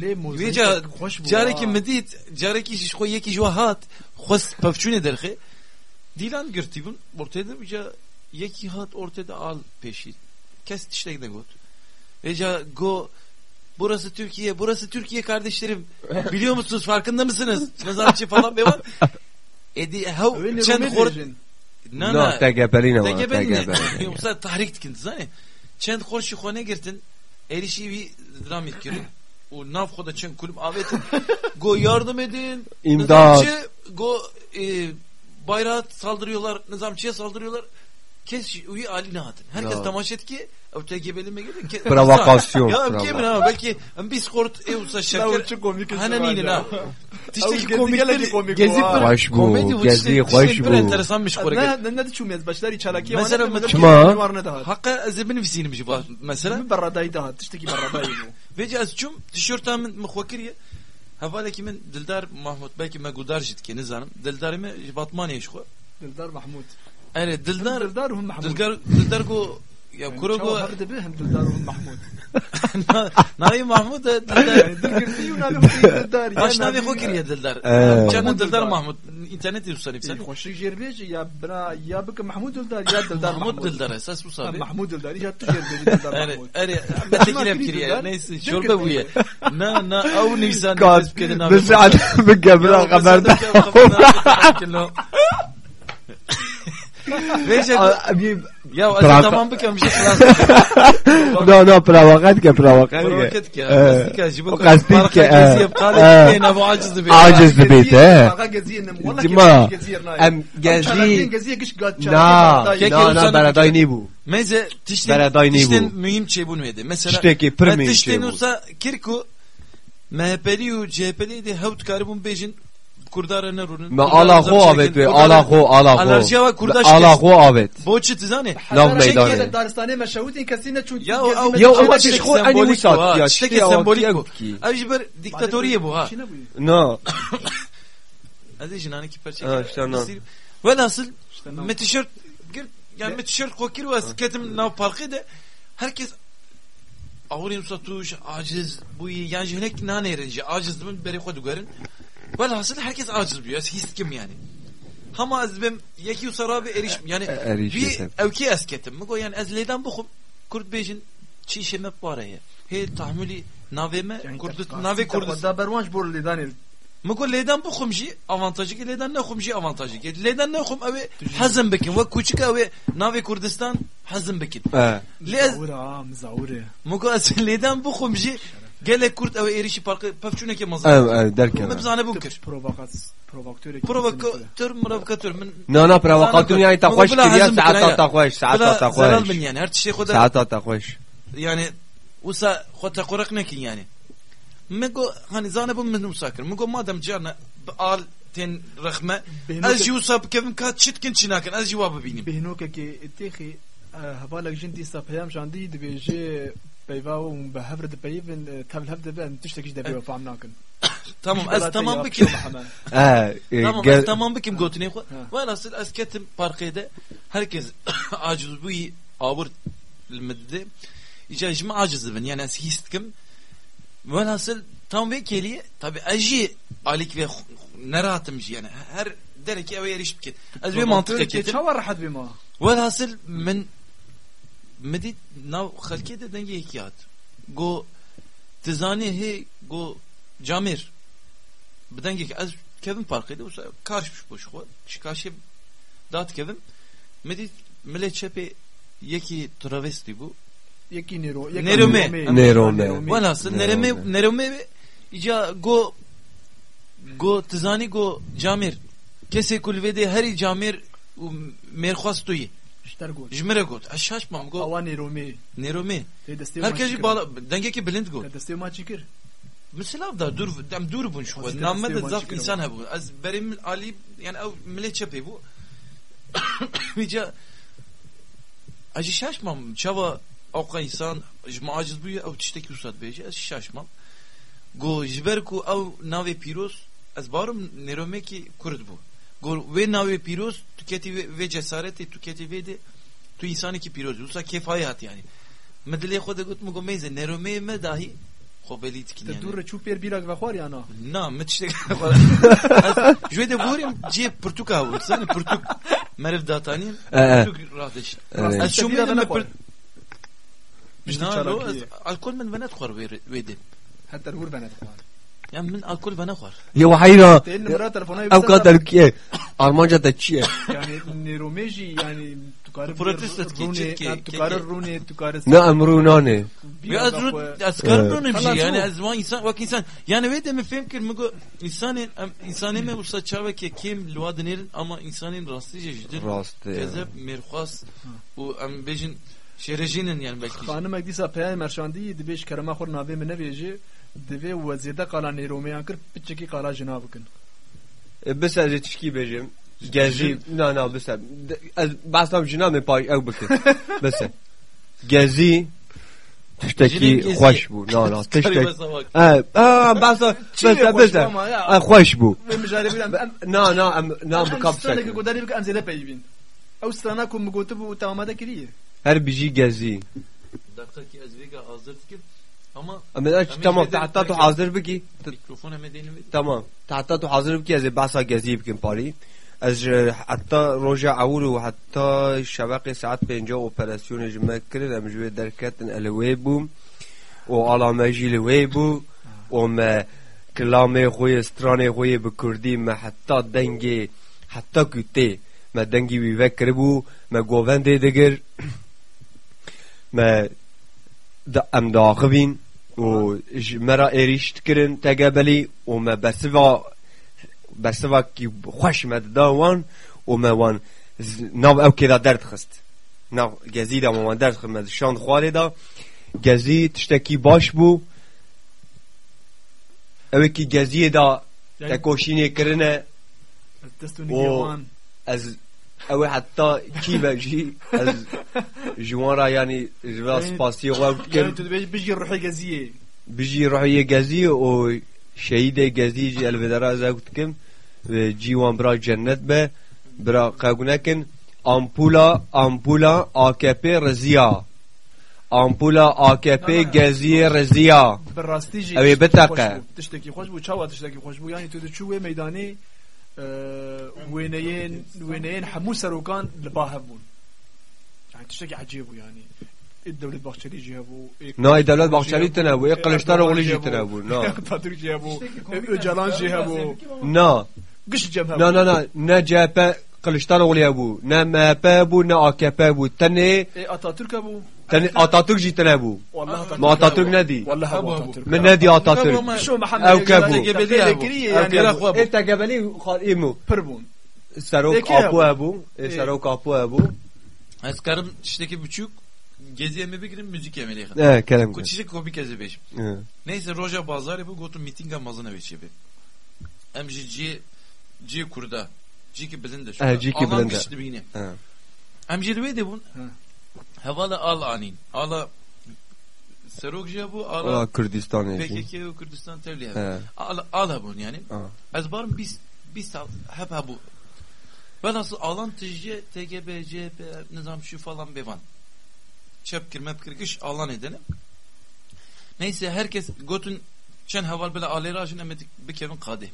لی موزیک ویجا خوش بو جارێکی مدیت جارێکی خۆ یەکی ژوە هات خۆست پەفچوونێ دەرخێ دیلان گرتی بوون ortaya ویجا یەکی هات ortaya al peşi kes tiştek de got Veca go Burası Türkiye, burası Türkiye kardeşlerim. Biliyor musunuz, farkında mısınız? Mezarçı falan bir var. *laughs* Edi, how, çen hor... Nana, tegebeline var. Tegebeline. *laughs* Yoksa tahrik tikintiniz hani. Çen horşi hone girtin. Erişi bir dram itkirin. O navkoda çen kulüp avetin. *laughs* Go yardım edin. İmdat. Nizamçı, go e, bayrağı saldırıyorlar. Nizamçıya saldırıyorlar. Kes uyu alina atın. Herkes tamaşet ki öteki bölüme gidelim. Provokasyon. ya ömkemin ama belki bir skort evsa şeker. Hananinin ha. Tişteki komikler. Gezi bir. Hoş bu. Gezi hoş bu. Bir enteresan bir şkora. Ne ne düşünmez başlar içeraki. Mesela hani kima? Hakka e, zebin fisini bir var. Mesela. Berradayı daha. Tişteki berradayı. *laughs* Vece az çum tişörtü min mıhvakiriye. Havalaki min Dildar Mahmut belki me gudar jitke ne zanım. Dildarime Batmaniye şko. Dildar Mahmut. Evet Dildar. Dildar Dildar Dildar go يا يذكركم هرد بهم دلدار محمود. *laughs* ناري محمود دلدار اش ناري خو كريا دلدار كان دلدار محمود. إنترنت يوصل يفسد إيه، خوش جربيج يا برا يا بك محمود دلدار يا دلدار محمود دلدار أساس وصل آه، محمود دلدار جات تجربيج دلدار محمود. أنا *laughs* أنا بتكلم كريا نيس شربه ويا نا نا أو نيسان بس كده بس عاد *laughs* بقى بلا خبرنا ليش آه، يا Bırak- أصلا tamam بكم شيء خلاص no no provokat ke provokat بروكت ke. يا قصدك اجيبك قصدك فرقة آه. جزية بقالة آه. اثنين ابو عاجز بيه Aciz bit he. والله جماعة. جزير Em gezi جزير قش قاد na Kek na yolsana na beraday ni bu. Meze tişten Beraday ne tişten bu? mühim şey bunu yedi. Mesela Tişteki pır ben mühim tişten şey bu. olsa kirku MHP'li u CHP'li de havut karibun bejin kurdare ne runin. Ma Allahu avet ve Allahu Allahu. Alerjiye ve kurdaş. Allahu avet. Bu çi tizani. Lav meydane. Daristane meşavutin kasine çun. Ya o ya o teşku ani musat. Ya işte sembolik. Ajber diktatoriye bu ha. No. Hadi jinanı ki parça. Ha işte no. Ve nasıl? Me tişört yani me tişört kokir ve sketim nav parkı de herkes Avrim satuş aciz bu yan jehnek nane erenci aciz min beri kodu garin Velhasıl herkes aciz bir his kim yani. Hama ez bim yeki usara bir eriş e, yani bir evki esketim. Mugo yani ez leydan bukum kurd bejin çi şeme paraya. He tahmili naveme kurd nave kurd. Da berwanj bor leydan Mugo leydan bukum jî avantajı ki leydan ne xum jî avantajı ki. Leydan ne xum evi hazım bekin ve küçük evi nave Kurdistan hazım bekin. E. Mizavura mizavura. Mugo ez leydan bukum jî لك كرد اوي ايريشي بارك بفشونا كي Ev مزا ev derken. مبزانه بنكر بروفاكات بروفاكتور بروفوكاتور مروفوكاتور من No no provokatör yani مقول takhoş بلا kiriya حزم بكين saat هيا. takhoş saat بلا زلال takhoş. من يعني هرت شي خدا Saat takhoş. يعني وسا خد قرق نكين يعني مقول هاني زانه بم من مساكر مقول ما دام جارنا بقال تين رخمه بينك- از يوسف كيف كات شت كنت شناكن از جواب بيني بهنوك كي اتخي هبالك جندي سابيام جاندي دبيجي بيفاو بهفر دبيفن تابل هفر دبيفن تشتكيش دبيفا فعمناكن tamam az tamam bikim He. *coughs* e, tamam gel- az tamam bikim gotine xo Ha. ve nasıl az ketim parkede herkes aciz bu iyi avur المدة إجا إجماع عاجز بن يعني أس هيستكم velhasıl tam ve keliye tabi aji alik ve neratım yani her derek eve erişip git. Az bir mantık eketim. شاور حد بما velhasıl men medit nav halke de denge hikayat. Go tizani he go camir. Bidenge ki az Kevin parkıydı usa karşımış boş xo. Şikaşe dat Kevin. Medit millet çepe yeki travesti bu. يكي نيرو نيرومي. نيرومي. Velhasıl nereme Nerede? nereme ica go go tizani go camir. Kese kulvede her camir merxwastuyi. اشترقوا Jmere got. Aşaş mam go اوان نيرومي nerome. دستي Herkes bağla denge ki blind got. دستي ما تشكر Mesela da dur dem dur bun şu. Hazreti Namme de Süleyman zaf çıkıyor. insan ha bu. Az benim Ali yani ev millet çepe bu. Vica Acı şaşmam. Çava Avka insan jma aciz bu ya ev tişteki usat bece. Az şaşmam. Go jiber ku ev nave piros az barım nerome ki kurd bu. Go ve nave piros tüketi ve, ve cesareti tüketi ve de tu insanı ki piros. Usa kefayat yani. Medle خود قلت مگو میزه نرومه me dahi خبلی تکین yani. تدور تشوف بير بيلاك بخوار يا انا Na, me tiştek. Jwe de burim ciye Portuka bu. Sen Portuk merv datanin. Ee. Portuk rahatış. Evet. Az şu Biraz meydan da me koy. per. Biz Na, çalak lo, iyi. alkol men bana tkar vedi. حتى الهور بنات خوار Yani men alkol bana kar. Ya hayra. لان مرات تلفونها Ev kadar ki. Armanca da çiye. يعني نيروميجي يعني تكار Protestant ki, روني çit ki, تكار ki- روني تكار Ne emru nane. Ve az rut askar Evet. bunu bir şey. Halas Yani bu. az van insan vak insan. Yani ve de me fikir mi go insanın insanı me usta çava ki kim luadnerin ama insanın rastlıca jidir. Rast. Gezep merkhas bu em bejin Şerejinin yani belki. خانم دیسا پیام مرشاندی دبیش کرما خور ناوی من نویجی divê wezêde qala nêromeyan kir piçekî qala jina bikin. Biser ji tişkî bêjim. Gezî na na biser. Ez behsam jina me pay ew bikin. Biser. Gezî tiştekî xweş bû. Na na tiştek. Behsa biser biser. Em xweş bû. Na na em na bi kapsek. Em straneke gudarî bikin em zêde peyvîn. Ew strana ku mi gotibû tamamede kiriye. Her bijî gezî. Dakika ki ez vêga hazir dikir ama Ama da tamam tahta tu hazır biki. mikrofon emedeni ve Tamam. Tahta tu hazır biki ez basa gezî bikin parî. Ez ji hatta roja awur û hatta şeveqê saat 5 operasyonê ji me kirin em ji wê derketin el wê bûm û ala me jî li wê bû û me kilamê xwe stranê xwe bi kurdî me heta dengê heta ku tê me dengî wî vekiribû me govendê digir me da em daxivîn û ji me ra êrîş dikirin tegebelî û me besiva besivakî xweş me dida wan û me wan z- nav ew kêda derdxist nav gezî da me wan derdxist me şand xwarê da gezî tiştekî أو حتى كي باجي جوان راه يعني جوا سباسي غوا كان بيجي روحي غازي بيجي روحي غازية و شهيد غازي جي الفدرا زاكت كم جيوان برا جنت به برا قاغناكن امبولا امبولا اكبي رزيا امبولا اكبي غازي آه. رزيا براستي جي اوي بتاقه. تشتكي خوش بو تشاوا تشتكي خوش بو يعني تو تشوي ميداني آه، وينين وينين حموس روكان لباهبون يعني تشتكي عجيبو يعني. الدولة باخشالي جابو ناي نعم، الدولة باخشالي تنابو اقلشتار اغلي تنابو نا اقتاتر جابو اجلان جابو نا قش جبهة نا نا نا نا جابا قلشتار اغلي ابو نا مابا بو نا آكابا تني. إيه اتاترك ابو tene Atatürk jî tene bu والله Atatürk ma Atatürk ne di والله أبو ابو أبو. Atatürk من نادي Atatürk شو محمد أو كابو. Gebeli يعني Gebeli e tegebeli xalimu بربون Serok Peki apu abi. ebu e E. serok apu ebu Ez karım çişteki buçuk gezi emi bigirim müzik emeli. e kelem Ku çişek kobi kezi beş. e Neyse roja bazar bu gotu mitinga mazına veçi be. Em ji ci ci kurda. Ci ki bilinde şu. Eh, ci ki Alan bilinde. güçlü bine. e Em cilve de bun. Ha. Havalı al anin. Ala Serok je bu Aa ala Kürdistan yani PKK ve Kürdistan tevliye. e Al al bun yani. Aa. Ez barım biz biz sal- hep ha bu. Velhasıl alan tijce TGB, CHP, nizam şu falan bevan. Çepkir mepkir kış alan edelim. Neyse herkes gotun çen heval bile aleyra ajın emedik bir kevin kadi.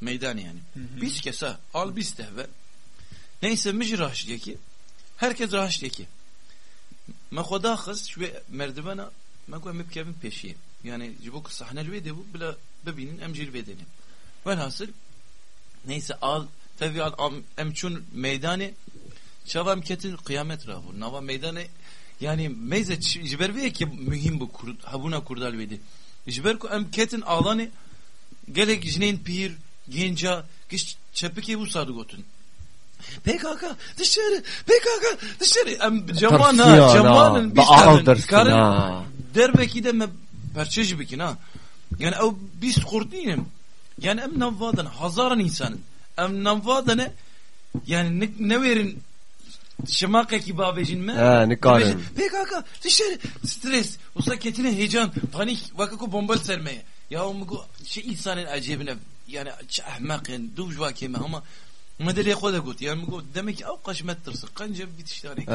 Meydan yani. Biz kesa al biz tehve. Neyse müjü rahaş diye ki. Herkes rahaş diye ki. Khoda khız şu merdivana me ko emip kevin peşiye. Yani cibuk sahnel ve de bu bile bebinin emcil bedeni. Velhasıl neyse al tabi al emçun meydanı çavam ketin kıyamet rahu. Nava meydanı yani meyze jiber ve ki mühim bu kur, habuna kurdal vedi. Jiber ku em ketin alanı gelek jneyn pir genca giş çepike bu sarı gotun. PKK dışarı PKK dışarı em cemanın na. biz Bağal tabii tırsın karın ha. derbeki de me perçeci bikin ha. Yani ev biz kurdinim. Yani em navvadan hazaran insanın. Em navvadan yani ne, ne verin şemakaki babecin mi? He, kadar. PKK dışarı stres. O saketine heyecan panik vakako bombal sermeye. Ya o şey insanın acebine yani çe ahmak yani duj vakime ama مدري يقول قلت يعني مقول دمك اوقش ما ترسق قنجه بتشتري e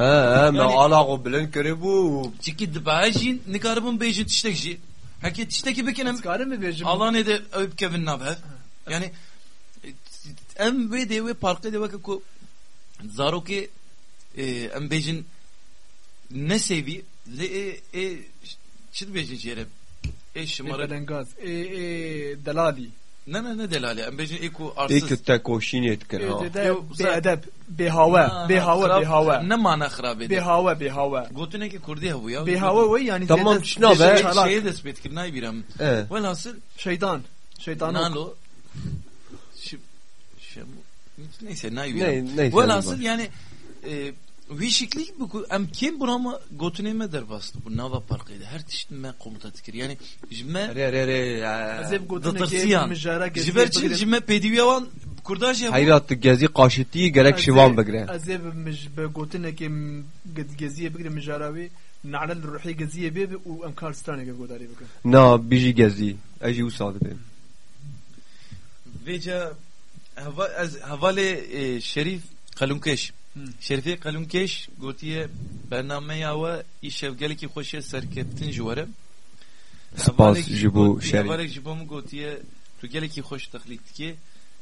e me Yani- ala go bilen kere bu Çünkü dibajin nikaribun bejin tiştekji. Haki tişteki bekenem Çıkarım mı bejim? Allah ne de öp kevin nabhe. Yani e, em ve de ve parkı de bakı ku zaro ki e, em bejin ne hava, be hava. ne mana kharabe Be de hava, be hava. gotune ki kurdi ha bu ya Be hava ve yani Tamam, ziyade- şuna be. çalak. şeye despet kirnay biram e velhasıl Şeytan. Şeytan ok. Nalo şu, şu neyse ne ne neyse Velhasıl yani e, Şeklî bu em kêm buna me gotinê me derbastı bu nava parkê de her tiştin me komuta dikir yani ji me Re re re. Ez ê gotinekê ditirsiyan mijara geziye ji ber çi bigrin. ji me pêdivîya wan kurda jî Hayrat gezi qaşitî gerek şivan bigre. Ez ê mij be gotinekê geziye bigrin mijara wê nalel ruhî geziye bê û em karistanê godarî bikin. Na bijî gezi. Ejî wisa dibê. Veca hava ez havalê e, Şerif Qalunkeş Şerifê Qalunkeş gotiye bernameya we îşevgelekî xweş e serkeftin ji bo. Havalek ji bo min gotiye tu gelekî xweş texlîk dikê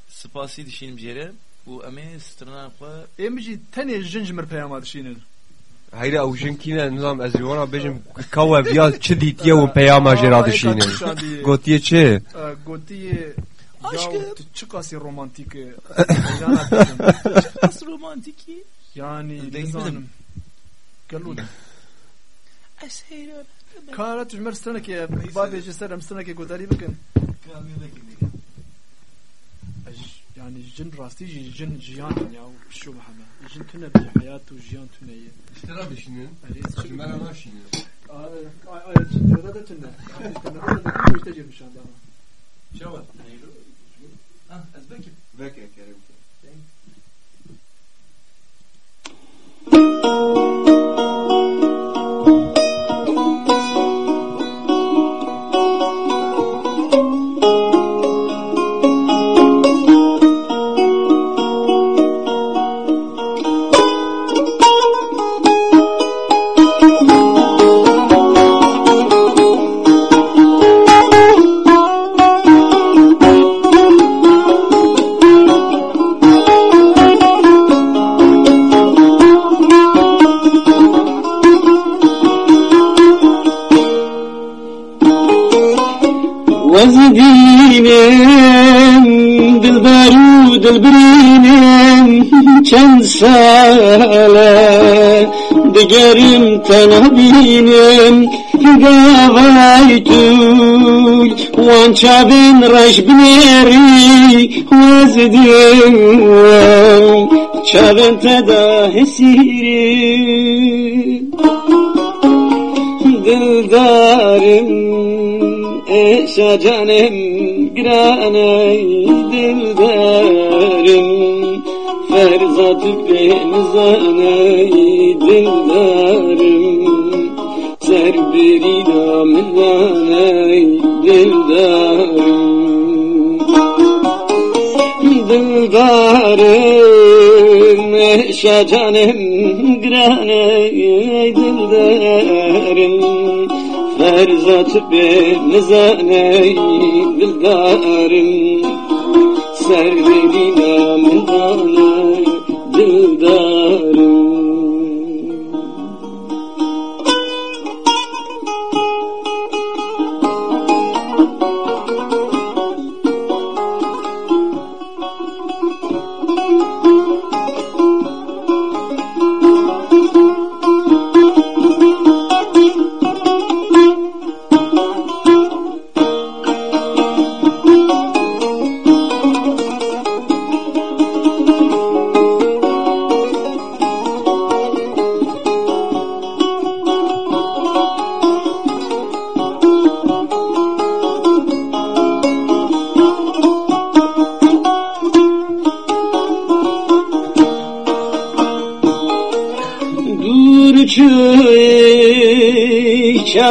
spasî dişînim jêre û em ê strana xwe Em jî tenê jin ji mir peyama dişînin. Hayra ew jinkîne nizam ez ji wana bêjim kawe viya çi dîtiye û peyama jê ra dişînin. Gotiye çi? Gotiye Aşkım. Ya çi qasî romantik e. Nasıl romantikî Yani nizanim. Gelo Ez heyran Kara stranekê bavê ji ser em stranekê godarî bikin. Ez- Yani jin rastî jî jin jiyan ya şu Muhammed. Jin tune bir hayat û jiyan tune ye. İşte dişînin. Ali Ji me re naşînin. ay ay jin da tune. İşte ne kadar işte girmiş anda. Çavat Ah, ez bekip. Veke kerem Thank you. mesele Digerim talebinin davaytul Wancha bin rajbneri wazdim Çavın tedahisi Dildarım Eşa canım Granay dildarım Ferzat benizanay dildarım Serberi namizanay dildarım Dildarım eşa canım granay dildarım Ferzat benizaney dildarım Serdi bina mezarlar Yılda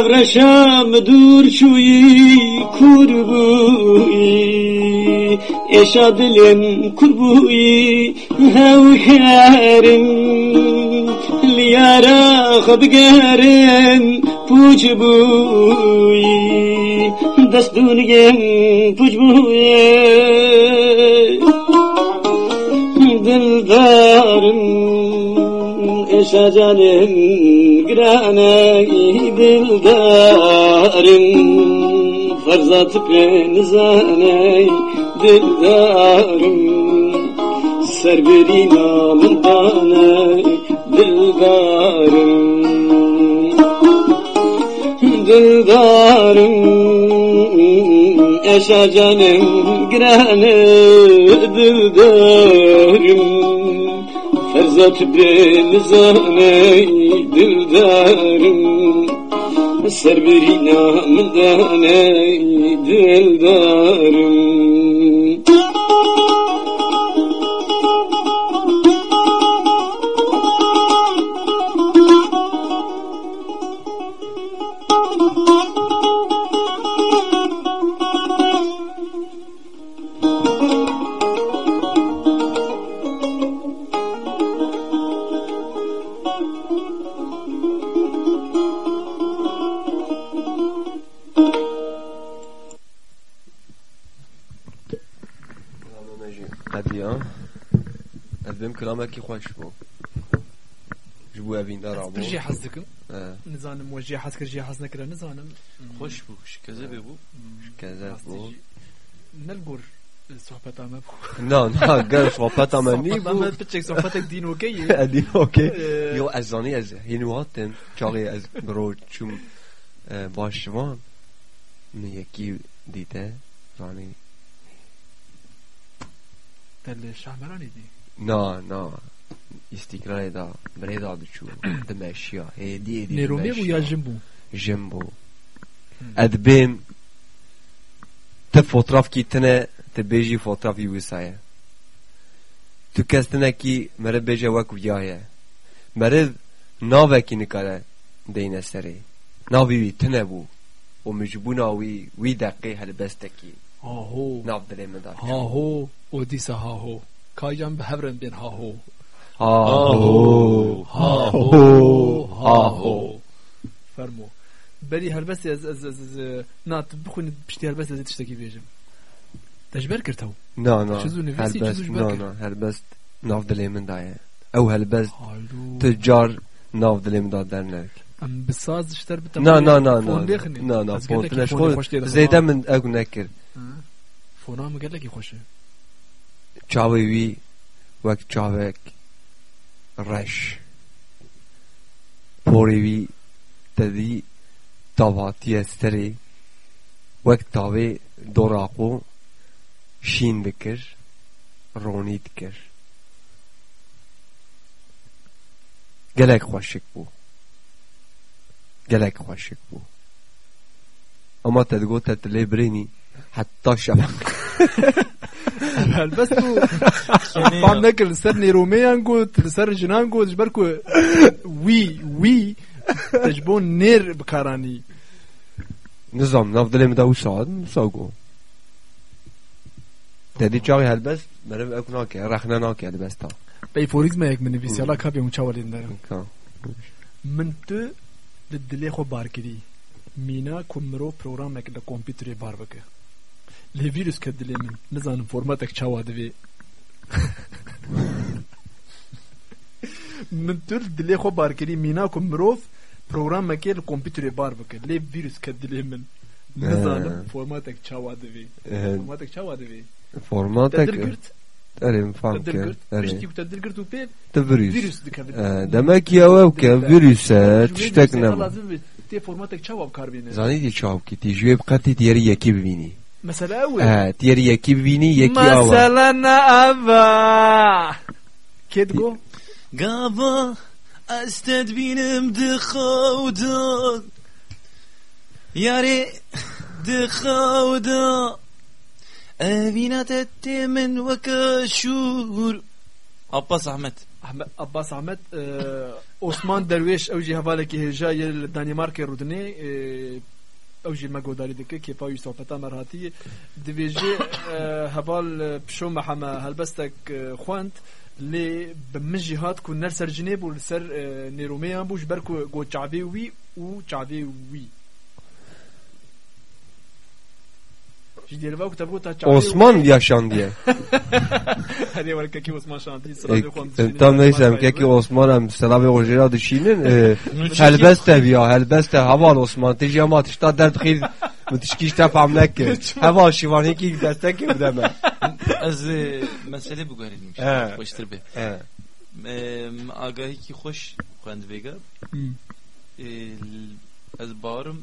اغرشم دور شوی کربوی، بوی. کربوی کور بوی هاو لیارا خبگرن پوچ بوی. دست دونگم پوچ بوی. Canım granay dildarım Farzat benizanay dildarım Serberi namındanay dildarım Dildarım Eşa canım granay dildarım Azat denize neydir derim. Server inamından neydir derim Non, non, gars, je ne pas ta mamie. Son patak din okey. Din okey. Yo ez zanê ez hênwatin çarê ez biro çûm başvan mi yekî dîte zanê. Te li şahmeranê dî? Na, na. İstikrarê da birê da diçû di meşiya. Hêdiyê dî. Nêromê bû ya jim bû? Jim bû. Ez bêm te fotoğraf kitine të bëjë fota vjuisaje. Tu kastën aki mërë bëjë wak vjaje. Mërë nave ki në kare dejnë sëri. Navi vi të nebu. O mëjbuna vi vi daqi halbestaki. Ha ho. Nav dële më daqë. Ha ho. O disa ha ho. Kajan bë hevrën bin ha ho. Ha ho. Ha ho. Ha ho. Fermo. بلی هر بس از از از نات بخونید پشتی هر بس از تشتکی بیجم تجبر كرتو. نا نا نو نو. هل بس ناف دلي من داية. أو هل بس تجار. ناف دلي من دار نك أم بساز اشتر بتمام نو نو نو نو نو. نو فون فلاش خول زيدا من اقو نكر فونا ما قال لك يخش تشاوي وي. وك تشاوك رش. بوري وي. تدي طواتي استري. وقت طاوي دوراقو. شین دکر رونی دکر گلک خوشک بو. گلک خوشک بو. اما تدگو تدلی برینی حتی شبک بس طبعا نكر لسر نيروميان قلت لسر جنان گود جبر کو وی وی تجبون نير بكاراني نظام نفضل مداو شاد نساقو Dedi çağ helbes, benim eknak ya, rahne nak ya besta. Bey forizme ek mini bis yala kapya muçavalin der. Min tu de dile xo bar kiri. Mina kumro program ek de kompütere bar bike. Le virüs ke dile min, nizanım format ek çawa divi. Min tu dile xo bar kiri mina kumro program ek de kompütere bar bike. Le virüs ke dile min. Nizanım format ek çawa divi. Format ek çawa divi. بشتي وتدرقرت وبيل تە ڤیروس فيروس دكبت دەمەکی ئەوە بکە ڤیروسە تشتێک نەما لازم تي فورماتك تشاوا بكاربينه زانیتی چاوکیتی ژێ بقەتی دیێری یەکی ببینی مثلا اول ئە دیێری یەکی ببینی یەکی ئەوە مثلا أبا كيدغو Gava استد بینم دخودا یاری دخودا أبينات من وكشور Abbas Ahmet. أحمد عباس أحمد آه، عثمان درويش أوجي هفالك هجاي الدنمارك رودني آه، أوجي المقوداري دكي كي باوي صوبتا مرهاتي ديفيجي آه، هفال بشو محما هلبستك آه، خوانت لي بمجي هات كون نرسر جنيب ولسر آه، نيروميان بوش بركو جو شعبي وي و شعبي وي Osman yaşan diye. Tam nejsem, kaki Osmanem selavê rojêra dişînin helbest teviya helbest te heval Osman te jiya ma tişta derd xîr min tişkî ji te fehm nekir. Heval şivanekî destekê bide me. *laughs* Ez meselê bigerînim. Xweştir be. Agahî xweş xwend vêge. Ez barim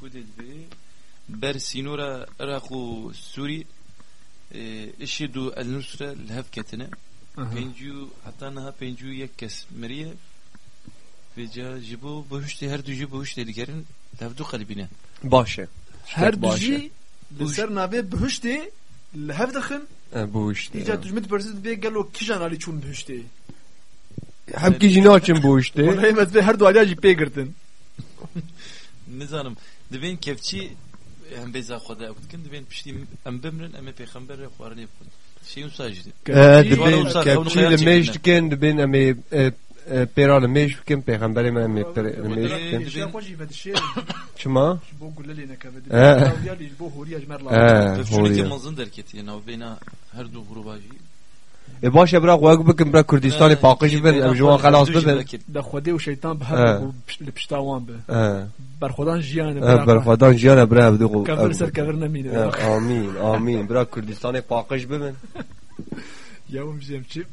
ku dê Bersinura Irak'u Suri e, işidu el nusre lehevketine pencu hatta naha pencu yekkes meriye. Ve cajibu bohuşti her dücü bohuş dedigerin levdu kalbine. Başe her dücü ser nave bohuşti lehev dexin e, bohuşti icat dücmet persit bir gelo kijan ali çun bohuşti hem ki jina açın bohuşti vallahi met her duaya jipey girdin. *laughs* Ne zanım dibin kepçi کفچی هم بیزا خدا اکتکن دبین پشتی ام بمرن ام پیغمبر خوارنی بکن شیون ساجدی E, Şu dibin an olsa kepçi kabul le hayal meş çekimine. diken dibin emi pera le meş diken peygamberim emi pera le meş diken. Jiya xwe jî vedişê Çima? ji ای باش برا قواگ بکن برا کردستان پاکش بن ام جوان خلاص بن ده خودی و شیطان به هم به بر خودان جیان بر خودان جیان برا بدو کبر سر کبر نمینه آمین آمین برا کردستان پاکش بمن یوم جیم چی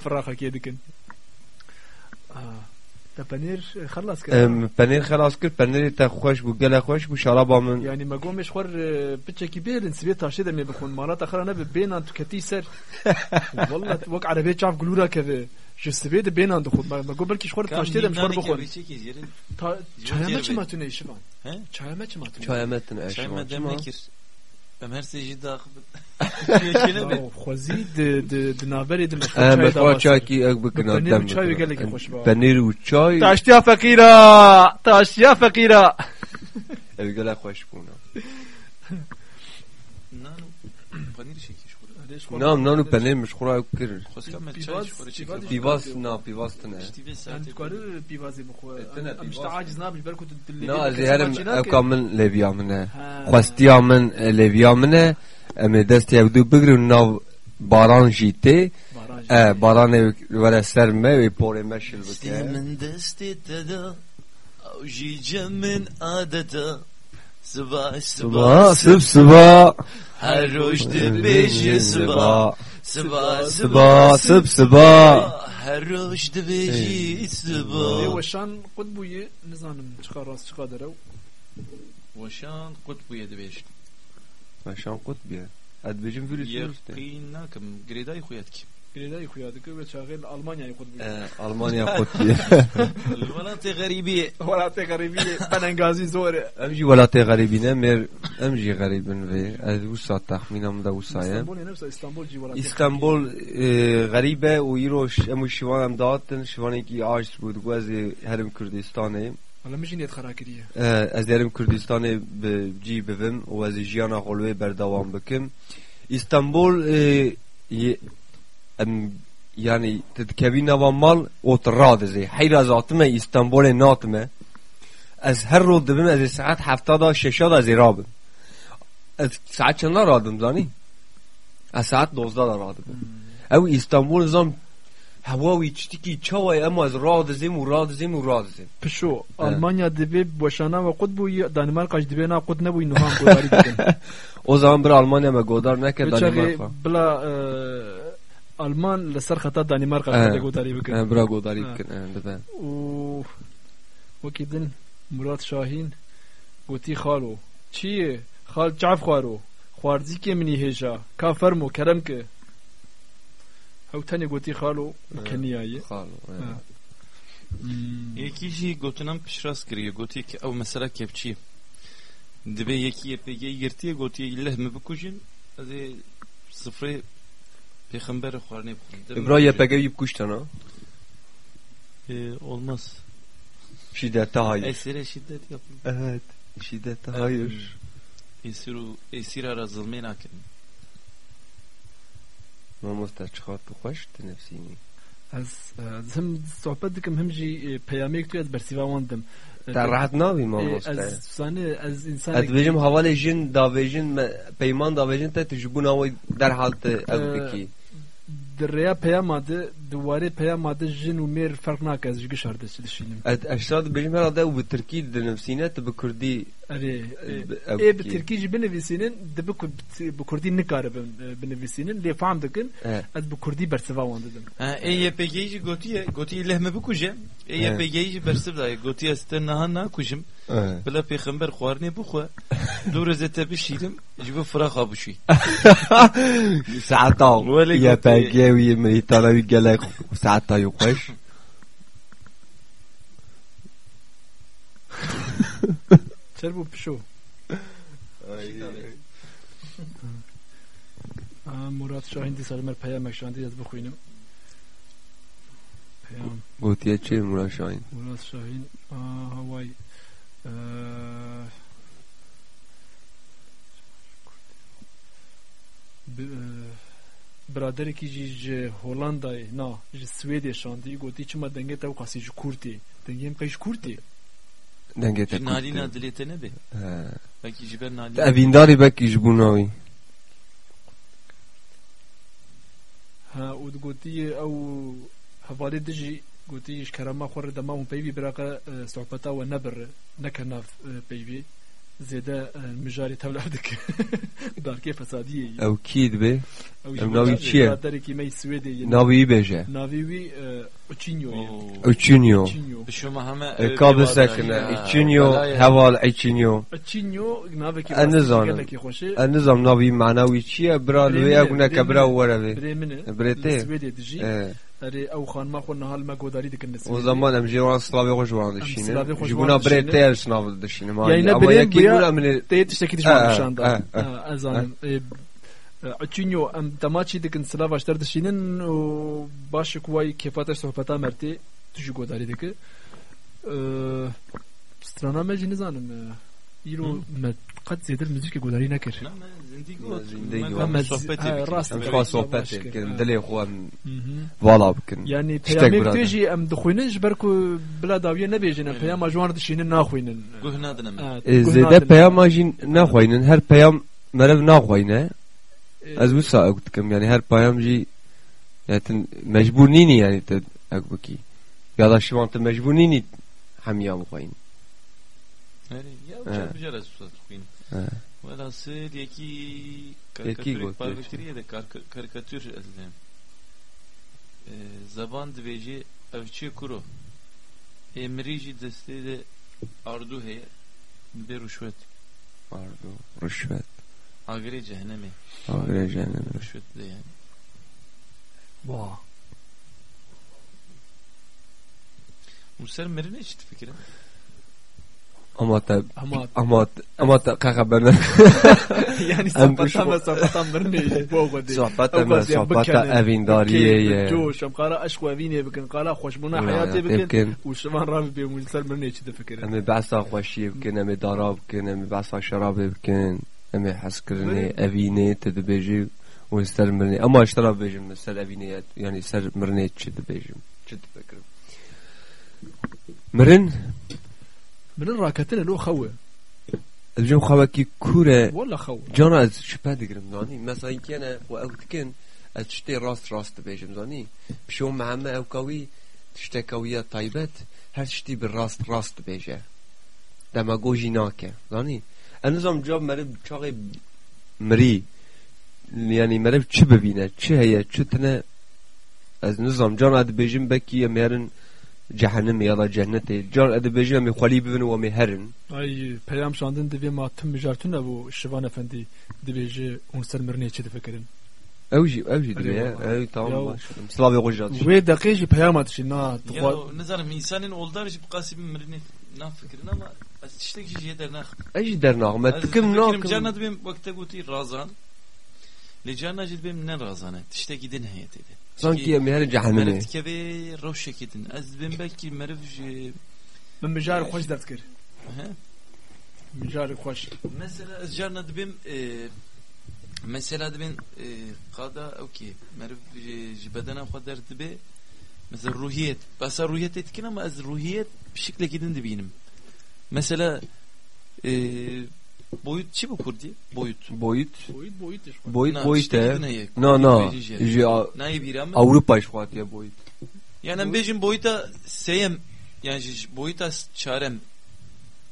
فراخه که دکن تا پنیر خلاص کرد پنیر خلاص کرد پنیر تا خوش بود گله خوش بو شراب من یعنی مگومش خور پچه کی بیرن سبیت تاشی دمی بخون مالا تا خرانه به بینان تو کتی سر والله وک عربی چاف گلورا که جسبید بینان دخون مگو بلکی خور تاشی دم خور بخون تا چایمه چی ماتونه ایشوان چایمه چی ماتونه چایمه تنه ایشوان نکر ام هر سیجی داخل یکی نبید Xwezî di di di naberê de me Em etwa çay ki ek bikin Penir adem. û çay ve gelekî xweş ba. Penir û çay. Taştiya fekîra Taştiya fekîra Ev gele xoş buna. Nam, nanu penem şura kır. Pivas na pivas tne. Tukarı pivas e bixwe. Tne pivas. İşte aciz nabil belki tdilli. Na ziherim evkamın leviyamine. Xastiyamın e, leviyamine. Em desti evdu bigrim nav baran jite. E baran ev vere serme ve pore meşil bike. Stimin desti teda. Avjicemin adeta. Sıva sıva sıv sıva. sıva. هر روش دبیجی سبا سبا Sıba sıp sıba. هر روش دبیجی Ê سبا weşan qut bûye nizanim çıkar rast çıkar derew وشان قد بوی دبیج Meşan kut bir. Edbecim virüs işte. یقین نکم گریدای خویت کی Birileri okuyadık ve çağırın Almanya'yı kod Almanya *laughs* kod diye. *laughs* Velatı garibi. Velatı garibi. Ben engazi zor. Emci velatı garibine mer emci garibin ve az usa tahminimde usaya. İstanbul ne nefsa İstanbul civarı. İstanbul şey. e, garibe u iroş emu şivanım dağıttın şivaneki ağaç bud gazi herim Kürdistan'ı. Hala mi jiniyet karakiriye? Ez herim Kürdistan'ı ci bivim ve ez jiyana holve berdavam bikim. İstanbul e, yani te dikevî nava mal û tu radizê. Heyra zatime İstanbulê natime. Ez her rol dibim ez ê saet heftada şeşa da ez ê rabim. Ez saet çanda radim zanî? Ez saet dozda da radim. Ew İstanbul zan heva wî tiştekî çawa ye em ez radizêm û radizêm û radizêm. Pişo Almanya dibe boşana ve kut bûye Danimarka ji dibe na kut ne bûye nuhan godari *laughs* dikin O zaman bir Almanya me godar neke Beçağı Danimarka. bila e, Alman li ser xeta Danimarka Evet. xeta godari bikin E, Bira godari Ha. bikin. e, dibe. û wekî din Murat Şahin gotî xalo çiye xal çav xwaro xwarzîkê minî hêja ka fermo kerem ke Ew tenê gotî xalo Kenyayê Xalo, e. Ha. یکی جی گوتنم پیش راست کریه گوتی که او مثلا کپچی دبی یکی پیگه گرتیه گوتی الله می بکوشین از صفر پیغمبر خوارنه بخون İbra YPG yip kuştan ha. olmaz Şiddette hayır. esire şiddet yapın Evet. Şiddette hayır. esiru esir ara zulme nakin Mamosta çıkarttı hoş nefsini. Ez ez him sohbet dikim him jî peyamê tu ez bersiva wan dim Te rahat navi E, mamosta. ez zanê ez insan Ez bejim havale jin davejin peyman davejin te tujbun avi derhal te ev biki. Dirreya peyama de duwarê peyama de jin û mêr ferq nake ez ji gişar de dişînim Ez eşrad bejim herhalde ev bi Türkî de nefsine te bi Ali, e bi Türkçe binevisinin de bu bu Kurdi ne kare binevisinin le fam dikin az bu Kurdi bersiva wan dedim. E YPG'yi gotiye gotiye lehme bu kuje. E YPG'yi bersiv da gotiye ste nahan na kujim. Bela peygamber xwarne bu xwe. Dur zete bir şeydim. Jibu fırak ha bu *laughs* şey. Saata. YPG'yi mi talavi gelek saata yok hoş. *laughs* یو خوش Çer bû pişo. *laughs* Ha, Murat Şahin dîsar mer peyamek şandî ez bixwînim. Peyam بوتیه چه مرا شاین Murat Şahin aa, havay eee, bi- eee, biraderekî jî ji Holandayê na ji Swêdê şandî gotî çima dengê te qasî ji Kurtê dengê em qey ji Kurtê دنگه Ji nalîna dilê دنگه تکوت نالی دلێتە نبی بکی جبر نالی ئەڤینداری بەکی ژبوونەوەی ها أو گوتی ودگوتی ئەو هەواڵی دژی گوتیش کەرەما خۆڕ دەما و پێوی براقە آه، سوحبەتەوە نەبر نەکە ناف آه، پێوی زێدە آه، مژاری تەولا دکە *laughs* دارکێ فەسادیە أو کید بی أو ناوی چیه ناوی بیجه ناوی بێژێ Uchinho. كابل ساكنة اتشينيو هوال اتشينيو اتشينيو النظام النظام نبي معنوي تشي برا لوي اقنا كبرا ورا بريتي أو خان ما قلنا هالما قداري ديك الناس وزمان ام جيران سلافي غوش وان دشين جبونا بريتي السناف دشين يعني بريم بيا تيتشتكي تشوان بشان ازان zanim dikin silav ter dişînin û baş ku way kêfata sohbeta mertê tu jî godarî dike E, strana me jî nizanim e, îro me qet zêdir müzîkê godarî nekir Zindagi Zindagi got. got. Me sohbet Ha, edik. rast. em Evet. xwe sohbet kirin dilê xwe vala bikin. Tiştek peyamê tê jî em dixwînin ji ber ku bila dawiye nebêjin em peyama ji wan dişînin naxwînin Guh nadin E, zêde peyama jî naxweynin her peyam merev naxweyne E, ez ew dikim yani her peyam jî yatin mecbur nînî yani te ew bikî ya da şivan te mecbur nînî hemiya bixweyin Ya bijar ez usat xwîn. Ha. Velhasıl yekî Yekî karikatür got, parvekiriye de kar- karikatür ez dêm. Zeban dibêjê ev çi kuro. Emirî jî destê de ardu heye. Bê ruşvet. Ardu, rüşvet Agirê cehennemê. agre cehennem Ruşvet de yani. Vah. Bu ser merine çit fikrim. ama te Ama ama ama te kaka bana yani Em bu sohbetan ve şu- sohbetan birine bu godê sohbet Ew me vaziyet sohbet bikenin, evindariye bikên, ye Coş em qara eşq ve evînê bikin qara xweşbûna Ya, heyatê ya, bikin bikin. û şivan ravî bê mûl ser birine çi difikirin em ê behsa xweşiyê bikin em ê dara bikin em ê behsa şerabê bikin em ê hezkirinê evînê te dibêjî û ê ser mirinê ama ji te re bêjim min ser evînê yani ser mirinê çi dibêjim çi difikirim mirin? Minin raketin lo xewe ez bijim xewekî kûr e. Wala xewe Cana ez şüphe dikirim zanî mesela kene xwe ew dikin ez tiştê rast rast dibêjim zanî pişo meheme ew kawî tişteka wî ya taybet her tiştî bi rast rast dibêje demagojî nake zanî en nizam cab meriv çaxê mirî yani meriv çi bibîne çi heye çi tune ez nizam cana dibêjim bekî em herin cehennemê ya da cennetê can dibêjim em ê xwelî bibin û em ê herin Ay peyam şandin divê ma tim mijartun ev û şivan efendî dibêje hûn ser mirinê çi difikirin ew jî ew jî dibe Eyvallah. ew tamam Ya- baş slavê xwe jî Wê deqê jî peyama dişî na Ya dixwa ne zanım insanın oldar jib qasibim mirine na fikrin ama ez tiştek jî jê dernax. ايش درناغ ما Ez تكم fikrim ناكم carna dibim vakte guti razan. Li carna jî dibim ne razan et. Tiştek gidin heyet edin. sanki يا مهر جهنمي Meriv dikeve rewşek edin. Ez dibim belki meriv jî min mijarê xweş derdkir he? mijarê xweş Mesela ez carna dibim e, mesela dibin e, qada okey meriv jî- ji bedena xwe der dibe mesela ruhiyet. Basa ruhiyet etkin ama ez ruhiyet bir şekilde gidin dibinim. Mesela e, boyut çi bu kurdi? Boyut. Boyut. Boyut boyut iş. Boyut boyut e. No no. Je Avrupa iş kuat ya boyut. Yani bejim boyuta seyem yani boyuta çarem.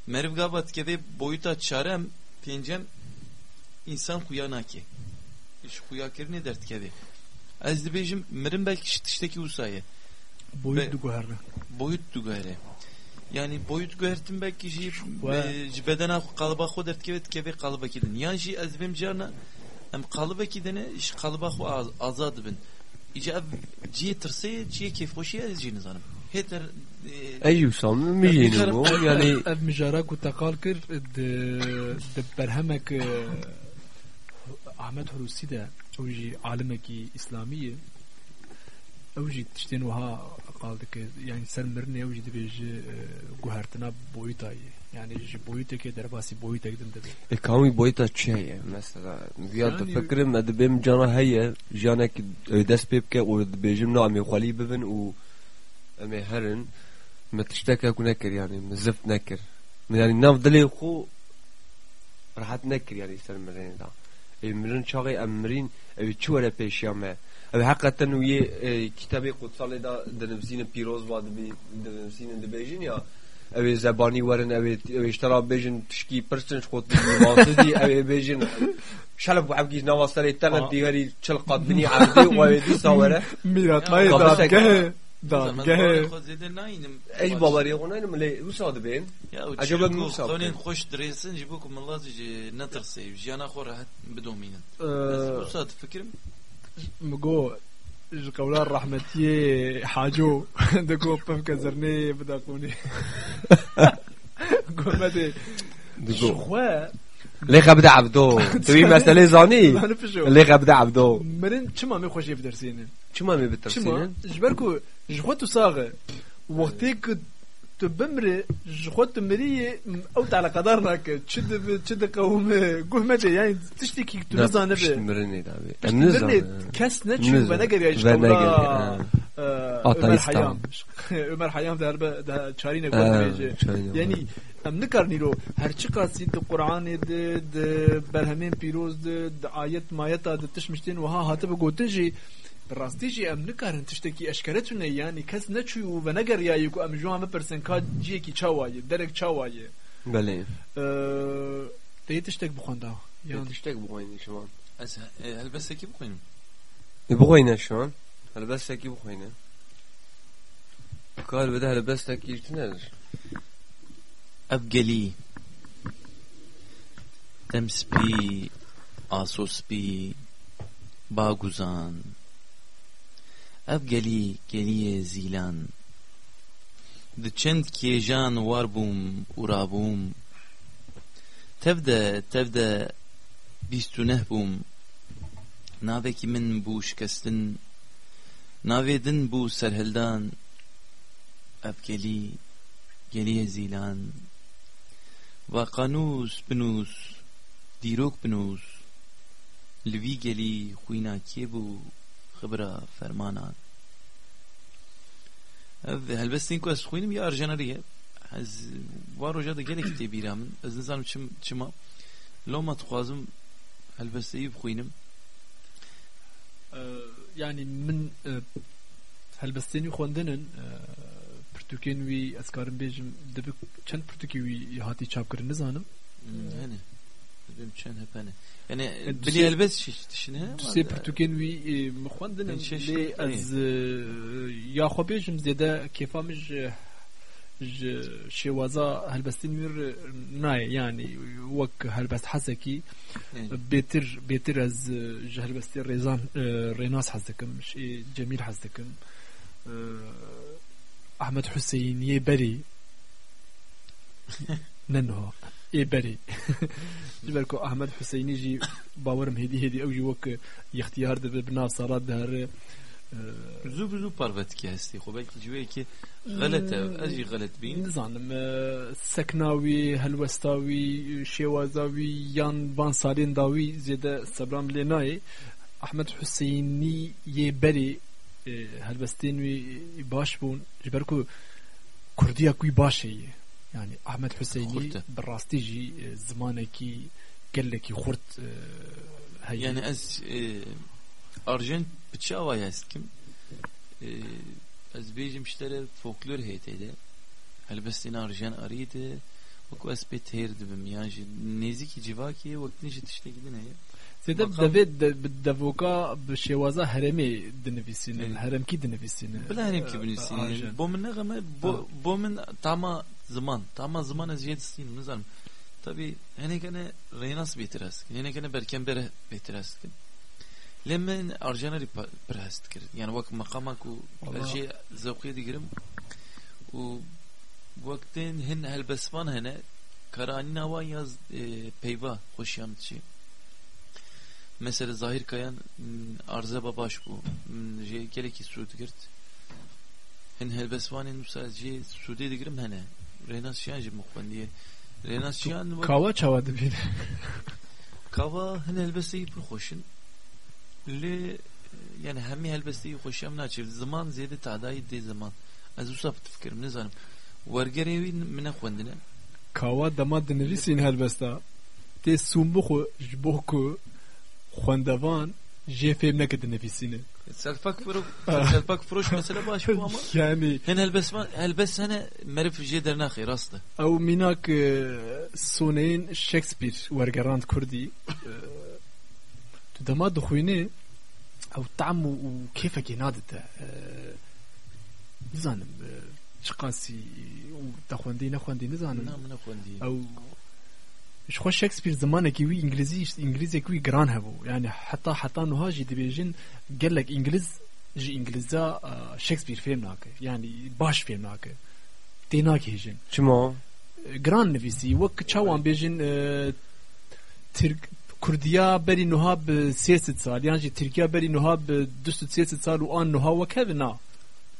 Merv gabat kede boyuta çarem pencem insan kuyanaki. İş kuyakir ne dert kede. Ez de bejim belki şitişteki usaye. Boyut dugare. Boyut dugare yani boyut guhertin belki Ve- e, ji bedena xwe qaliba xwe derdikeve dikeve qalibekî din yan jî ez bêm carna em qalibekî dine ji qaliba xwe az- azad dibin îca ev ciyê tirsê ciyê kêfxweşî ez jî nizanim hêter Ey Hüsam mijini bu? Yani ev mijara ku teqal kir di di berhemek e, Ahmet Hurusi de qal dike yani ser mirinê ew jî dibêje e, guhertina boyuta yani ji boyutekê derbasî boyutek din dibe E kamu boyuta çeye mesela ziyad Yani- fikrim ed bim cana heye janek dest pê bike û dibêjim na em xwalî bibin em ê herin me tişteke ku nekir yani zift nekir yani nav dilê xwe rahat nekir yani ser mirinê da. E mirin çaxê em mirîn ew çi were me ew heqeten wî kitabê qutsalê da dinivîsînin pîroz va dibî dinivîsînin dibêjin ya. Werin ew ê ew ê tera bêjin tişkî pirstin masî ew ê bêjin şelef bu evgî nava serê te Aa. dîherî çil qat binî evdî û ew ê dîsa were Miratmayê Ya, dadgehê zaman dadgehê xwe zêde nayînim ej babarî xwe naynim lê wisa dibên ya û Acaba çîrok û Musa xewinên bike. مگو قولان رحمتی حاجو دکو پف کزرنی بدا قونی قومتی دکو. خوا لي غبدا عبدو. توی مسئله زاني لي غبدا عبدو. مرن شما مي خوشي في درسين شما مي بترسين جبركو جخوتو صاغة وقتی که ji xwe tu miriyê ew teleqedar nake çi dibe çi diqewme guhmedê yani tiştekî tu nizanibe mirinê da em Mirnê nizan kes neçû ve negeriye ji Ve qewla negeriye, ha. e, Ömer. Hayyam Ömer Hayyam derbe de Ha, gotbêje çarîne yani em nikarnîro her çi qasî di Qur'anê de di berhemên pîroz de di ayet mayeta di tişmiştên wiha hatibe gotin jî bi rastî jî em nikarin tiştekî eşkere tune yani kes neçû û ve negeriyaye ku em ji wan bipirsin ka ciyekî çawa ye derek çawa ye belê Deyê tiştek bixwenda yan tiştek bixwînî şu an ez e, helbestekî bixwînim E bixwîne şu an helbestekî bixwîne kar bide helbestekî tune ev ev gelî geliyê zîlan di çend kêjan war bûm û rabûm tev de tev de bîst û neh bûm. Navekî min bû şikestin navê din bû serhildan ev gelî geliyê zîlan ve qanûs binûs dîrok binûs. Li vî gelî xwîna xibira fermanan ev helbestên ku ez xwînim ya arjenarî ye ez var roja da gelek tê bîra min ez nizanim çim çima loma dixwazim helbesteyî bixwînim yani min e, helbestênî xwendinin e, pirtûkên wî ez karim bêjim dibi çend hene bim çen hep hene yani بمشان هبانه يعني بني البس شيش تو سي برتوكين وي إيه، مخوندن يعني لي أز آه، يا خوبيش مزيدا كيفا ج شوازا هلبستين مير ناي يعني وك هلبست حسكي. إيه. بيتر بيتر أز هلبستين ريزان آه، ريناس حسكم إيه، جميل حسكم. آه، أحمد حسين يبري. *laughs* ننهو. helbestê rêzan rênas hez dikim ji Cemîl hez dikim Ahmet Hüseyiniyê berê ne niha ê berê ji ber ku Ahmet Hüseyinî jî bawerim hêdî hêdî ew jî wek yextiyar dibe bi nav salat dihere زو بزو parvetkî hestî xwe belkî ji wê yekê xelet e ez jî xelet bîn nizanim sekna wî helwesta wî şêwaza wî yan van salên da wî zêde sebram lê nayê Ahmet Hüseyinî yê berê e, helbestên wî baş bûn ji ber ku Kurdiya wî başê ye yani Ahmet Hüseyinî Xurt e. bi rastî jî e, zimanekî gelekî xurt e, heye yani ez e, arjen piçava hestkim e, ez bêjim Sêde devê devvoka bi şêwaza herêmê dinivîsînin heremkî dinivîsînin bila heremkî binivîsînin ee, bo min neğeme bo min tama ziman tama ziman ez jê distînim nizanim tabi henekene reynas bêtir hest dikin henekene berkembere bêtir hest dikin lê min arjanerî pir hest dikirin yani wek meqama ku ez jê zevqiyê digirim û wektên hin helbesvan hene karanîna wan ya e, peyva xweşiyam mesela Zahir Kayan m, arzeba baş bû m, jê gelekî sûd girt. Hin helbesvanên wisa ez jê sûdê digirim hene. Rênas çiyan jî muxwendiye rênas çiyan wek Kawa çawa dibîne kava hin helbesteyî pir xweşin lê yani hemî helbesteyî xweşiyam naçe ziman zêde tadayî dê ziman ez wisa fikirim nizanim wergerê wî min nexwendine Kawa dema dinivîsîn helbesta. Tê sûm bixwe ji bo ku خوان دوان جي في مكد نفسينه سلفك فرو آه. سلفك فروش مثلا باش ماما يعني هنا البس ما البس أنا مرف جي درنا خي راسته أو ميناك آه، سونين شكسبير ورغراند كردي آه، تو دما دخويني أو طعم وكيف جنادته نزان تشقاسي وتخوندي نخوندي نزان نعم نخوندي أو Shakespeare zimanekî wî İngilîzî İngilîzekî wî giran hebû yani heta heta niha jî dibêjin gelek İngiliz ji İngilîza e, Shakespeare fêm nake yani baş fêm nake tê nakêjin Çima? gran nivîsî wek çawan bêjin e, Tirk Kurdiya berî niha bi sê sed sal yan jî Tirkiya berî niha bi du sed sê sed sal û an niha wek hevin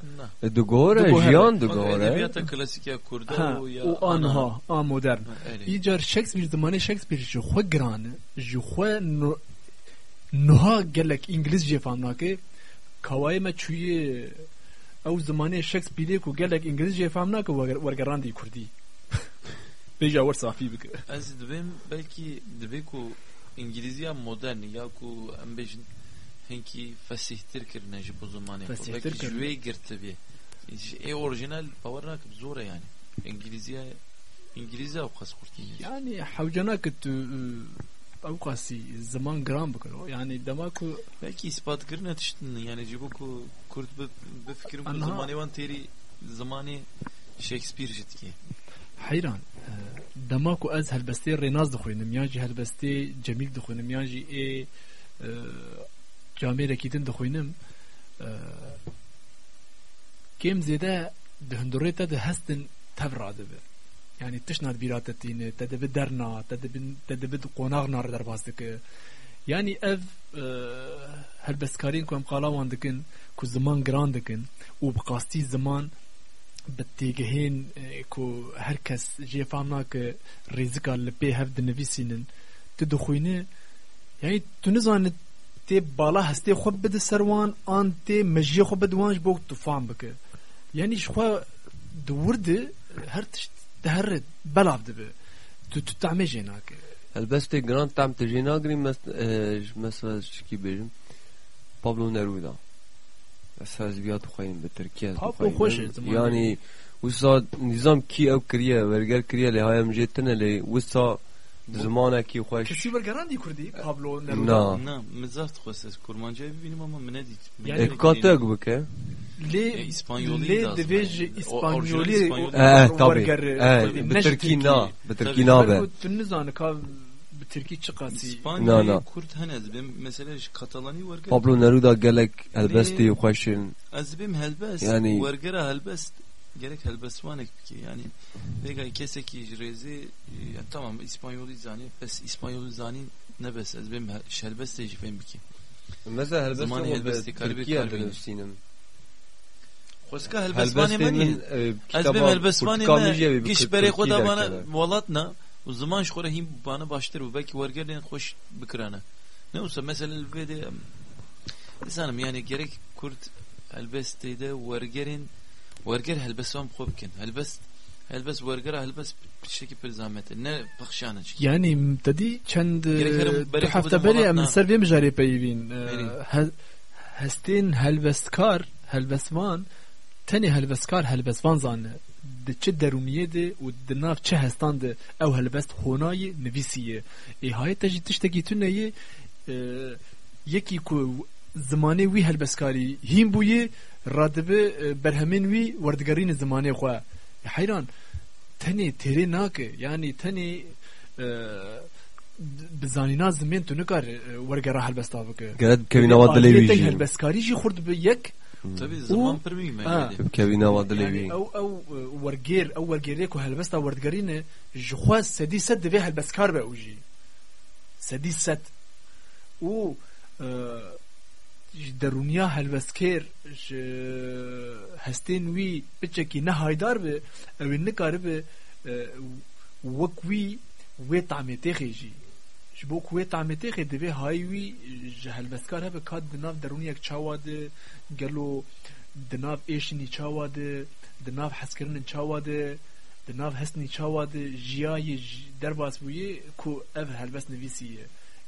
na na E, Digore, Digore. jiyan Bak, digore. edebiyata klasik ya kurda ha o ya û an ana. niha an modern Öyle. îcar Shakespeare zimanê Shakespeare ji xwe giran e ji xwe no- niha gelek İngiliz jê fam nake kawayê me çûyê ew zimanê Shakespeareê ku gelek İngiliz jê fam nake wer- wergerandî Kurdî bêja wer safî bike Henki fesihtir kirine ji bu. Fesihtir belki kirine. jwê girti bê e orijinal bawer nakim zor e yani İngilizce İngilizce ew qas kurtî Yani tu ew qasî ziman giran bikiro yani dema ku belki ispat kirine tiştin yani ji bu ku kurt bi bi fikirim ku Anha. zamanê wan têrî zamanê Shakespeare jî dikê heyran e, dema ku ez helbestê rênaz dixwînim yan jî helbestê hundirê te de hestin tev radibe yani tişna bîra te tîne te dibe derna te dibin te dibe qonax nar derbas dike yani ev e, helbestkarên ku em qala wan dikin ku ziman giran dikin û bi qastî ziman bi ku her kes jê fam nake rêzika li pê hev dinivîsînin tu yani tu nizanî tê bala hestê xwe bide ser wan an tê mejiyê xwe bide wan ji bo tu fam bike yani ji xwe di wirde her tişt dihere belav dibe tu tu temê jê nake Elbette Grand Tam Tejina Grim mesela şiki bejim. Pablo Neruda. Esas biyat xwayim bi Tirkiye. Pablo xweş e. Yani wisa nizam ki ev kiriye kiriye hayam jetine li wisa zamanekî xweş. kesî wergerandî Kurdî Pablo Na. Neruda na mizaf dixwest ez kurmancayê bibînim ama min nedît Yani- E katek bike. lê E, İspanyolî lê lazım divê yani. ji O- İspanyolî orijinal İspanyolî. Eh tabi. werger Eh bi Tirkî na. Bi Tirkî Tabii. nabe. tu nizanî ka bi Tirkî çi qasî Na, İspanya'yı na. Kurt Yani- gerek helbestvanek bike yani vega kesekî ji rêzê ya tamam İspanyolî zanî bes İspanyolî zanî ne bes ez ji helbestê jî fêm bike Mesela elbette Zamanı o elbette bi kalbi kalbi. e, xwe da Tirkî bana derkeve. welatna û ziman ji xwe re hîn bana baştir û belkî wergerên xweş bikirane ne wisa mesela li vê de Zanim yani gerek Kurt helbestê de wergerên werger helbestvan xwe bikin helbest helbest wergera helbest tiştekî pir zahmet e ne pixşanin çi yani tedî çend Gerek herim berê tu xwe hefte bidim berê welat em na. ser vê mijarê peyivîn Berî. hestên helbestkar helbestvan tenê helbestkar helbestvan zanne di çi derûniyê de û di nav çi hestan de ew helbest honayê nivîsiye ê hayê te رادبه برهمین وی وردگرین زمانه خو حیران تنی تیری ناکه. یعنی تنی بزانینا زمین تو نکار ورگره حل بستا بکه. گرد کبینا واد دلیوی جی حل بسکاری جی خورد به یک. طبي زمان برمي ما كابينا وادلي او او ورجير او ورجيريكو هلبستا وردجرينا جخواز سدي سد بها هلبسكار بأوجي سدي سد و آه ava dilê yani wî. ew ew e, wergêr ew wergêrê ku helbesta werdigerîne ji xwe sedî sed divê helbestkar be ew jî sedî sed û e, ji derûniya helbestkêr ji hestên wî biçekî ne haydar be ew ê nikaribe e, wek wî wê tamê têxê jî ji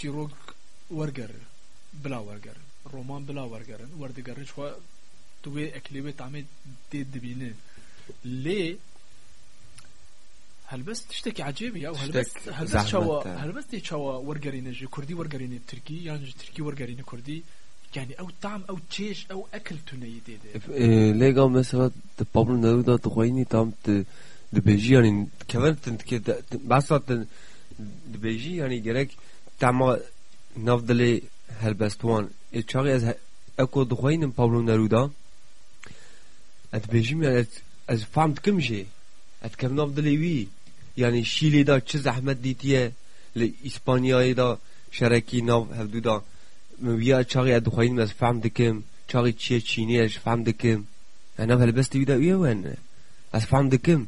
çîrok werger bila werger roman bila wergerin werdigerin xwe tu wê eklê wê tamê tê dibîne lê helbest tiştekî ecêb ya helbest helbest tê çawa wergerîne ji kurdî wergerîne tirkî yan ji tirkî wergerîne kurdî ew çêş ew ekil tuneyî tê de Lega mesela de Pablo Neruda dixwayînî tam de dibêjî yanî kevin tin dike besa tin dibêjî yanî gerek tema nav dilê helbestwan ê çaxê ez ew ku dixwayînim Pablo Neruda ez dibêjîm yani ez ez fehm dikim jê ez dikem nav dilê wî yani Şîlê da çi zehmet dîtiye li İspanyayê da şerekî nav hevdû da ویا چاقی اد خوین از فهم دکم چاقی چیه چینی از فهم دکم انا هلبست ویدا ویا ون از فهم دکم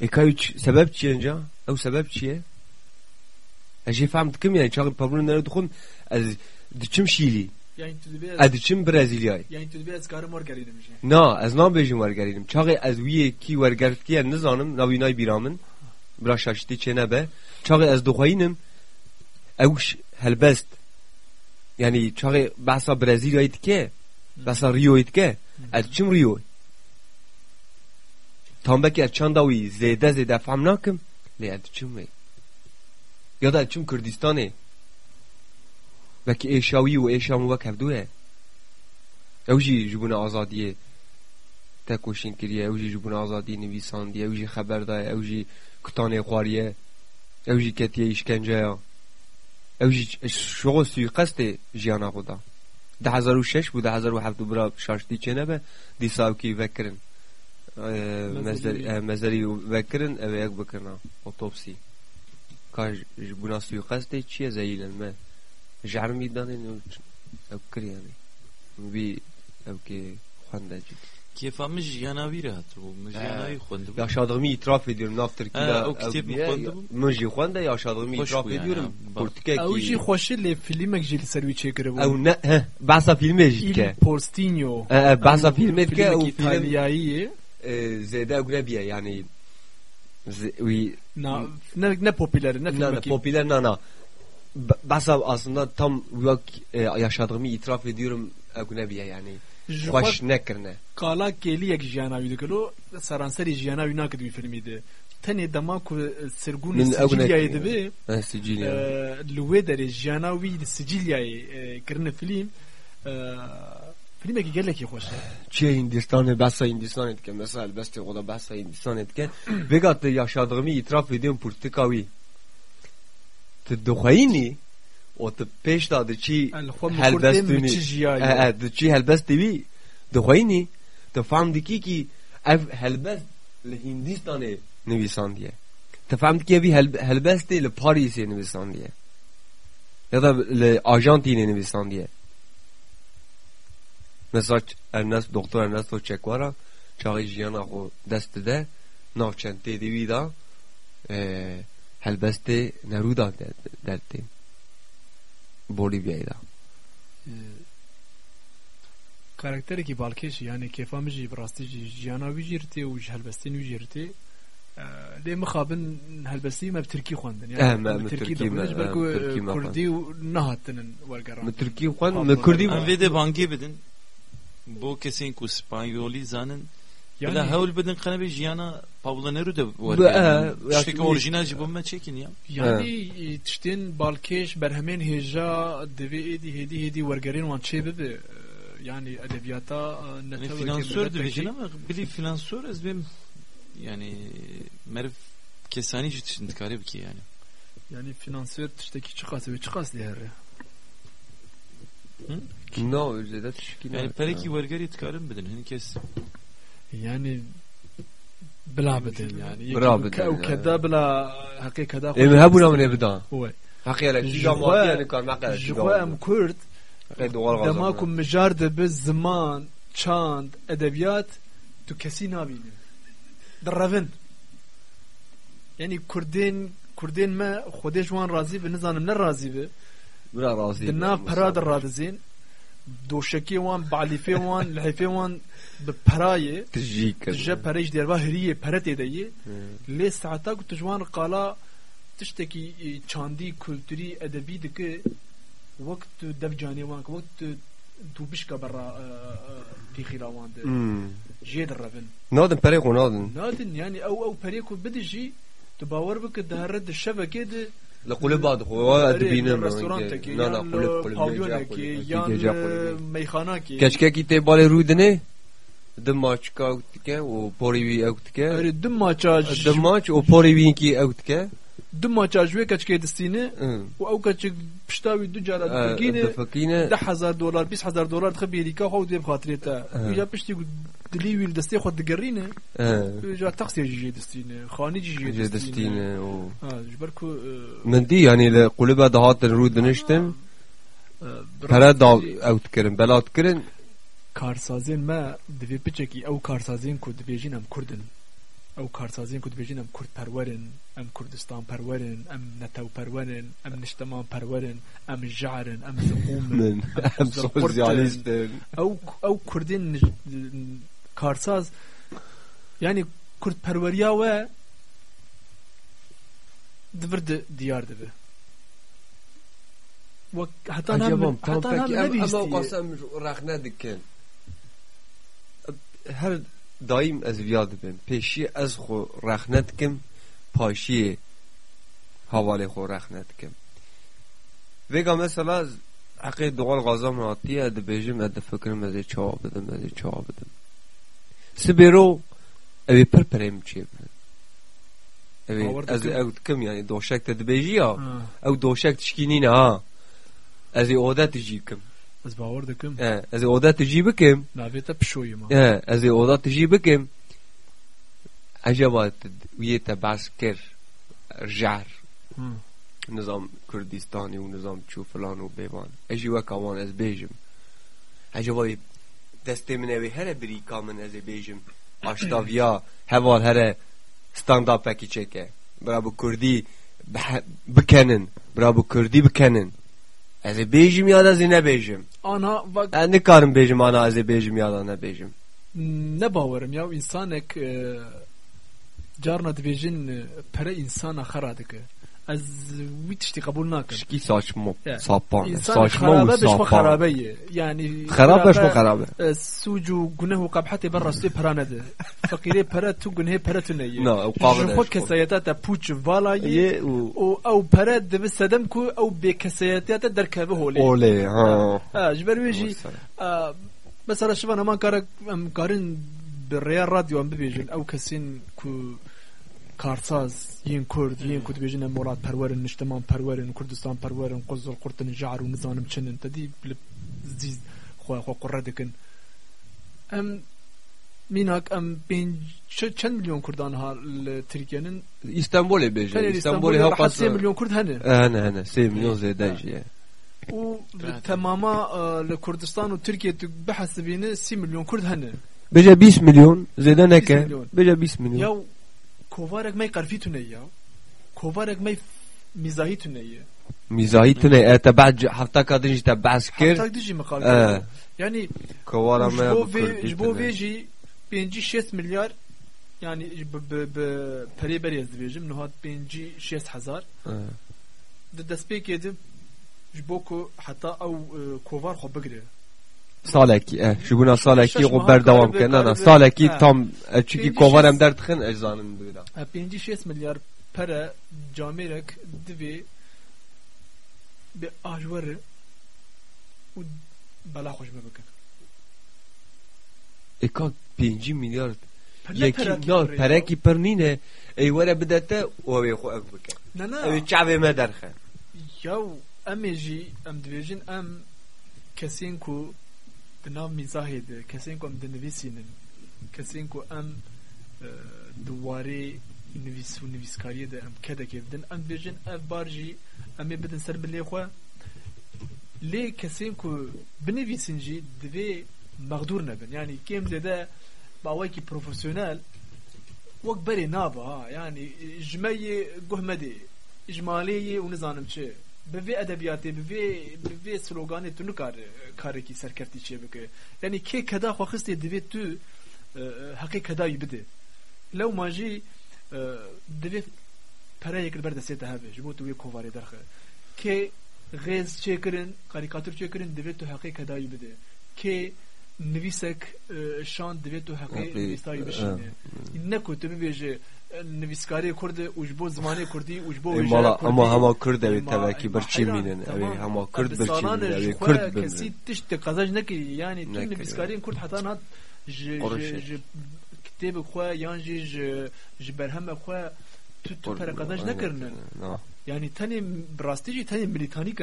اکایو سبب چیه انجا او سبب چیه اجی اجی فهمتكم يعني شغل بابلون انا دخون از دچم یعنی شیلی، از دچم یعنی تو دبی از كار یعنی مارغرينم نه از نام بيجم مارغرينم چاغي از وي كي کی ان نزانم نوینای بیرامن. برا شاشتي چنه به چاغي از دخوينم اوش هلبست. یعنی چاغي بحثا برازيلياي که، بحثا ريوي که، از چم ریوی. تام بکی از چند دوی زیده زیده فهم ناکم لی از چم وی. یا یادت چون کردستانه و که ایشاوی و ایشام و کفدوه اوجی جبون آزادیه. تکوشین کریه اوجی جبون آزادی نویساندیه اوجی خبر دایه اوجی کتانه خواریه اوجی کتیه اشکنجه اوجی شغل سویقست جیانا خودا ده هزار و شش بود ده هزار و هفت و برا شاشتی چه نبه؟ دی ساوکی وکرن. مزاری وکرن او یک بکرنا اوتوپسی Ka ji bûna suîqestê çi ye zelîl me ji hermî danên ew kir yani wî ew kê xwende cî Kêfa min ji yanavî re hatibû min ji yanavî xwendim Ya şadığımı itiraf ediyorum nav Tirkiyeyê ew kitêb xwendim min jî xwende ya şadığımı itiraf ediyorum portikekî Ew jî xweşî lê filmek jî li ser wî çêkiribû Ew ne behsa filmê jî dike Porstînyo behsa filmê film İtalyayî zêde yani وی na ne ne popüler ne ne ne popüler ne ne Basa aslında tam vak yaşadığımı itiraf ediyorum Agnebiye yani. Ji Hoş xwe nekirne qala keliyek jiyanavî dikilo seranserî jiyanavî nakid wî filmî de tenê dema ku ne- Sicilyayê dibe li wê derê jiyana wî li Sicilyayê kirine film filmekî gelekî xweş e Çiye Hindistan'ı basa Hindistan etke mesela beste o da basa Hindistan etke Vegat yaşadığımı itiraf ediyorum Portikavi Te doxayini o te peş da de çi El xwe min helbest kurdê min duni çi jiyayê de çi helbest devi doxayini te fam diki ki ev helbest li Hindistan'ı nivisan diye te fam diki evi hel- helbest li Paris'e nivisan diye ya da li Arjantin'e nivisan diye Mesela Ernest, Doktor Ernesto Che Guevara çağı jiyana xo dest de navçentê de wî da e, helbestê Neruda der- dertê Bolivya'yı da karakterekî balkêş yani kêfa min jî bi rastî jî jiyana wî jî rite û ji helbestên wî jî rite lê mixabin helbestî me bi Tirkî xwendin bi Tirkî Tirkî Tirkî me Kurdî û nehatinin wergeran Mi Türkiye xwan Pardon. mi Kurdî vê de bangê bidin bo kesên ku spanyolî zanin Bila yani hewl bidin qenebê jiyana Pablo Neruda Be- wergerin eh, Tiştekî ya- orijinal ji bo me çekin ya. Yani e, tiştên balkêş berhemên hêja divê êdî hêdî hêdî wergerên wan çê bibe E, yani edebiyata e, Yani netewekê finansör milletekî- dibêjin ama bilî finansör ez bêm yani meriv kesanî jî tiştin dikarê bikê yani. Yani finansör tiştekî çi qas ve çi qas lê here No Yekî bidin, ke- ew yani. keda bila heqê keda Em hebûna min ê bidan we Heqê Ji ki xwe- matiye nikar meqere ji xwe em Kurd Heqê doğal dema ku gazan mijar dibe ziman çand edebiyat tu kesî nabîne direvin yani Kurdên Kurdên me xwedê ji wan razî bi nizanim ne razî bi Bira razı di nav pera diradizên doşekê wan balîfê wan lehêfê wan bi perayê Tijî kir ji perê ji derva hiriyê pere tê ye lê saeta ku tu ji wan qala tiştekî e, çandî kulturî edebî dike wek tu dev canê wan wek tu tu bişka berra pîxîra wan de jê direvin Nadin perê xwe nadin nadin yani ew ew perê ku bidijî tu bawer bike dihere di şevekê de Li qulê bad xwe dibînim restorantekê Na na yan qulê li qulê pavyonekê yan gece li qulê meyxanakê Keçkekî tê balê rû dinê Di maçka ew dike û porê wî ew dike Erê di maça Di maç û porê wî kî ew dike di maça ji wê keçkê distîne û ew keçik pişta wî du cara dikirgîne Difekîne ده هزار دلار 20 هزار دلار دخل بأمريكا خو دي بخاطر تا آه. يا بشتي دلي ويل دستي خو دقرينه جا تاكسي جي دستينه خاني جي Jê جي distîne û ها جبركو Min dî yanî li qulê be dihatin rû diniştin Pere dav ew dikirin bela dikirin کارسازین ما دوی بچکی او کارسازین کو دبیجین ام کردن او کارسازین کو دبیجین ام کرد پرورن ام کردستان پرورن ام نتو پرورن ام نشتمان پرورن ام جعرن ام زقومن Min em زرقرتن. sosyalistin او او کردین نج- کارساز یعنی کرد پروریا و دبرد دیار دبه و حتی Acaba هم tam دایم از ویاد دبم پیشی از خو رخنت کم پاشی حواله خو رخنت کم. وگا مثلا حقی دوال غازم هاتی اد بیجم اد فکرم از چاو بدم از چاو بدم. سبیرو اوی پر پریم چی بدم اوی از او کم یعنی دوشک تد بیجی ها او دوشک تشکینی نه از اوده تجیب کم. Ez bawer dikim. Ez ê oda tu jî bikim. Navê te pişoyî ma. Ez ê oda tu jî bikim. Acaba wiyê te behs kir jar. Nizam Kurdistanê û nizam çû filan û bêvan. Ez jî weka wan ez bêjim. Acaba destê min ew ê here birîka min ez ê bêjim. Aştaviya heval here stand-up'ekî çeke. Bira ez bêjim ya da ez ê nebêjim Ana bak. Ez nikarim bêjim ana ez bêjim ya da nebêjim ne bawerim ya? İnsanek e, carna dibêjin e, pere insana xera dike ez wî tiştî qebûl nakim Şki saçma Ya, sapan İnsan saçma xerabe û beşme sapan xerabeye yani Xerab beşme xerabe e, suc û guneh û qebhetê ber rastê pera nede fakirê pere tu gunehê pere tu neye Na, ew qavil ji xwe eş, kesayeta te pûç valayê Ye û û ew pere dibe sedem ku ew bêkesayetiya te derkeve holê olê ha Ha, ji ber wê jî Aa, mesela şivan hemen kara em karin bi rêya radyo em bibêjin ew kesên ku karsaz yên kurd yên ku dibêjin em welat perwerin nişteman perwerin kurdistan perwerin quzul qurtin jar û nizanim çinin te dî li zî xwe xwe qure dikin em mînak em pênc çe- çend milyon kurdan ha li Tirkiye'nin İstanbul'e tenê bêje li İstanbul'e İstanbul'ê ha rehet sê milyon kurd hene hene hene 3 milyon zêde jî û li temama e, li Kurdistan û Tirkiye tu bihesibîne sî milyon kurd hene بجا 20 milyon zede neke milyon. بجا 20 milyon یا kovarek me karfi tüneyi ya. Kovarek me mizahi tüneyi. Mizahi tüneyi. E tebah hafta kadın jî tebahs kir. Hafta dijî me karfi. E. Yani kovara me jibo veji 5-6 milyar yani perê berê ez dibêjim nihat 5-6 hezar. E. Di destpêkê de ji bo ku heta e, kovar xwe bigire. سالکی شبونا سالکی بر دوام کنه نه سالکی تام چیکی کوارم در تخن اجزانم بگیرم 56 میلیارد پر جامعه دوی به آجور و بلا خوش بکن اکا پینجی میلیارد یکی نه پرکی پر نینه ایواره بدته او اوی خو اک بکن نه نه. اوی چعبه مدرخه یو امیجی ام دویجین ام کسین کو كسين كو بنام مزاهد كسين كو ام دنفيسينن كسين كو ام اه، دواري نویس و نویسکاری ده ام کده که بدن ام بیجن اف بارجی ام بدن سر بلی خوا لی کسین که بنویسن جی دوی مقدور نبن یعنی کم زده باوی که پروفیسیونال وەک بەرێ نابە ها ینی ژمەیە گوهمەدێ ژمالەیە و نزانم چێ بڤێ ئەدەبیاتێ بڤێ بڤێ سلۆگانێ تو نکار کارێکی سەرکەرتی چێ بکە ینی کێ کەدا خواخستێ دەبێت تو حەقی کەداوی بدێ لەو ماژی دەبێت پەرەیەکرد بەردەسێتە هەبێ ji بۆ تو wê kovarê derxe kê غێز çêkirin karîkatûr çêkirin divê tu heqê kedayî bide kê nivîsek e, şan divê tu heqê Heqê, nivîstayî bişîne ne ku tu bibêje nivîskarê kurd û ji bo zimanê kurdî û ji bo Hema Kurd evi ema- teveki ema birçî heyran, mînin tamam. evi hema Kurd Ev birçî salane mînin ji evi xwe Kurd kesî bimrin tişt qezaj nekirî yani tu Nekirî. nivîskarên kurd hetan hat? Ji Oreşê. ji- ji kitêbê xwe yan jî ji ji berheme xwe tu tu pere qezaj nekirinin Na. yani tenê rastî jî tenê milîtanî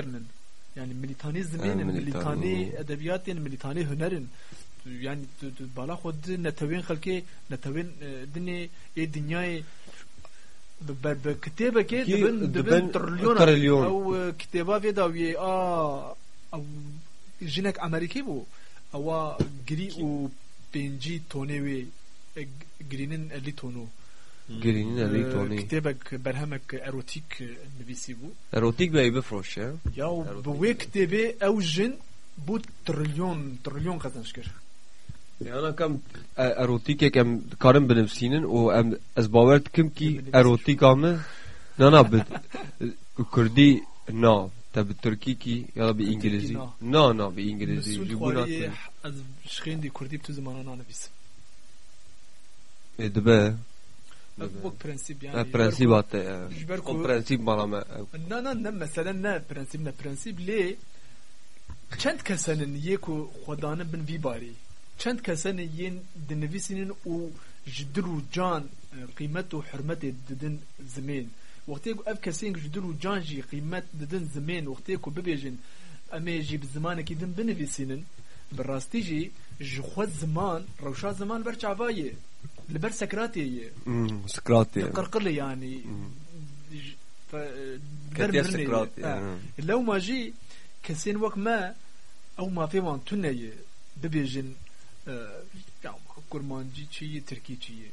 yani milîtanî zimênin Ha, milîtanî milîtanî. edebiyatên milîtanî hunerin Tu- yani tu tu bala xwe di netewên xelkê netewên e, dinê ê dinyayê bi ber bi kitêbekê Ki dibin dibin dibin trilyona trilyon. ew e, kitêba vê da wê a ew jinek Amerîkî bû ewa girî û pêncî tonê wê e, girînin elî tono Girinin evi E, toni kitêbek berhemek erotîk e, nivîsî bû Erotik ve evi froşe ya Erotik. bi wê kitêbê ew jin bû trilyon trilyon qezenj kir Yani kam e, erotik ek em karın benimsinin o em ez baver dikim ki erotik amı na na bi Kurdi na. Tabi Türkiye ki ya da bir İngilizi na. na İngilizi Mesut Ji Xwariyê ez şixêndî Kurdî bi tu zimanan nanivîsim e dibe ev wek prensîp yani e prensip hatta e, o ku prensip bana me na na ne mesela ne prensîp ne prensîp lê çend kesenin yê ku xwedanin bin barî چند کسان یین دنویسینن أو جدل و جان آه، قیمت و حرمت ددن زمین. وقتی که اف کسین جدل و جان جی قیمت ددن زمین وقتی که ببیجن امی جی بزمان کی دن بنویسینن براستی جی جخوت زمان روشا زمان بر چعبایه لبر سكراتي سكراتي قرقلي يعني ف آه، كثير سكراتي آه، لو ما جي كسين وك ما أو ما في تونه یه ببيجن Ee, kurmancı çiği Türkiye çiği.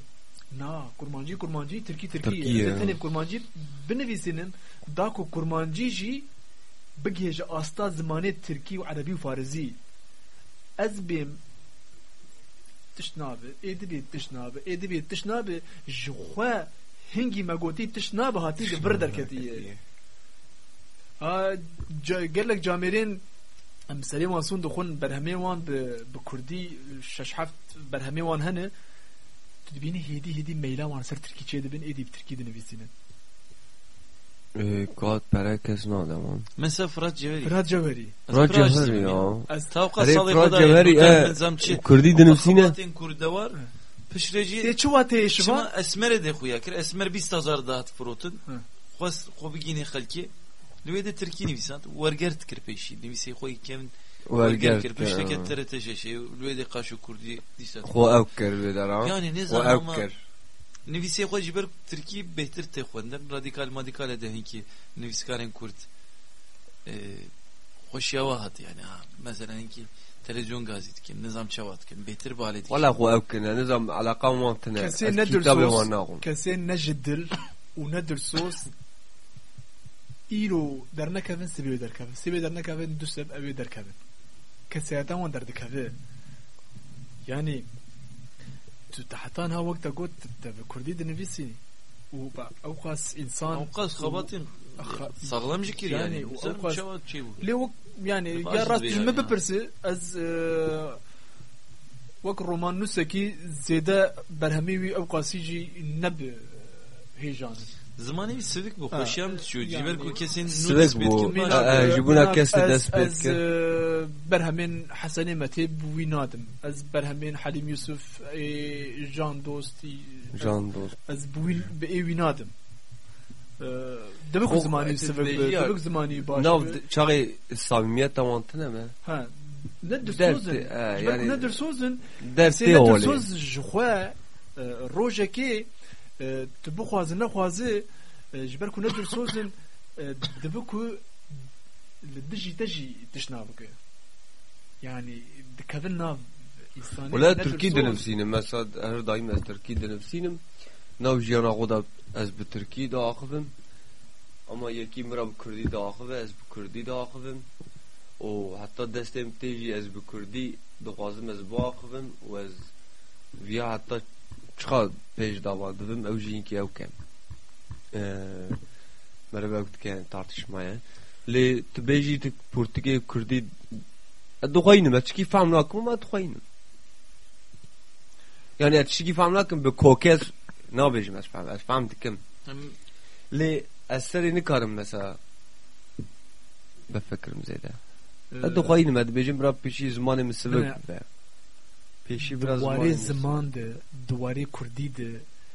Na kurmancı kurmancı Türkiye Türkiye. Ee, Zaten hep kurmancı binevisinin da ko kurmancı jî bigêje asta zimanê Tirkî û Erebî û Farizî. Ez bêm tişt nabe, êdibê tişt nabe, êdibê tişt nabe ji xwe hingî derketiye. Ha gelek camerên ام سری وان سون دخون برهمه وان به کردی شش هفت برهمه وان هنه. تو دبینی هیدی هیدی میلا وان سر ترکی چه دبین؟ ایدی ترکی دی نویسینه کات برای کس نادم هم مثل فراد جوهری. فراد جوهری. فراد جوهری از تاوقا صادق فراد جوهری کردی دنوسینه کردوار پشرجی تی چو واتی شما؟ اسمر ده خویا کر اسمر 20000 دات فروتن. خو بگینی خلکی xo bigini xalki. Lüve de Türkiye nivisant. Wergert kir peşi. Nivisi xo ikem wergert kir. Pişteki TRT şeşe. Lüve de kaşu Kurdi disat. Xo ev kir ve dera Yani ne Xo zaman ev ama kir nivisi xo jiber Türkiye behtir te xwendin. Radikal madikal de hinki niviskarên Kurd. e, خوش يواهد يعني ها مثلا انكي تلفزيون غازي تكن نظام شوات كن بيتر بالي ولا خو اوكنا نظام علاقه وانتنا كسي ندر كتاب صوص وانا كسي نجدل وندر ئیرۆ در کافن دەرکەون در نکافن دو سب ئەوێ دەرکەون کە سیاداوان دەردەکەون ینی تحتان ها وەک دەگوت کوردی دنویسی و ئەو خاص ئینسان قاس خەباتین سەغڵم ji kiryanî lê wek yanî یعنی rast ji min bipirsi ez wek roman nusekî zêde berhemî wî ew qasî jî nebe hêjan نسكي زيدا برهمي او قاسيجي نب هيجان زماني سيدك بو آه. خوشيام تشو يعني جيبر كو كسين سيدك بو- بيت آه، آه، جيبونا كاس دست بيت از كن. آه، برهمين حسني متيب وينادم از برهمين حليم يوسف إيه، جان دوستي جان دوست از بوين باي وينادم آه، دبك خب، زماني سبب تدبيجيات. دبك زماني باش ناو چاقي الصميمية وانتنا ما ها ندر درت- سوزن آه، جبركو يعني- ندر سوزن ee, tu bixwazin nexwazê ee, ji ber ku nedir sozin ee, dibe ku li dijî te jî tişna bike. Yani dikevin nav Wala Tirkî dinivînim mesela her daîm ez Tirkî dinivînim nav jiyana xwe de ez bi Tirkî de ama yekî mira bi Kurdî de axive ez bi Kurdî de axivim. Û heta destêm tê jî ez bi Kurdî dixwazim ez biaxivim û ez viya heta çiqa pêj davan dibim ew jî yînkî ew kem merve ew dike tartışmaya lê tu bêjî tu portugê kurdî e, dixweyinim ev çikî fehm ama dixweyinim yani ev çikî fehm nakim bi kokez nabêjim ez fehm ez fehm dikim. Hmm. Lê ez serê nikarim mesela. Befikirim zêde ev ee, e, dixweyinim ev dibêjim bira pêşî zimanê min sivik Pêşî biraz Duwarê ziman de, duwarê kurdî de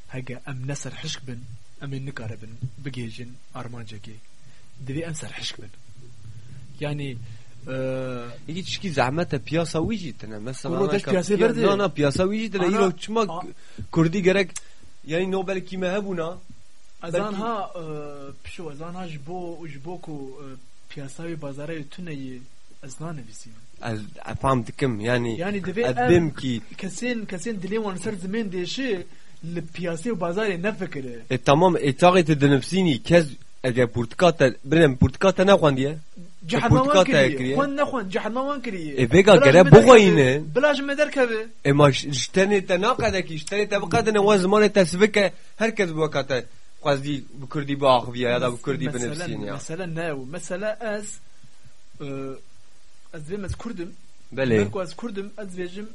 hege em ne serhişk bin, em ê nikaribin bigêjin armancekê. Divê em serhişk bin. Yani İki çişki zahmete piyasa wici tene. Mesela Kurdaş piyasa verdi. Na na piyasa wici tene. İro çma kurdi gerek yani Nobel kime hebuna. Azan ha pişo azan ha jbo jbo ku piyasa ve pazara tüneyi azan nevisiyon. فهمت كم؟ يعني يعني دفي أدم كي كسين كسين دلي وان سر زمين ديشي البياسي وبازار نفكر تمام. اتاغي تدنفسيني كز اگر پورتکات برم پورتکات نه خواندیه جحنمان کریه خوان نخوان جحنمان کریه ای بگا گره بغوینه بلاج مدر کبه إما شتنی تناقه دکی شتنی تبقه دنه و زمان تسبکه هر کس قصدي بكردي باخ بيا هذا بكردي بنفسين مثلا ناو. مثلا أس آه، ez vê ez kurdim belê ku ez kurdim ez bêjim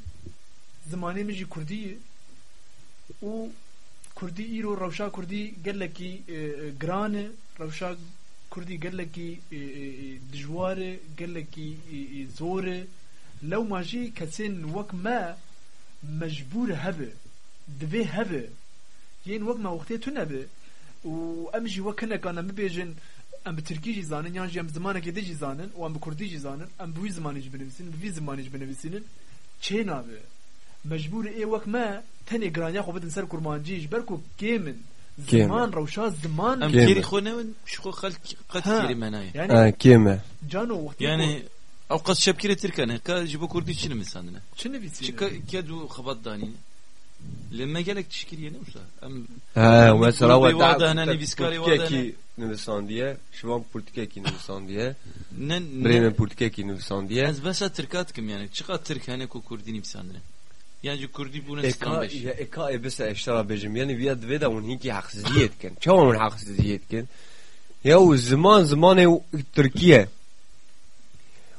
zimanê min jî kurdî ye û kurdî îro rewşa kurdî gelekî giran e, e rewşa kurdî gelekî e, e, dijwar e gelekî zor e lew ma jî kesên wek me mecbûr hebe divê hebe yên wek ma wextê tune û em jî wek hinekana mibêjin مبیجن ام به ترکی جی زانن یان جی ام زمانه که دی جی زانن و ام به کردی جی زانن ام به وی زمانی جی بنویسین به وی زمانی جی بنویسین چه نابه مجبور ای وک ما تنی گرانیا خو بدن سر کرمانجی جی برکو گیمن Gemin. زمان روشا زمان ام كيما. كيري خونا شخو خلق قد ها. كيري مناي يعني ha kime جانو وقتی يعني او قد شبكيري تركان كا جيبو كردي شنو مساندنا چه نویسین شكا كادو خبط داني لما قالك تشكيل يعني وصا ام Ha Ama mesela Kurbi o vardı, نویسندیه شوام پرتککی نویسندیه نه بریم پرتککی نویسندیه از بس ترکات کم یعنی چقدر ترک هنه کو کردی نویسندن یعنی کردی بونه استان بشه یا اکا بس اشترا بجم یعنی بیا دویدا اون هیکی حقسیزیت کن. چه اون حقسیزیت کن؟ یا او زمان زمان ترکیه.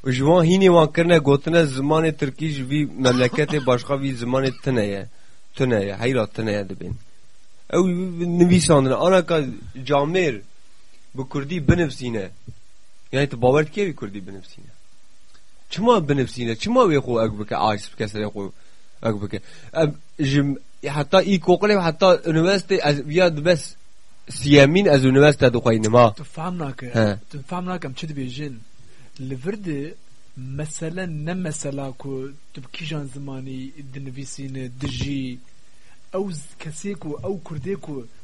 و جوان هینی وان کرنه گوتنه زمان ترکیش وی مملکت باشقا وی زمان تنه تنه هیرا تنه دبین. او نویساندن آنکا جامیر بکردی بنفسینه یعنی تو باور کی بکردی بنفسینه چما بنفسینه چما وی خو اگ بک آیس کسری خو اگ بک اب جم حتا ای کوقلی حتا یونیورسیتی از بیا بس سیامین از یونیورسیتی دو قاینما تو فهم ناکه تو فهم ناکم چه دی جن لورد مثلا نه مثلا کو تو کی جان زمانی دنویسینه دجی أو کسیکو أو کردیکو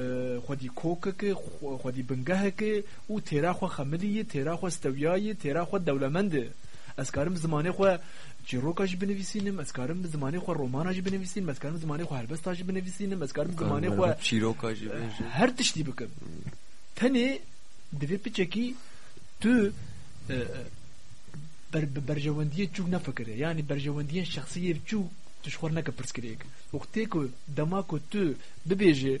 tu bibêje e, ez ê binivîsînim bi kurdî lê ez binivîsînim bazarê ku tuneyê ez ê li erdê bimînim Mesele erdê nîmî. Yahu te dişxulê dişxulê dixebitî dixebitî dixebitî dixebitî. şêkir tune tu dibê Na, te diçî te ew qasa te porê xwe spî kiriye, te porê xwe şandiye, te difikirî, vekî te elhamarê tu zanî elhamar. Erê. Li vê derakî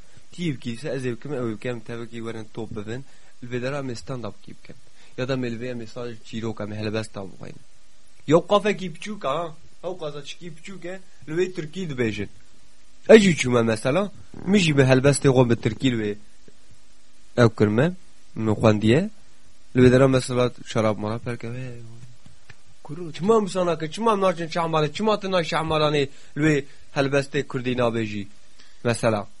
biçûk ha ew qaza çikî biçûk e li vê Tirkî dibêjin ez jî çûme mesela min jî bi helbestê xwe bi Tirkî li vê ew kirme min xwendiye li vê dera mesela şarab marab perkeve Kuru Çima misanake, çima naçin şahmale, çima tına şahmalane lüve helbeste Kurdî nabêjî. Mesela. Yekî Diyarbakır için ji mir ew kavê tu digo ola pişo qey kefayatî Eee, hatına tere em ji ew dikin, slavê xwe jê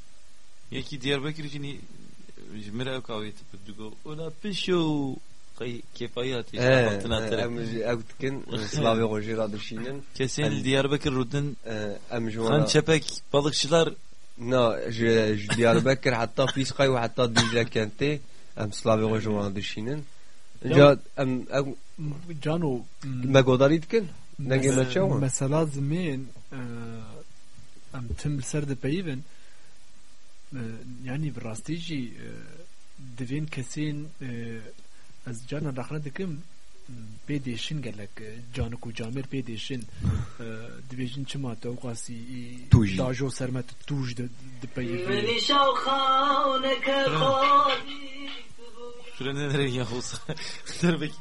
ra dişînin. kesin em- Diyarbakır rudin Eee, Em ji Han wana... çepek balıkçılar Na, ji ji Diyarbakır hatta Fîsqay û hatta Dicle kentê em slavê xwe ji wana dişînin. Ca em ew Cano me godarî dikin? Dengê me çawa? mesela zimên e, em tim li ser dipeyivin e, yani bi rastî jî e, divên kesên e, ez carna daxne dikim pê dêşin gelek e, canik û camêr pê dêşin e, dibêjin çima te ew qasî Tu jî. dajo serme tu tu jî dipeyivî süre nelere yavuz Diyarbakır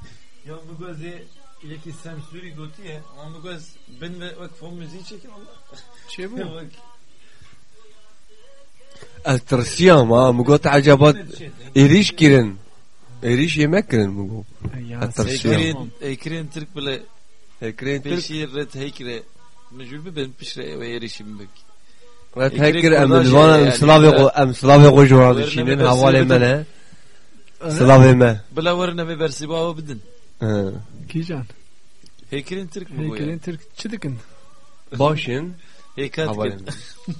ya bu gözü yeki semsuri gotiye ama bu göz ben ve bak fon müziği çekin Allah *laughs* çêbû bak Ha, mu got ecabat êrîş kirin. Êrîş yemek kirin mu got. şey- Ekrin Ekrin Türk bile Hekirên Türk. peşi red heykre mecbur ben pişre ve erişim bek. Ekmek hekir em dilvan yani, em xwe em slavê xwe ji wan Werne dişînin me Bila warne ve bersiba bidin He. kîjan Heykirin Türk mü bu? Türk çi dikin başin Heykat hevalê kin. me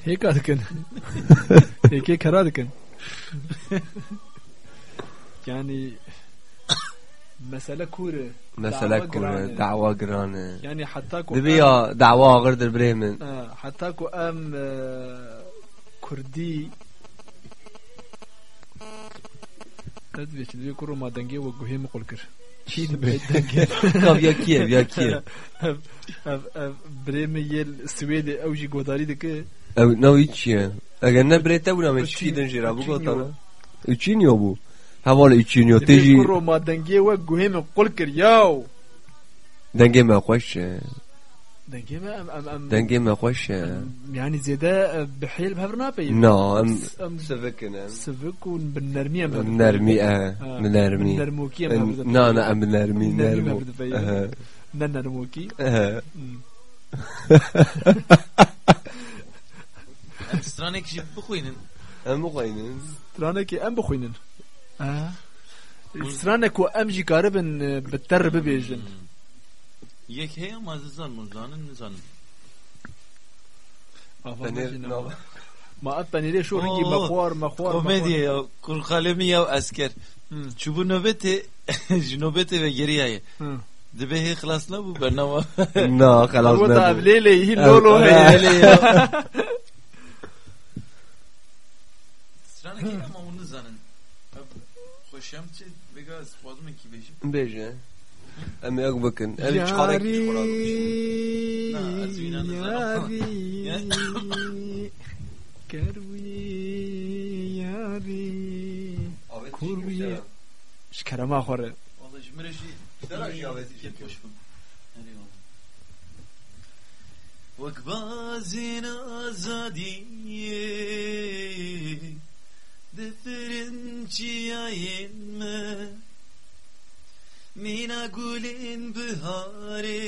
hêka dikin hêkê kera dikin yani mesele kure mesele Dava kur giran e. dava giran e yani hatta ku dibi ya dava agir dir birê کاویاکیە ویاکیە برێمە یل سوێدێ ئەو ژی گۆداری دەکە ئەو نەوەی چییە ئەگەر نەبرێتە بوونامێ چی دەنجێرا بگۆتەوە چینیۆ بوو هەواڵە ئیچینیۆ تێژی ڕۆما دەنگێ وە گوهێمە قڵ کردیا و دەنگێ ماخۆشە Denke am, am, am, dann gehen wir خوش يعني زيادة بحيل بهرنابي نعم سفكنا سفكون بالنرمية بالنرمية ام بالنرموكية نعم نعم بالنرمية نرمو. نرموكي سترانك جيب بخوينن ام. بخوينن *laughs* سترانك ام بخوينن سترانك وام جي كاربن بتر ببيجن Yek heye ama zizan muzdanın nizanin. بنير نا ما أبني شو هنجي أوه. مخوار مخوار Komedya ya. Kul kalemi ya asker. Şu bu nöbeti, şu nöbeti ve geriye. مخوار Dibe he خلاص bu bernama. نا خلاص هو تعب نبو. ليلي هي لولو أم- هي Stranek heye ama onu zanin. Hoşam çi vega spazmı ki beşim. بيجي Em jak bakın. El çıkarak iş kuralı. Kurbiye. Şkerem ahore. Valla cümle şey. Dara yaveti kep koşkun. Vak bazin azadiye Deferin çiyayin me Mina gulin bihare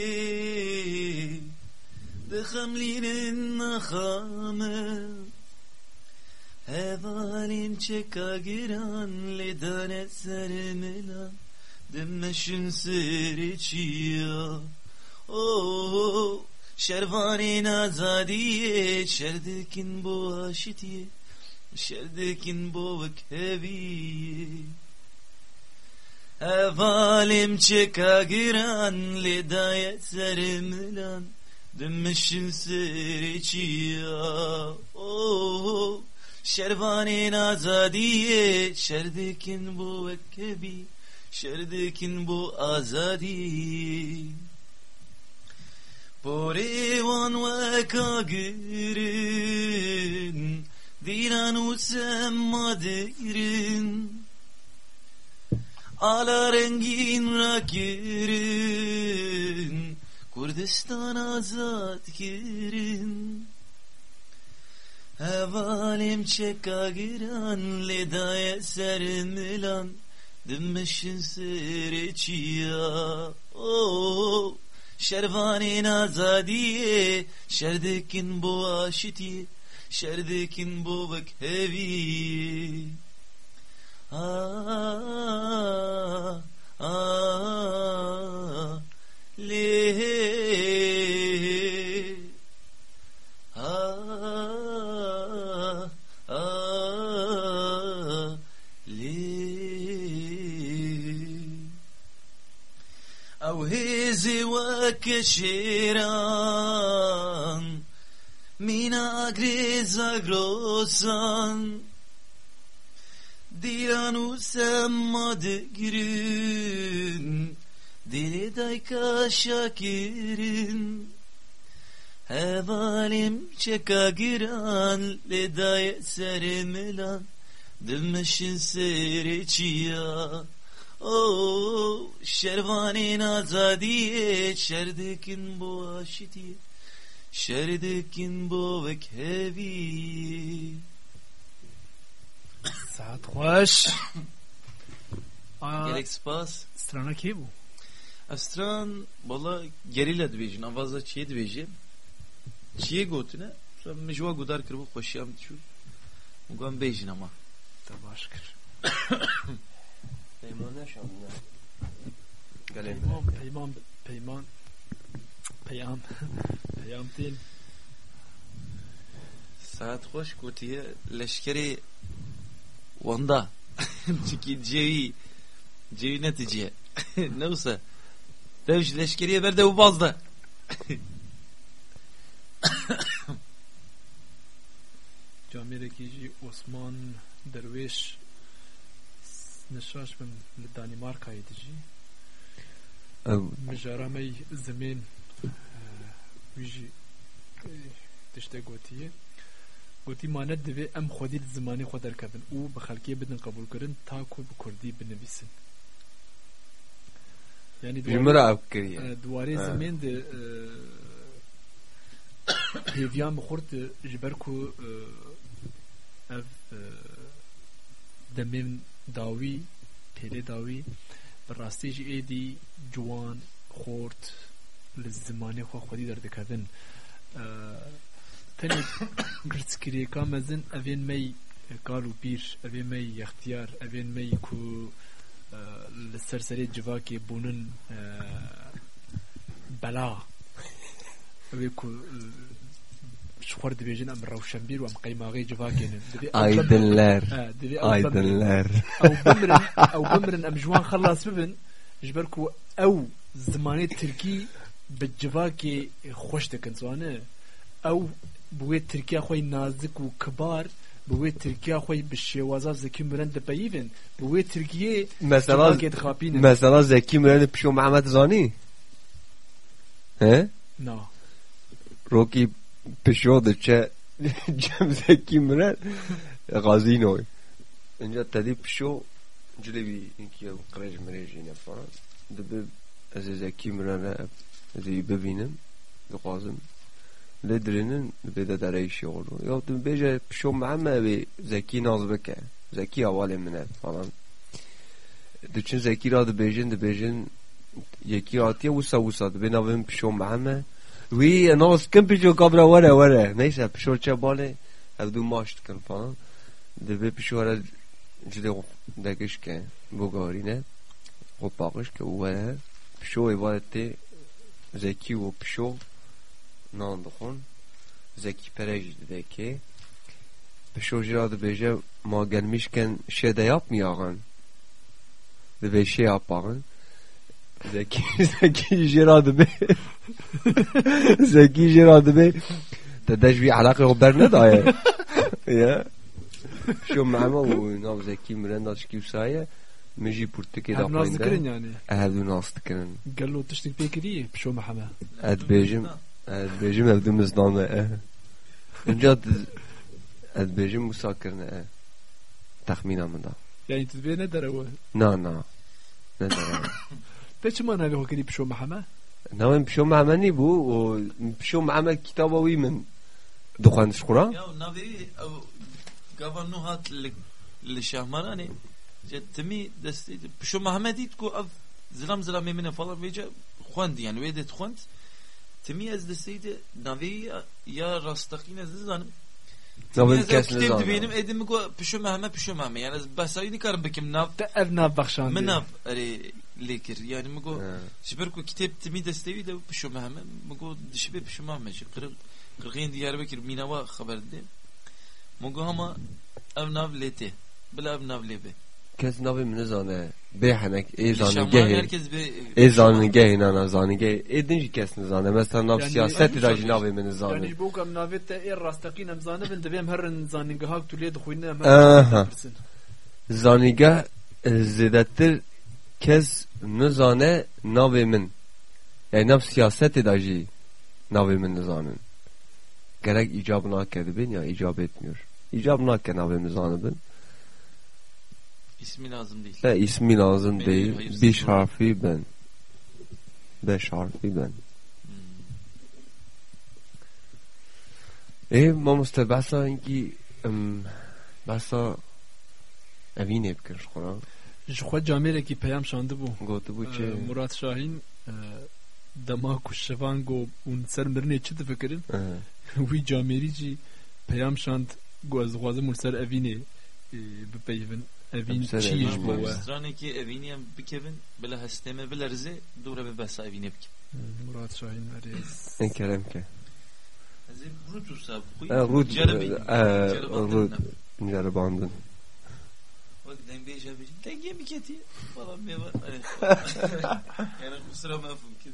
Dexemlinin nakhame Hevalin çeka giran Lidane sermilan Demeşin seri çiya. Oh Şervanin azadiye Şerdekin bu aşitiye Şerdekin bu vakheviye Evalim çıka giren lidayet serim lan. Dümüşün seriçiya oh, oh, Şervanin azadiye Şerdikin bu ekkebi Şerdikin bu azadi Porevan ve kagirin Dilan usem madirin Ala rengin rakirin Kurdistan azat girin. Hevalim çeka giren Lidaya serin Milan Dimmişin seri çiya. Oh Şervanin azadiye Şerdekin bu aşitiye Şerdekin bu vek Ah Le Ah Ah ليه أو هزي وكشيران مينا أجريزا Diran usamma digirin Dili dayka şakirin Hevalim çeka giran Liday serimilan Dümüşün seri çiyan Oh, şervanin azadiye, şerdekin bu aşitiye, şerdekin bu vekheviye. Sathoş. *coughs* Ah, Gerek spas. Strana kje bo? A stran, bola, gerila dibêjin, avaza çiye dibêjin. Çiye gotine, sonra mijwa gudar kirbo xoşiyam çu. Mugan bêjin ama. Tabaş kir. *coughs* Peyman ne şan ya? Peyman, peyman, peyman. Peyam, *laughs* peyam değil. Saat hoş gotiye leşkeri Wanda *laughs* Çünkü cevi Cevi netice *laughs* Neyse Devş leşkeriye ver de bu bazda *coughs* جامعه جي عثمان درويش نشاش من لدانماركا يدجي مجارمي زمين ويجي تشتا قوتيه قوتي ما ندوي ام خودي زماني خود دركبن او بخلقيه بدن قبول كرن تاكو بكردي بنويسن يعني جمرة عبقرية دواري آه. زمين de هیویان بخورد جبر کو ev demên dawî pêlê dawî bi rastî jî êdî ciwan xort li zimanê xwe xwedî derdikevin tenê girtskirêka mezin evên mey kal û pîr evên mey yextiyar evên mey ku li ser serê civakê bûnin bela evê ku şuar dibêjin em rewşenbîr û em qeymaxê civakên Aydınlar. divê Aydınlar. ew bimirin ew bimirin em ji wan xelas bibin ji ber ku ew zimanê tirkî bi civakê xweş dikin zwane ew bi wê tirkiya xwe nazik û kibar bi wê tirkiya xwe bi şêwaza zekî mirin dipeyîvin bi wê tirkiyê Mesela civakê dixapînin mesela Zeki Müren'i Pişo Mehmet Zani. He? na Rocky Pişo da çe Cem Zeki Müren Gazinoy. Önce tadı Pişo Cilebi inki ev krej merejine falan. Dibi ez Zeki Müren'e ez iyi bebinim. Dikazım. Ledrinin bede dereyşi oldu. Ya dibi beje Pişo Mehmet ve Zeki Nazbeke. Zeki havale mine falan. Diçin Zeki ra dibêjin dibêjin yekî hatiye wisa wisa dibe navên pişo meheme wî nas kim pişo kabra were were neyse pişo çe balê ev du maş dikin falan dibe pişo were cilê dekişke bo garîne xwe paqişke û were pişo ê vale tê zekî nandixun Zeki Perej dedi ki Beşojira dibêje ma gelmişken şey de yapmayağın. Dibê şey yapağın. Zeki *laughs* Zeki Jira dibe *laughs* Zeki Jira dibe te de jî alaqe xeber nedaye *laughs* ya? Şu mema û nav Zeki Mirenda şikîsaye min jî pirtikê da. xwendin yani. Ev naz dikirin gelo tiştek pê kiriye pişo meheme ed bêjim Edbêjim ev mizdan e Inca edbêjim wisa kirine e Texmîna min da. Yani tu dibê nederewe? Na na. Nederewe. Te çima navê xwe kirî pişo meheme? Navên pişo meheme nî bû û pişo meheme kitaba wî min dixwend ji xura? Ya navê ew gava nû hat li şahmaranê تمی دستی پشو محمدی کو اف زلام زلام من فلان ویجا خوند یعنی ویدت خوند wê de xwend timi ez destî de navi ya rastaqîn ez dizanim ناوي Ez ev كاس kitêb نزان dibînim edim ku pişo Mehme pişo Mehme yani ez behsayî nikarim bikim nav te ev nav baxşandî min nav erê lêkir yani min got ji ber ku kitêb timî destêwî de pişo Mehme min got dişibê pişo Mehme jî qirq qirxên Diyarbekir mînava xeber dide min got hema ev nav lê tê bila ev nav lê bê كاس ناوي من زانه بيحنك اي Li زانه Şahmaran جهي herkes bir اي زانه جهي نانا زانه جهي اي دنجي كاس نزانه مثلا ناف يعني- سياسات يعني راجي ناوي من زانه yani bu kam navê te ê rastaqîn em zanibin divêm herin zanîngehak tu lê dixwîne em Aha. pirsin زانيگه زیادتر کس نزانه ناوی من یعنی ناف سیاست داجی ناوی من نزانن gerek icab nakedi bin ya icap etmiyor. İcab nakke navi mizanı bin. ismi lazım değil. Ve ismi lazım Benim değil. hayırsız Beş var. harfi ben. Beş harfi ben. E ma mustebasa inki em, basa evin ebkir şkura. ji xwe camerekî peyam şandibû Gotu bu çe. Ee, Murat Şahin e, dema ku şevan go û ser mirinê çi difikirin Eh, *laughs* wî camerî jî peyam şand gu ez dixwazim û ser evînê e, bipeyivin evîn Em ser çi evîn ji bu bo ya. we Straneki eviniye bikevin bila hesteme bila rize dura be besa evine bikim. Murat Şahin erê en kerem ke. Ez ê rût û sav xwe Eh, rût, ceribî. eh, Ceribandin rût. ne. Ceribandın. Bak dembêje bêjin dengê mi ketiye? Falan me var. *laughs* Yani kusura mefhum ki.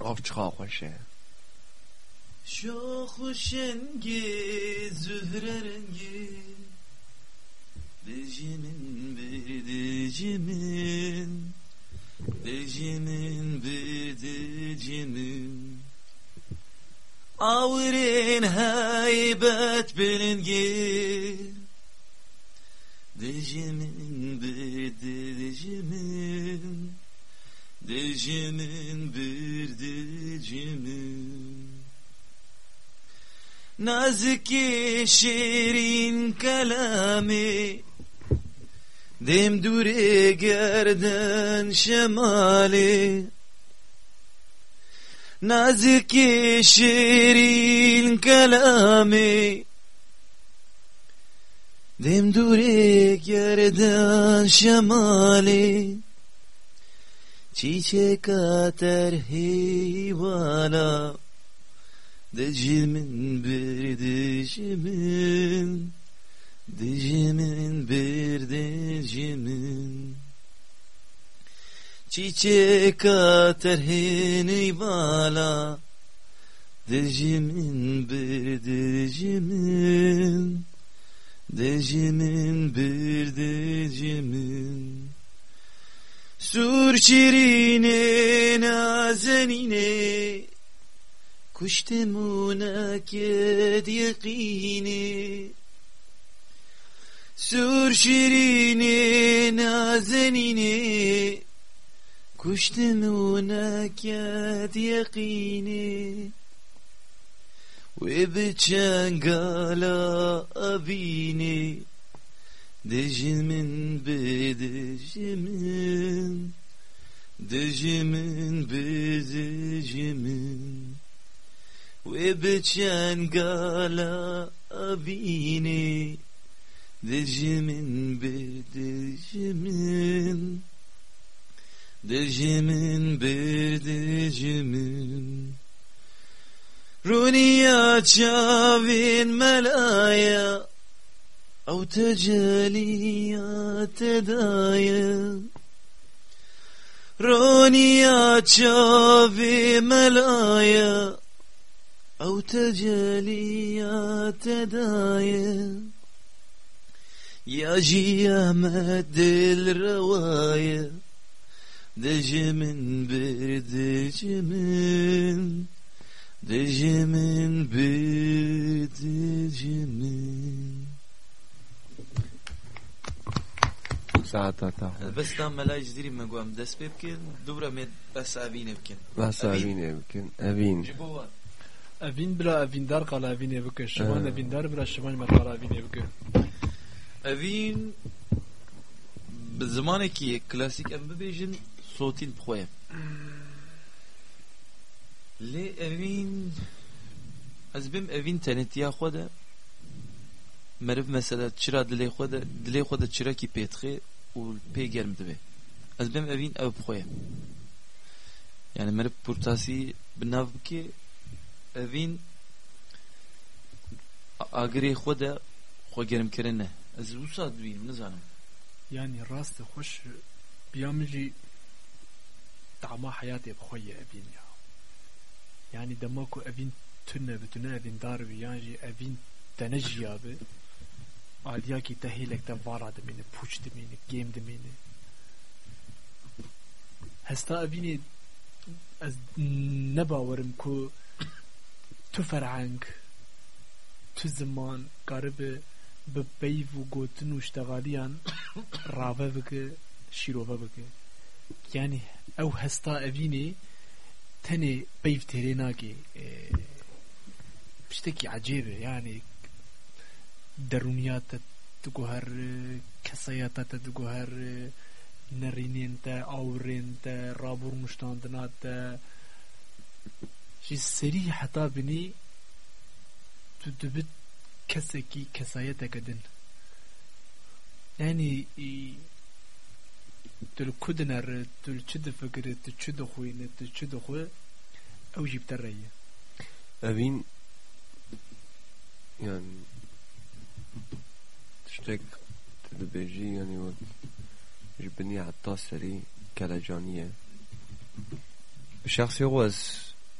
Av çığa hoşe. Şoxuşengi zühre rengi Dejimin bir dejimin Dejimin bir dejimin Avrin heybet bilingi Dejimin bir dejimin Dejimin bir dejimin Nazik şirin kalemi Dim duri gerden şemali. Nazik şirin kelami Dim duri gerden şemali. Çiçek atar heyvana. Decimin bir dişimin. Decimin bir decimin Çiçek atar heyvana Decimin bir decimin Decimin bir decimin Sur şirine nazenine Kuştemuna ked yakini Sür şirini nazenini Kuştum unakat yakini. Ve bıçangala abini Dejimin be dejimin Dejimin be dejimin Ve bıçangala abini وبتشنقالا أبيني دجمن بدجمن دجمن بدجمن رونيا شافين ملايا أو تجليات دايا رونيا شافي ملايا أو تجليات دايا يا جي مد الرواية دجمن بردجمن دجمن بدجمن ساعتا تا بس دام ملاي جديري ما قوام دس بيبكن دورة ميت بس أبين يبكن بس أبين يمكن أبين جبوا Evin bira evindar qala evine bike. Şivan Ha. evindar bira şivan merqala evine bike. أبين بالزمان كي كلاسيك أم ببيجن صوتين بخويا لي أبين از بیم اوین تنتیا خود مرف مثلا چرا دلی خود دلی خود چرا کی پیتخه و پی گرم دبه از بیم اوین او بخویه yani مرف پورتاسی بناو بکی اوین آگری خود خو گرم کرنه Ez wisa dibînim nizanim. Yani rast xweş piyam jî teama heyatê bi ye evîn ya. Yani dema ku evîn tune bi tune evîn dar bi yan jî evîn tene jiya bi aliyakî te hêlek te vara dimîne pûç dimîne gêm dimîne hesta evînê ez nebawerim ku به پیو و گوتن و اشتغالیان راوه بکه شیروه بکه یعنی او هستا اوینه تنه پیو تیره ناگه پشتکی عجیبه یعنی درونیات تگوهر کسایات تگوهر نرینین تا آورین تا رابور مشتاندنات تا جی سری حتا بنی تو دبت kesekî kesayete kedin. Yani tu li ku dinere, tu li çi difikire, tu çi dixwîne, tu çi dixwe, ew jî bi te re ye. Yani tiştek dibêjî yani wek ji binî heta serî kelecaniyê bi şexsê xwe ez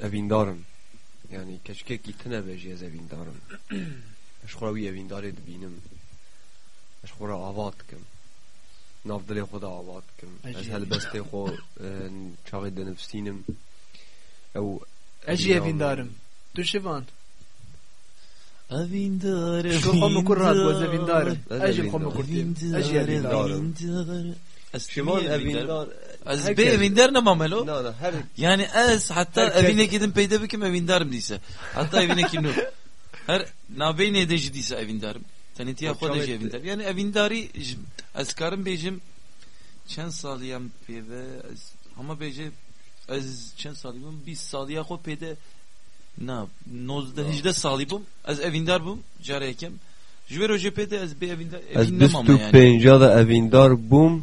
evîndarim yani keşkekî tune bêjî ez evîndarim *clears throat* أبين دارم اشخوراوی اوین داره دبینم اشخورا آواد کم ناف دلی خدا آواد کم از هل بسته خو چاقی دنفسینم او أجي أفين دارم تو شفان أفين دارم شو خم كرات وز أفين دارم أجي خم كرتين أجي أفين دارم شمان اوین دار از بی اوین در نماملو نه نه هر yani az hatta Herkes- evine gidin peyde bikim evin darım diyse. Hatta evine kim her nabeyne de cidiyse evindarım. Tenetiya O xwe de çavet jî de. evindar. Yani ez karim bêjim çend saliyem hema bêje ez çend salî bûm bîst saliya xwe pêde na nozdeh hijde salî bûm ez evindar bûm care yekem ji vê rojê pêde ez bê evindar nemama û yani. pênca da evîndar bûm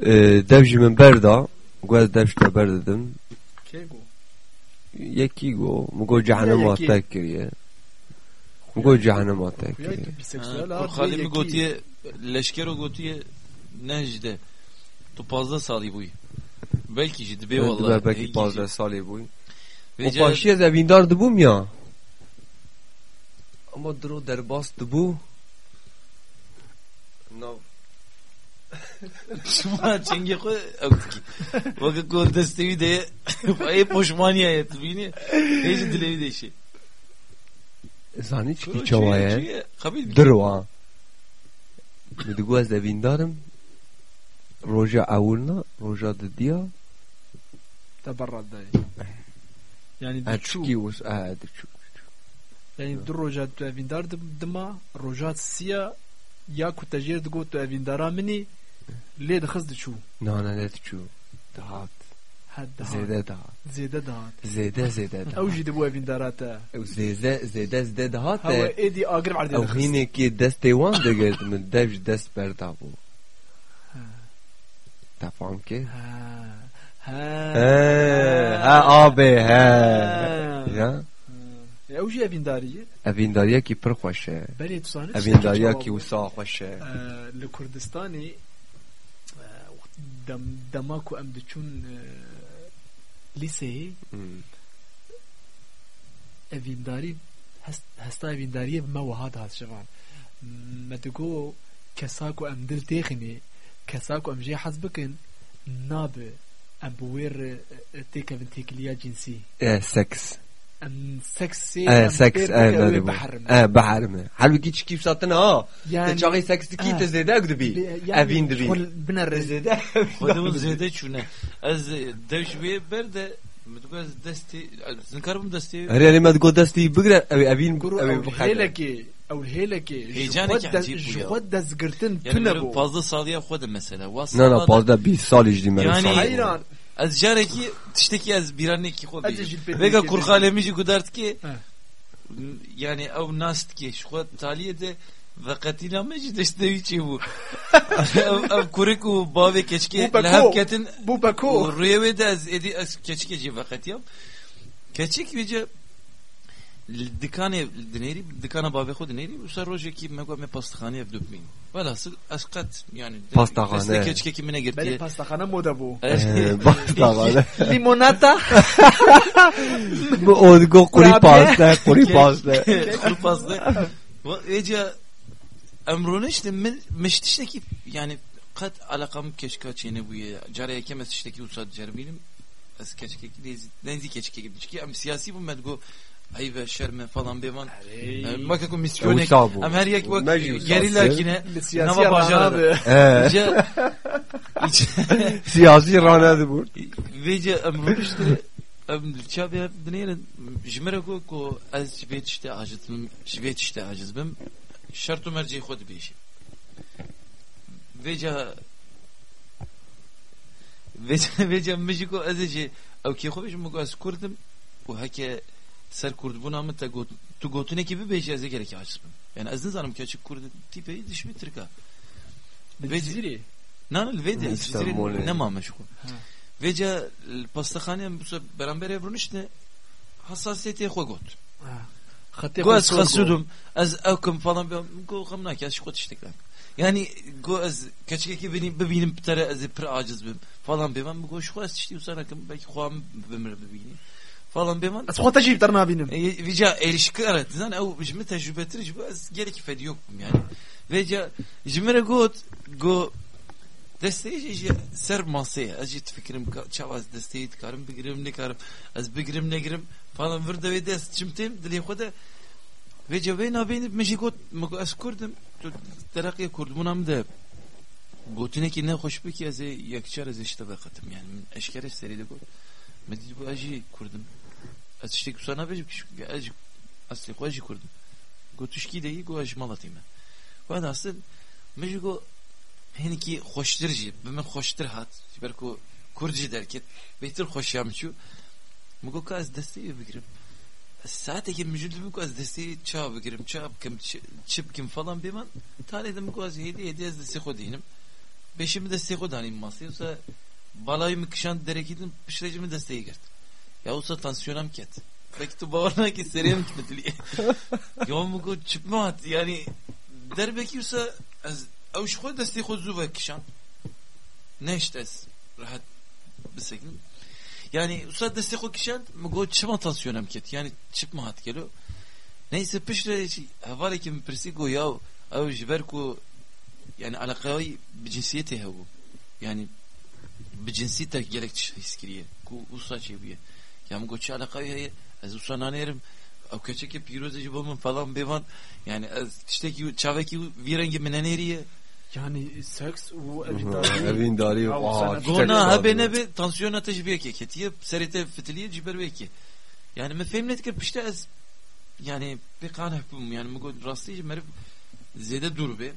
e, dev ji min berda gu ez dev ji te ber didim Kego. Yekî got min got cehenema yekî. te kiriye min got cehenema te Kuyay kiriye tu biseksüel Ha, ha. Kurxalî mi yekî- gotiye leşker o gotiye ne jide tu pazda salî bûyî belki jî dibe Ben vallahi dibe belkî Ey, pazda poşmaniya ye tu bînî hê ji dilê wî de şey. zanî çikî çawa ye Qabil diro ha min digu ez evîndarim roja ewilna roja didiya تبرد داي يعني ez دچو çikî wis e diçû يعني دو روجات تو افيندار دما روجات سيا يا كو تجير دغو تو افيندارا مني ليه لی دخز چو نه نه دت چو دهات. هد زده دهات. زده دهات. زده زده دهات. او جد بو این دارات او زده زده زده دهات. هوا ادی آگر بعد او خینه که دست وان دگرد من دفج دست بر دابو تفهم که ها. ها. آبی ها یا او جی این داریه این داریه کی پر خوشه بله تو سانه این داریه کی وسا خوشه لکردستانی دماكو ام دچون ليسي Hmm. evindari hest hesta evindariye me wiha dihat şevan me digo kesa ku em dil têxinê kesa ku em jê hez bikin nabe em bi wê re têkevin têkiliya cinsî e seks em seksê e em seks pêr e bike, ew ê ne biherin. e beherme halbuki çikî wisa ha te Yani- çaxî seks dikî te Ha. zêde ek dibî Yani evîn dibî şol binere zêde Xwedimın zêde çûne ez dev ji wê ber de min digo ez destê zinkaribim destê herî me digot destî bigire ew evîn guru ew ew bixebe hêlekê ew hêlekê Heyecanekî acîb bû ji ya. xwe dezgirtin yani tune böyle bû fazla saliye xwe de mesela wa na na sala da- pazda bîst salî jî me Yani- hayran ez carekî tiştekî ez bîranekî xwe Ez jî pêdivî Vega kê kurxalemî jî gudart ki He. yani ew nast ki şu xwe taliyê de veqetîna me jî deşte wî çê bû ev ev kurik û bavê keçikê Bu beko. li hev ketin bû beko rûyê wê de ez êdî ez keçikê jî veqetiyam keçik wê ce li dikanê dinêrî dikana bavê xwe dinêrî wisa rojekî me got me pastixaneyê ev dökmîn velhasıl ez qet yani işte kat alakam keşke çene bu ya. Cara yekemez işteki usad cerbinim. Ez keşke denzi keşke gibi. Çünkü siyasi bu medgo Usa bu. *laughs* Em her yak vak Meclis usad. geri lakine. siyasi Nava bajara. abi e Ece siyasî rane dibûr Vece emrone işte em çabe dinerin jmere ko ko ez jibet işte acizim jibet işte acizim şartı merci xod beşi Vece Vece vece mejiko ez ji ew ki xwe bêjim ko ez kurdim û heke ser kurd bûna min te got tu gotinekî bibêjî ez ê gelekî aciz bim yani ez nizanim keçik kurd tîpeyî dişmî tirka Veciziri Nan li vê de ez İstanbul'e. jizîrê nemame ji xwe Ha. Vêca pastaxaneyên bu beraber ev rûniştine hassasiyetê xwe got Xatê Go ez xesûdim ez evkim falan nake ez ji xwe tiştek nakim yani go ez keçikekî binî bibînim tere ez ê pir aciz bim falan bêvan go ji xwe ez tiştî wisa nakim belkî xwe min bimir bibînî Ez xwe te jî ter nabînim Vica erişki evet. Zan ev jimi tecrübetir jibu ez gelek fedi yokum yani. Vica jimere got go desteği ji ser masaya. Jî fikrim çavaz desteği dikarim bigirim ne karim ez bigirim ne girim falan virde ve dest çimtim de Vica ve nabînî me jî got me got ez kurdim tu tereqiye kurdum nam de gotinekî ne hoş bikî ez ê yekçar ez ê ji te veqetim yani. Eşkere serî de got me dît bu ez jî Azıcık sana bilecek azıcık asli kovaji kurdu. Gotuşki deyi kovaj malatime. Ve nasıl mecgo henki hoşturci, benim hoştur hat. Berko Kurci derken betir hoşyamçu. Mugo kaz desteği bigirim. Saate ki mücüldü bu kaz desteği çağ bigirim. Çağ kim çip kim falan bir man. Tane de mugo az hediye hediye az desteği hodinim. Beşimi desteği hodanim masaya. Yoksa balayımı kışan derekidim pişirecimi desteği girdim. ya olsa tansiyonam ket belki tu bağırna ki seriyem kitmetili ya mı ku çip mi at yani der belki yoksa az avuş koy desteği o zuva kışan ne işte rahat bisekin yani usta destek o kişen go çıma tansiyonum ket. Yani çıkma hat geliyor. Neyse pişre havale kim persi go ya او جبر كو يعني علاقاي بجنسيته هو يعني بجنسيته جالك تشكريه كو وصا شي بيه يعني مقول شي علاقاي هي از وصا نانيرم او كçek piroz jibomun falan bevan yani tişteki çaveki virengi meneneriye Yani seks و Evin darıyor. Ama Aa, sen- çiçek Gona var. habene bir tansiyona teşbih ki ketiye serite fitiliye ciber veki. Yani me femnet ki pişte az yani bir kan hüküm yani mu rastlayıcı merif zede dur be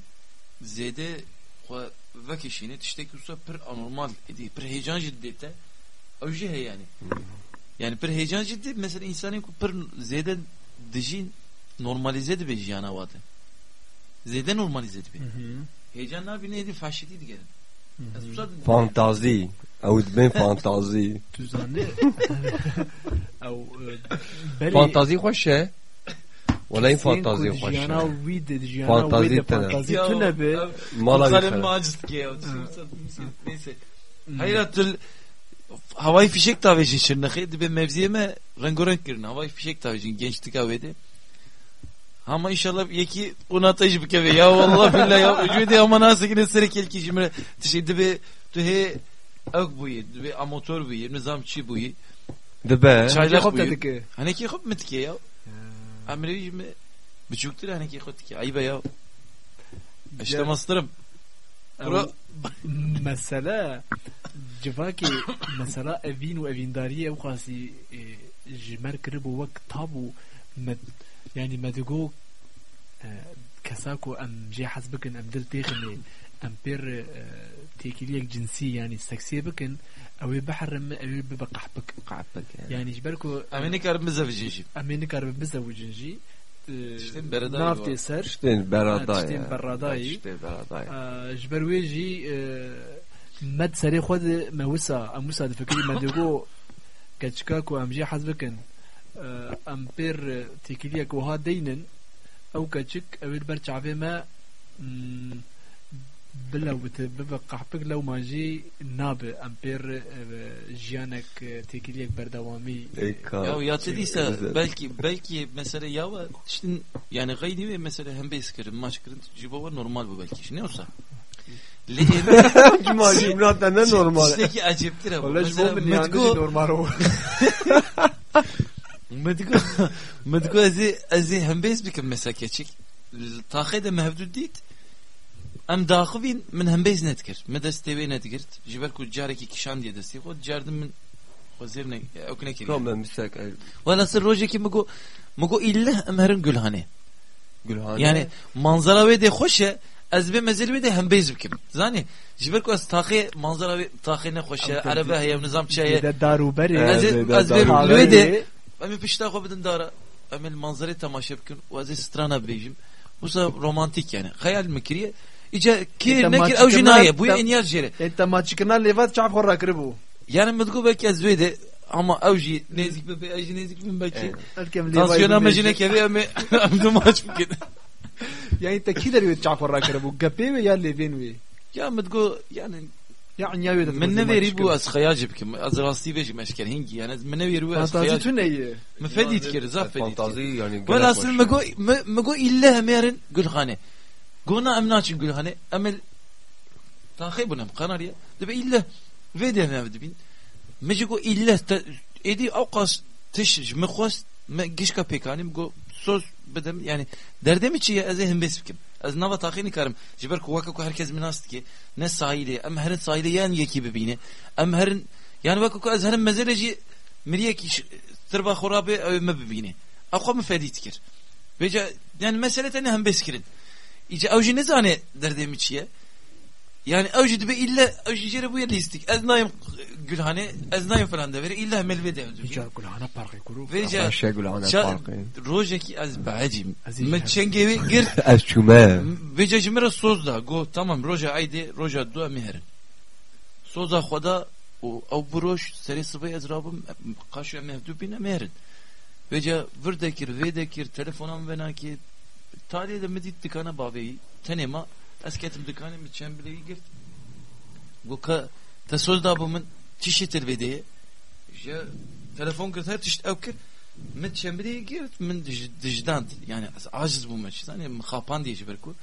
zede o vekişini tişteki usta per anormal edi per heyecan ciddiyete avcı he yani. Yani per heyecan ciddi mesela insani per zeden dışı normalize de beji yana vardı. Zeden normalize de beji. Heyecanlar bir neydi faşitiydi gelin. Fantazi. Ew ben fantazi. Düzenli. *laughs* Ew fantazi hoş e. Wala in fantazi hoş. Jana vid de fantazi tene. Fantazi tene be. Mala bir. Zalim maciz ki. Neyse. Hayratul havai fişek daveci şırnakı dibe mevziyeme rengorenk girin havai fişek daveci gençlik avedi ama inşallah yeki unataj bu keve. Ya vallahi billahi ya ucuydu ama nasıl yine serek elki jimre tişi dibe tuhe ak buyi dibe amatör buyi nizamçı buyi dibe çaylak buyi hani ki hop mitki ya? Amrevi jimre buçuktur hani ki hop ki ayıba ya. İşte maslarım مثلا جواکی مثلا اوین و اوینداری أو خاصی جمر کرب و وقت تابو مد يعني مدگو كساكو أم جي حسبكن أم دل بيخني أم بير تيكيليك جنسي يعني سكسي بكن أو بحرم أو ببقح بك يعني. جبركو Amene karım mezavicin. امين كارب بزوجنجي İşte beredai نافتي var. سر İşte berada İşte ya. beradayı. İşte berada. جبرويجي مد سري خود موسى ام موسى فكري مدغو كتشكاكو ام جي حزبكن ام بير تيكيليك وها دينن او كتشك او برچ ما بلا ببقى حبك لو ما جي ناب ام بير جيانك تيكيليك بردوامي Ya yatediyse belki belki mesela ya işte yani gaydi ve mesela hem beskirim maçkırın cibova normal bu belki. Ne olsa. Cuma cimratten ne normal. İşteki aciptir ama. ولا Mesela جبو من يعني Medgo نورمالو Medgo Medgo ezi ezi hem bes bikim mesela keçik. Takhide mevdud dit. Em daxivin min hem bes netkir. Medes TV netkirt. Jiber ku careki kişan diye desti. O cardım min Wazirne okune kiri. Tamam ben misek. Valla sır roje ki mugo mugo illa emherin gülhane. Gülhane. Yani manzara ve de hoşe ez be mezeli ve de hem bez bikim. Zani jiber ku az taxi manzara ve taxi ne hoşe araba heyem nizam çaye. دارو بري Ez Evet, ez be evet, lüve de Emi pişta xo bidin dara. Emi manzara tamaşa bikin. Ve ez strana bejim. Bu sa romantik yani. Hayal mikriye. İca ki İşte ne ki maçı evjinaye. Bu kırlar- en yer jere. انت ما تشكنا ليفات شعب خورا كربو Yani medgu belki ez ve de ama evji nezik be evji nezik bin belki. الكم Tansiyona mecine kevi emi emdi maç *laughs* bikin. *laughs* يعني انت كده اللي شعب خورا كربو قبي يا ليفين وي Ya medgu yani يعني يا ويدا من نويري بو از خياج بكم از راستي بيج مشكل هنجي يعني من نويري بو از فانتازي خياج تني مفيد كده زاف Fantazi yani. ولا اصل ما جو ما جو الا هميرن قول خانه قلنا امناش نقول خانه امل تاخيبنا قناريا دبي الا فيديو ما بدبين ما جو الا ادي اوقاس تش مخوس ما جيش كابيكاني مجو söz bedem yani derdem içi ya ezehim besbikim. Ez nava takhini karım. Jiber kuvaka ku herkes minast ki ne sahili em herin sahili yan yeki bibine. Em herin yani vaka ku ez herin mezeleci miriye ki tırba khurabe ev me bibine. اقوى مفاديت كر بيجا يعني مسألة أنا هم İşte evji ne zane derdem içiye. Yani evji de illa evji jere bu yerde istik. Ez naim e, gülhane, ez naim falan da veri illa melve de ödü. Rica gülhane parkı kuru. Rica şey gülhane parkı. Roje ki ez bacim. Me çengevi gir. *laughs* Ez çüme. Rica jimere sozda. Go tamam roje aydi, roje dua miherin. Soz da xoda o avburoş seri sıvı ezrabım e, kaşya mevdubine miherin. Veca vırdekir, vedekir, telefonam venakit, Tadiye de mit dikana bavey tenema es ketim dikane mit çembileyi girt. Goka tesöz da bu min tişitir vedeye. Je telefon kırtı tişit evkir. Mit çembileyi girt min dijdant. Yani aciz bu meçiz. Hani hapan diye berku.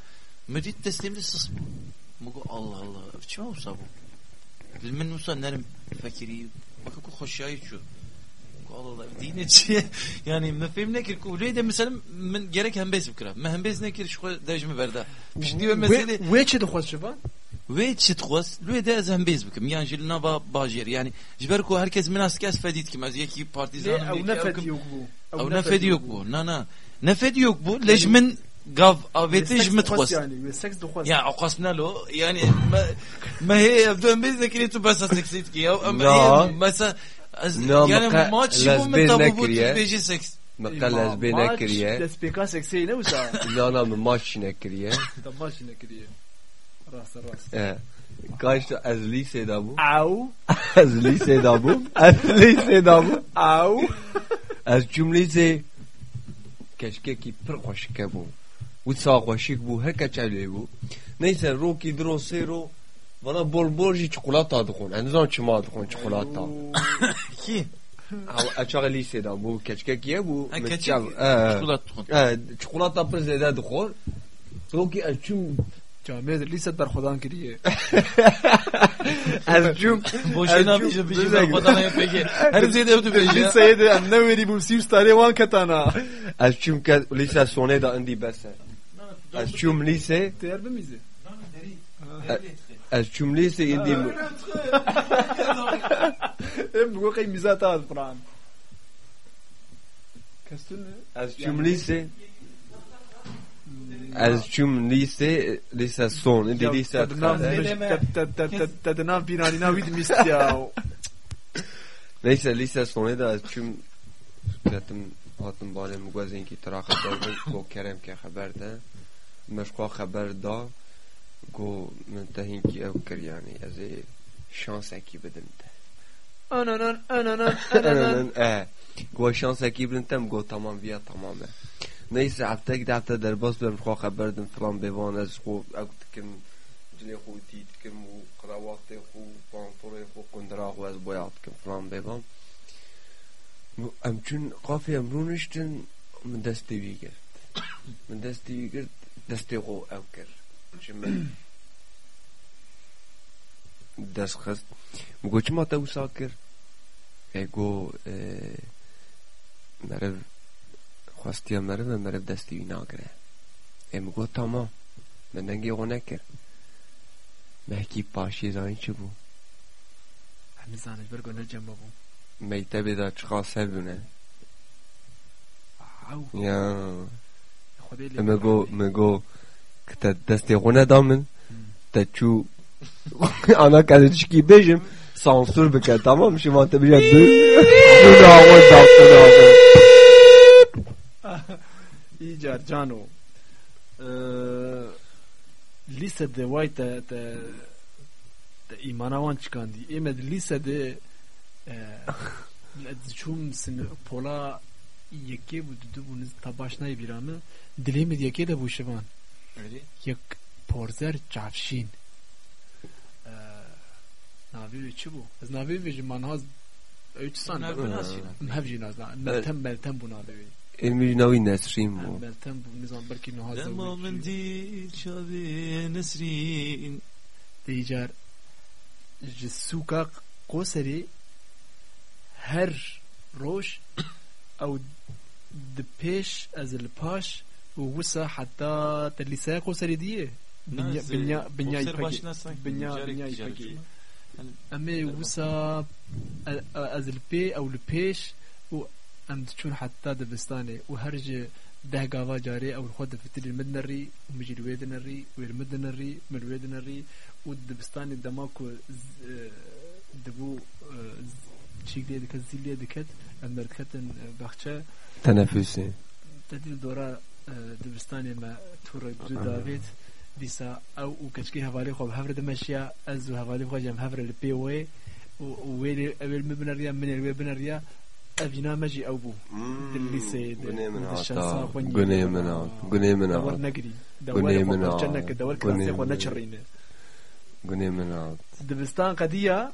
Müdit teslimli sız. Mugu Allah Allah. Çima olsa bu. Bilmen olsa nerim fakiri. Bakın ku hoşyayı şu. Allah dine şey yani mefhum ne ki kulüye de mesela من gerek hem bez bikra ما هم bez ne ki şu dejme verda bir diyor mesela Ve çi dixwaz şivan? ve çitqos lüye de az hem bez bikim yani jil nava bajir yani jiber ko herkes minas kes fedit kim az yeki partizan Ev nefed yok bu. او نفد yok bu na na nefed yok bu lejmin gav avetiş mitqos yani. Ve seks dixwaz. يعني عقصنا له يعني ما, ما هي يبدو بيزنا كريتو بس سكسيت كي اما لا. هي مثلا لا، يعني مقا- ما تشوفوا من لازبين طابوت نكرية. بيجي سكس Mekka lezbine kiriye. Despeka seksi ne usa? Lana mı maçine kiriye. Damaş ne kiriye. Rast rast. Eh. Kaç da ez lisede bu. *laughs* Au. Ez lisede bu. Ez lisede bu. Au. Ez cümlesi keşke ki pır hoşke bu. Bu sağ hoşik bu her kaç öyle bu. Neyse roki dro sero والا بول بول چکلات داد خون انزام چی ما داد خون کی اچاق لیسه داد بو کچکه کیه بو کچکه چکلات داد خون چکلات داد پر تو کی از چون جامعه در لیسه در خدا کریه از چون بوشی نمیشه بیشی در خدا نمی پیگه هر زیده بودو بیشی لیسه یه ده نویری بو سیو ستاره وان کتانا از چون که لیسه سونه دا اندی بسه از چون لیسه تیار بمیزه mizi? ez çüm lise indi Hem bu kay mizat az Fran. Kastın ne? Ez çüm lise Ez çüm lise lise son indi lise Tadına binanina vid mist ya. Neyse lise sonu da ez çüm dedim hatım bale mugazin ki tara haber go kerem ke haber de meşko گو من تهینکی او کریانی از شانس اکی بدم ته آنانان *laughs* آنانان. آنانان اه. گو شانس اکی بدم تم گو تمام بیا تمامه. نیست عبتک دعبت در باز برم خواه خبردم فلان بیوان از خو اگو تکم جلی خو تید کم و قراوات خو پانتور خو قندراغ خو از بایات کم فلان بیوان. امچون قافی امرونشتن من دستی بیگرد من دستی بیگرد دستی خو او کرد. دست خست مگو چما تا وسا کر ایگو مرو خواستیم مرو و مرو دستی ناگره ای مگو تاما من نگی اغو نکر مهکی پاشی زانی چه بو همی زانش برگو نجم بابو میته بیدا او سبونه یا مگو مگو که تا دستی خونه دامن تا چو انا کنه چکی بجم سانسور بکن تمام شما تا بجم دو دو ناغون داستو ناغون İcar cano. Lisede vay te te te imana wan çıkandı. Emed lisede çum sin pola yeke bu dudu bunu tabaşnay biramı dilemed yeke de bu یک پرزر جفشین نابی ناوی چی بو از نابی ناوی ویژه من ها اوچ سان مهبجی ناز ملتم ملتم بو ناوی این نوی نسرین بو ملتم بو نزان برکی نو هاز دمو من دی چابی نسرین. دیجار جسوکا قوسری. هر روش. او دپیش از الپاش. ووسع حتى تلساق وسرديه بنيا بنيا بنيا بنيا بنيا اما وسا از البي أو البيش و أم تشون حتى دبستاني. وهرج ده بنيا جاري أو الخد في بنيا المدنري ومجي الويدنري والمدنري من الويدنري والدبستاني دماكو دبو بنيا دي دكت بنيا دكت بنيا بنيا بخشة. تنافسي. تدي دورا دبستانی ما تور بزود دارید دیسا أو أو کچکی هوالی خوب هفر دمشیا از و هوالی خوب جم. هفر لپی وی ويلي قبل ما بنريا من اول بنريا اینا مجی أو بو. اللي سيد الشنسا خوني قني منا قني منا دور نقري دور فوق الجنة دور كراسي ونشرين قني منا دبستان قدیا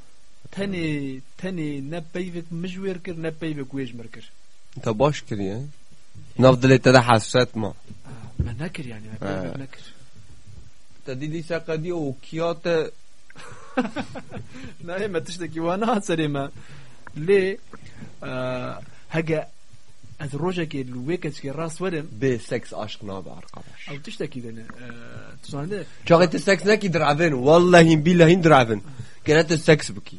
تاني تاني نبيفك مجبور كر نبيفك ويجمر كر تا باش كريان نفضل ما. منكر يعني منكر ساقه دي وكيات لا ما تشتكي وأنا سليمة لي هجا از كي الويكس كي راس ورم بي سكس عشق نابع رقبش أو تشتكي دنا آه، تسوانده شاغت السكس ناكي درعفن والله بالله هين كانت السكس بكي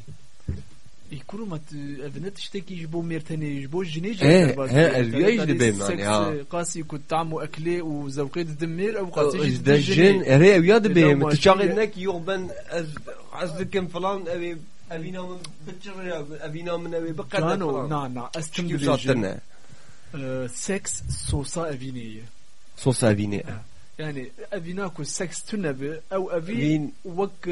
كروما البنات تشتكي يجيبوا ميرتاني يجيبوا جنيج إيه إيه الفياج اللي بين يعني قاسي كنت طعمو أكلي وزوقي دمير أو قاسي دجن ري وياد بين تشاغلناك يوغبن عزك كم فلان أبي ابينا من بتشر ابينا من أبي بقدر نعم نعم استمدلجن سكس صوصا افينيه صوصا افينيه أه. يعني افيناكو سكس تنبه او افي فين وك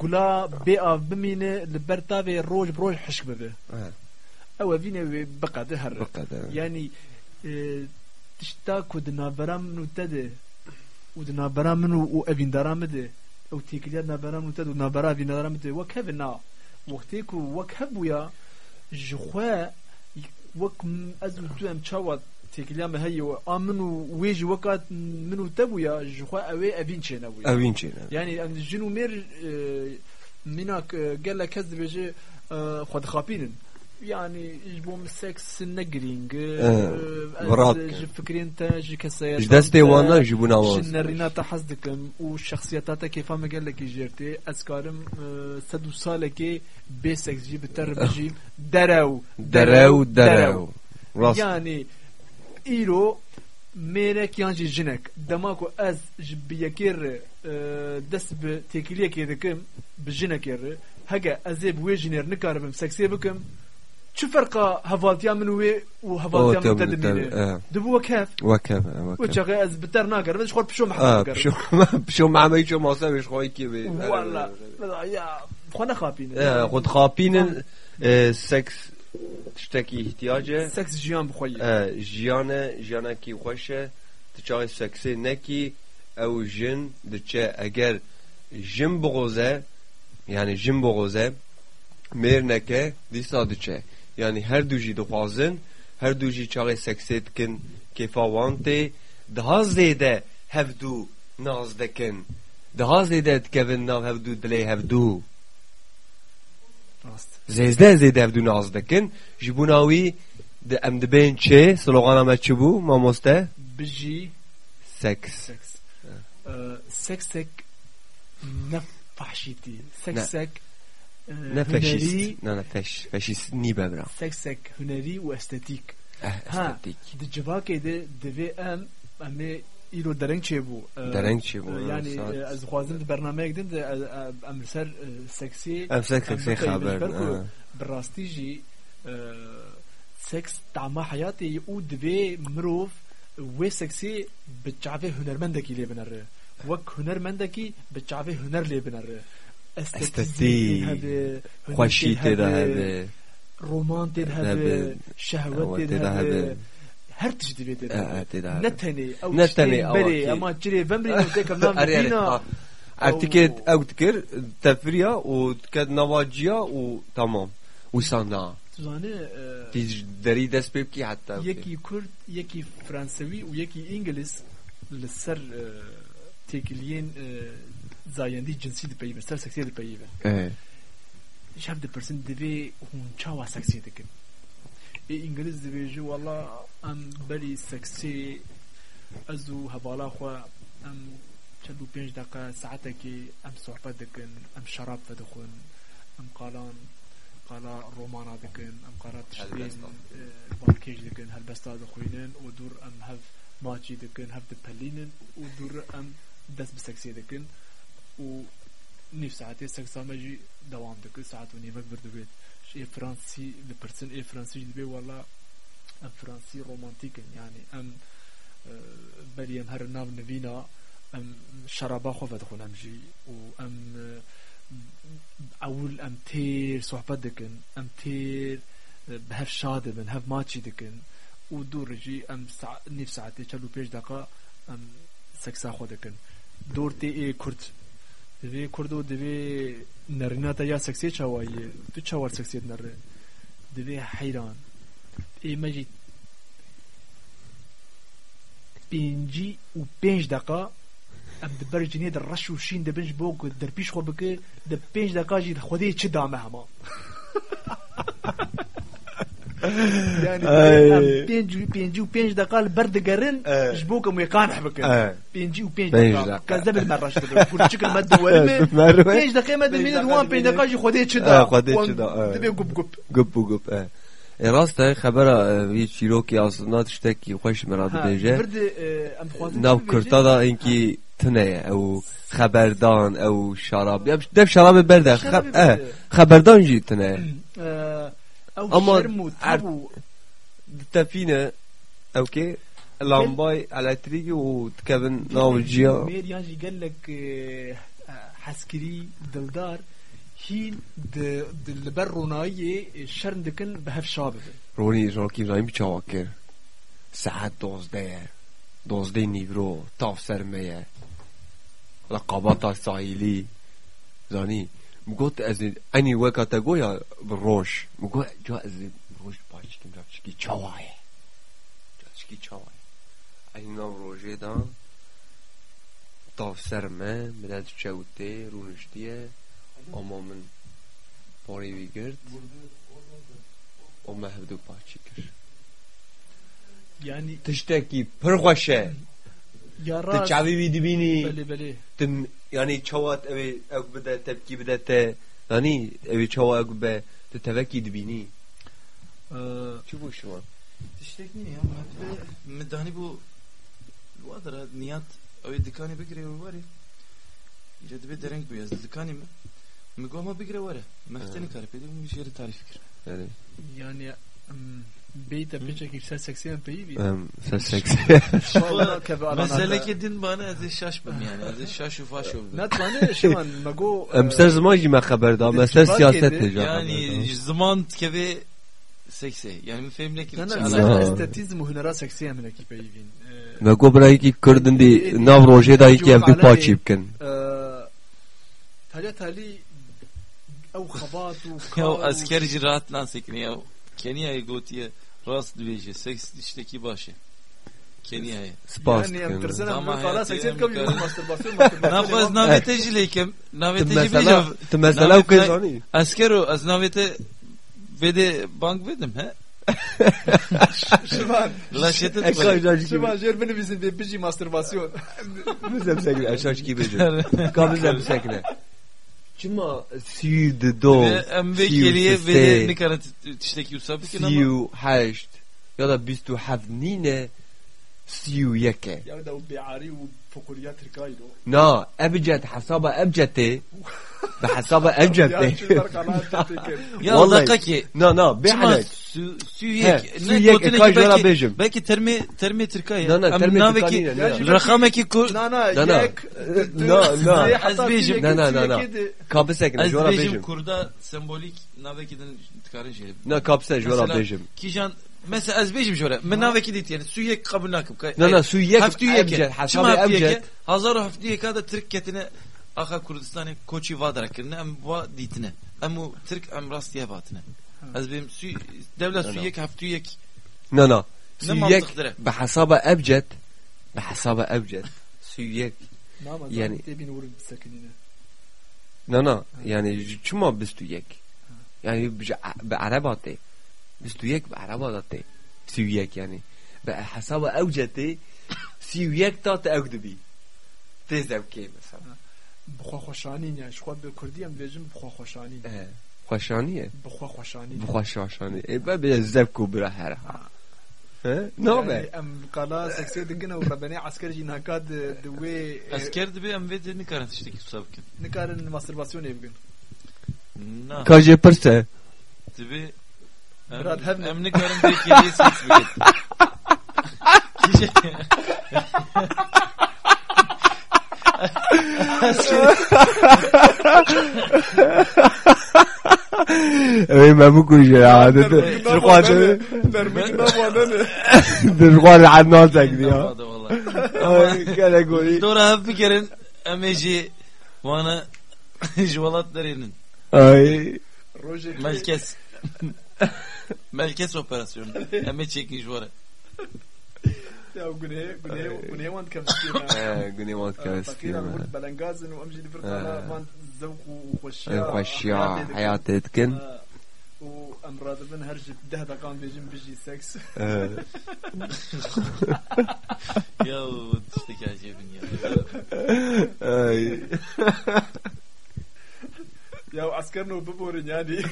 قلا بيئة بمينة لبرتابي روج بروج حشك ببه او افيني بقى دهر بقى ده يعني آه، تشتاك ودنا برام منو تده ودنا برام منو وابين درامده او تيكليا دنا برام منو تده ودنا برام ابين درامده وكهبنا وقتيكو وكهبويا جخوا وك م- ازو تو ام تشاوات تكلم مهيو امنو ويجي وقت منو تبو يا جخوا اوي ابينشينا وي ابينشينا يعني ان جنو مير منك قال لك هذا بيجي خد خابين يعني جبوم سكس نجرينج براك جب فكرين تا جي كسير جي دستي وانا جبونا وأنا جي نرينا تحزدكم والشخصياتات كيف ما قال لك جيرتي اذكارم سدو سالك بي سكس جي بتر بجي دراو دراو دراو يعني راست يعني إيرو ميرك يانجي جنك دماكو از جبيكير آه، دس بتيكليه كيدكم بجنك ير هجا ازيب ويجنير نكاربم سكسي بكم شو فرقة هفالتيا من وي وهفالتيا من تدمينه دبو وكاف وكيف وكيف وشغي از بتر ناقر بس خور بشو اه محمد بشو بشو مع ما يشو ما سوي شوي كي والله يا خوانا خابين خد خابين سكس تشتكي احتياجه سكس جيان بخوي جیانه تشتکی احتیاجه. سکس جیان بخوایی جیان کی اکی خوشه تشاقی سکسی نکی او جن دچه اگر جن بغوزه یعنی جن بغوزه میر نکه دیستا دچه یعنی هر دو جی دخوازن هر دو جی چاقی سکسی دکن کفا وانتی. ده ها زیده هف دو ناز دکن ده ها زیده دکوین ناو دلی هفدو راست زیزده زیده بدون ناز دکن. جبوناوی ده ام دبین چه؟ سلوغانا ما چه بو؟ ما مسته بجی. سکس. سکس. نفحشیتی. سکس نه. نه نه فاش فاشیست نی سکس سکسک هنری و استتیک ها ده جواکه ده؟ دوی ام امه ایرو درنگ چه بو؟ درنگ چه بو؟ یعنی از خوازم برنامه اگدیم در امسر سکسی ام سکسی خبر براستی جی سکس تعما حیاتی او دوی مروف و سکسی بچعوه هنرمندکی لیه بنره. وک هنرمندکی بچعوه هنر لیه بنره. استتی خوشی تیده هده رومان تیده هده شهوت تیده هده تێدا تێدا هەبێ هەبێ. هەر تشت دەبێت تێدا ئە، هەبێ. تێدا هەبێ. نەتەنێ ئەو نەتەنێ شتێن ئەوە بەرێ کی. ئەما جرێ بەمری نوتێکم نام ئەرێ ئەرێ بینە Ertiket ew dikir tefriya û diket navaciya û tamam wîsan na تزانێ tî derî dest pê bikî heta یەکی کورد یەکی فرانسەوی و یەکی ئینگلیس لەسەر تێکلیێن زایەندی جنسی دپەیبە سەر سەکسێ دپەیبە شەف دەپرسن دەبێ هون چاوا سەکسێ دەکەن ئی في إنجليز دبيجو والله أم بلي سكسي أزو هبالا خو أم چندو پنج دقیقه ساعته کې أم صحبت دکن أم شراب فدخون أم قالان قالا رومانا دکن أم قالا تشتين آه، بالكيج دکن هلبستا دخوينن و دور أم هف ماتشي دکن هف دپلينن و دور أم دست بسكسي دکن و نيف ساعتي سكسا مجي دوام دکن ساعت و بردو بيت. شي فرنسي ببرسن اي فرنسي دبي والله ام فرنسي رومانتيك يعني ام بريم هر ناف نفينا ام شرابا خو فدخل امجي و ام اول ام تير صحبت دكن ام تير بهف شاد بن هف ماتشي دكن و دور جي ام سع... نيف ساعتين چلو بيش دقا ام سكسا خو دكن دور تي اي كرد دوی کردو دوی نرینا تا یا سکسی چاوایی تو چاوار سکسیت نره دوی حیران ای مجی پینجی و پنج دقا ام دبر جنيه در رش و شین دبنج بوك در پیش خو بکه در پنج دقا جی خودی چه دامه هما *laughs* پنج بينجي بينجي وبينج دقال برد قرن جبوك ويقانح بك بينجي وبينج دقال. كذب المرة كل شكل مد ولم بينج دقيقة مد من الوان بينج دقال. جي خديت شدا خديت شدا دبي قب قب. قب قب راست خبر چیروکی از ناتشتکی خوش مراد بیجه ناو کرتا دا اینکی تنه او خبردان او شراب دب شراب برده خبردان جی تنه أو شرموا تعبوا تافينا أوكي؟ لامباي على تريجي وتكفن ناوجيا. مير ياجي قال لك آه، حسكري دلدار هين د البروناي دكن بهف شابه. روني جاكي رايم تشاوكر ساعات دوزده دوزده نيفرو تاف سرميه رقابات سايلي. زاني مگوت از اینی و کاتگویا روش مگو جو از روش باش کم رفت کی چوای جاش کی چوای این نام تفسر مه تافسر چه مدد چوته رونشتیه اما من پاری بیگرد اما هفدو پاچی کرد. یعنی تشتکی پرخوشه. یارا تچاوی بی دبینی بله، بله. تم yani çavat evi ekbede tepki bidete yani evi çava ekbe te tevekki dibini. Ee, Çi bu şu an? Tiştek niye ya? Medani bu bu adara niyat evi dikani bekire var ya. İrede be derenk bu yazdı. Dikani mi? Migoma bekire var ya. Mefteni karpedi bu işleri tarif fikir. Yani yani يعني أم، بيتا بيتشك يفسر سكسيان بيبي em ser seksi والله كبار meselekê din bana ez ê şaş bim yani ez ê şaş û faş bim نتواني شمان ماجو em ser ziman jî me xeber da me ser İttifak siyaset edin. hêja yani ji ziman dikeve sekse yani min fêm nekir انا çi لا. alaka انا استاتيزم وهنرا سكسيان من اكي بيبين me got birayekî Kurdin dî nav rojê da yekî ev du paçî bikin تالي تالي او خبات ya و asker jî rahat lan sekine ya Kenya'yı gotiye rast dibêje seks tiştekî başe Kenya'yı spas يعني ام dikin ترسنا Tamam, من قال hayatı سكسيان yani قبل yukarı. ماسترباسيون Nafaz ماسترباسيون navete jî lêkem Tu navete jî mesela bêje tu mesela Navet- ew kezanî asker o ez navete vede bank vedim he شمان Laşete Ekran شمان جير بني بيزن بيجي ماسترباسيون Bizem sekine aşağı ki bejim Ka bizem sekine Çima siyu de do Em ve geriye seste, vede nikara tiştekî usab bikin ama siyu heşt ya da bistu hevnine siyu yeke يا ولد بيعاري وفقوريات ركايدو Na ebced hesaba ebcete Be hesaba ebcete ya Vallahi. dakika ki Na na Çima behanek su su He, yek su yek, ekaj vela bejim. belki termi termi Türkiye Na, na, termi Türkiye ne, ne? rakameki kur لا لا لا، لا. ياك لا، لا. أزبيجم. لا، لا، لا، لا. Kapı sekine az jora bejim bejim kurda sembolik navekiden tıkarın şey Na kapsa jora Mesela- bejim kijan mesela az bejim şöyle men naveki dit yani su yek kabul nakım Na na su yek haftu yek ebced Çima hesaba haftu ebced yek hazar haftu yek da Türkiye'tine Aka Kurdistan'ı koçi vadarakirne em va ditine em o Türk em rastiye batine az benim su devlet su Ana. yek haftu yek Na na بیست یک به عربا داته سی یک یعنی. به حساب اوجته سی و یک تا تا اوگ دبی. تیز اوکی مثلا. بخوا خوشانی نیا شخوا به کردی هم بیجم بخوا خوشانی خوشانیه. بخوا خوشانی بخوا خوشانی ای با به زبکو برا هر نوبه یعنی ام قلا سكسي و وربني عسكر جی ناکاد دوی عسکر دبی ام فيدي نكارن تشتكي سابكن گن. ماسترباسيون يمكن کاجه پرسه. دبی Brad, have em nikaran de kedi sex biget. ای ممو کجه عادت ترخوان دربنا وانا ترخوان عدنان تکدی ها Hadi vallahi. کله گوری Dora hep bir kere emeci Merkez operasyonu. Hemen تشيكي şu يا وقنيه قنيه قنيه وانت كان آه قنيه وانت كان فكينا قلت بلنقاز انه امشي لفرقه ما الزوق وخشيا وخشيا حياتي تكن من هرج دهدا قام بيجي بيجي سكس يلا تشتكي عجيبني اي ya. ay يا عسكرنا وببورن يعني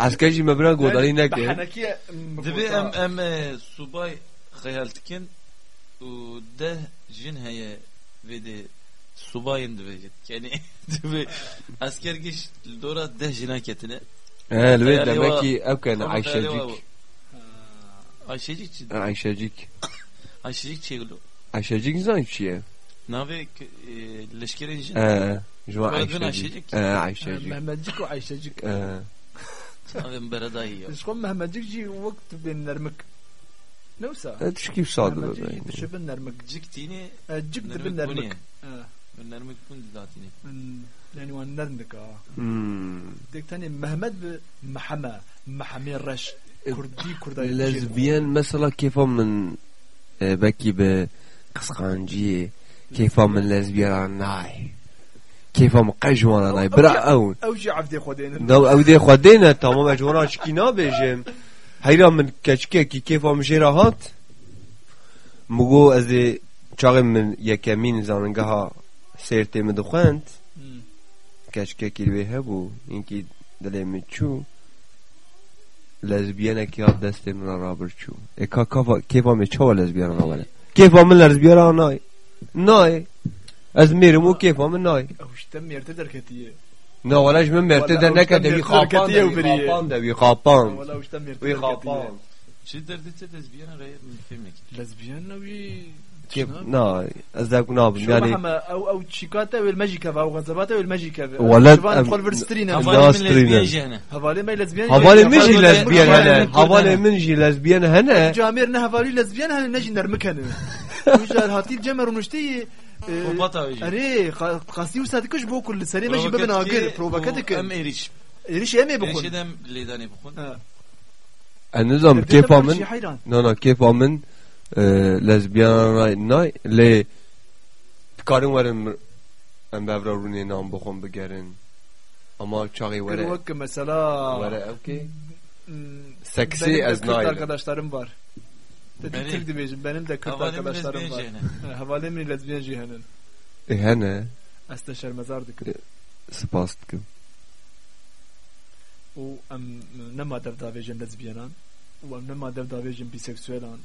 اسکجی مبرا گوداری نکه حنكيه Dibe em em e, subay hayaltiken u de jin heye ve de subayın dibe yani dibe *laughs* asker geç dora de jinaketine الويد لمكي او كان Ama عايشجيك hayali var. Ayşecik çi- عايشجيك *laughs* Ayşecik çeglo عايشجيك زين شيء nave e, leşkerin jin اه جو عايشاجيك آه، عايشة مهما تجيك وعايشة تجيك آه. شكون مهما تجيك جي وقت بين نرمك. نوسا تشكي بصاد باش بين نرمك. تجيك تيني؟ آه، تجيك بين نرمك. من نرمك كنت ذاتيني يعني وان نرمك آه. ديك تاني مهما محما محمي الرش. كردي كردي لازبيان مثلا كيف من باكي بقسقانجي كيف من لازبيان ناي. كيف هم قجوانا ناي برا اون او جي عفدي خودینا نو او دي خودینا تمام جورا شكينا بجم هیرا من کچکی کی هم جرا هات مگو از چاقي من يكامين زاننگاها ها سیرتی من دخوند کچکی کی هبو اینکی دلي مچو لزبيانا كي که آب دست من رابر چو. اکا کیفا می چوا لزبیان را بله کیفا ناي نای. از میرم و کیف من نای. اوش تم میرته در کتیه نه ولاش من مرته در نکه دوی خاپان دوی خاپان دوی خاپان ده وی خاپان چی دردی چه لزبیان را فیلم نکرد لزبیان نوی کیف نه؟ از دکو ناب يعني أو أو تشيكاتا و أو غزباتا والماجيكا ولا تقول برسترينا هذا لزبيان هذا ما لزبيان هذا من جي لزبيان هنا هذا من جي لزبيان هنا جاميرنا هذا لزبيان هنا نجي نرمكن وجا هاتي الجمر ونشتي Popata öyle. اري قاسي وسادكش بو كل سري ماشي ببنا غير بروفاكاتك Em eriş ريش امي بكون Erişedem leydane bukun النظام كيف شي من حيران نو نو كيف من لزبيان ناي لي تكارن ورن ام بابرا روني نام بخون بگرن اما çağı ورا وك مثلا ورا اوكي Hmm, Seksi benim de as Kürt Nail. arkadaşlarım var. Bitir demeyeceğim. Benim de Kürt arkadaşlarım var. *laughs* Havale mi lezbiyen cihenin? E hene. Aslında şermezar dikim. E, Spas dikim. U em ne madem davecim lezbiyenan? U em ne madem davecim biseksüelan?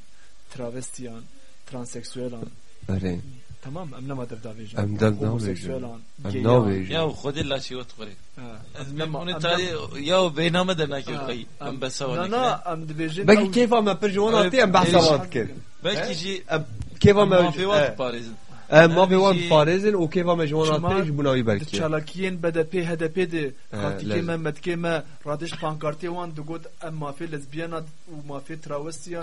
Travestiyan? Transseksüelan? Arayın. تمام ام نما در دابيجا ام در دابيجا ام نابيجا يا خود الله شي وتقري ام لما اون تالي يا بينا ما درنا كي ام بس لا لا ام دبيجا بك كيف ما برجي وانا تي ام بحسابات كده بك جي كيف ما في وقت باريس ما في وان فارزن و كيفا مجوانا تيج بناوي بركي تشالاكين بدا بي هدا بي دي قاتي كيما مد ما رادش بانكارتي وان دوغوت اما في لزبيانا وما في تراوستيان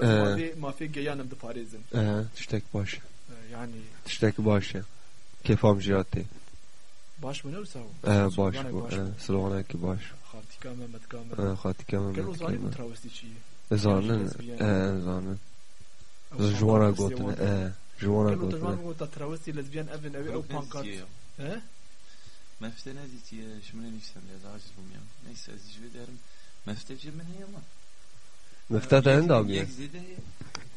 وما في جيانا بفارزن اه تشتك باشه. yani تشتك باشه كيف هم جياتي baş mı ne wisa اه باش Süleyman'a بو baş. اه سلوانك باش xatika me metka me اه خاتي كمان gel o zanî bu travesti çi زانن lesbiyen. اه زانن جوانا قوتنا اه جوانا gel o قوتنا tejman bu ta travesti lezbiyen evin evi ew pankart he Mefte ne diye şimdi ne istem ya daha aciz bulmuyorum. Neyse aziz ve derim. Mefte cemin he ama. مفتاح عند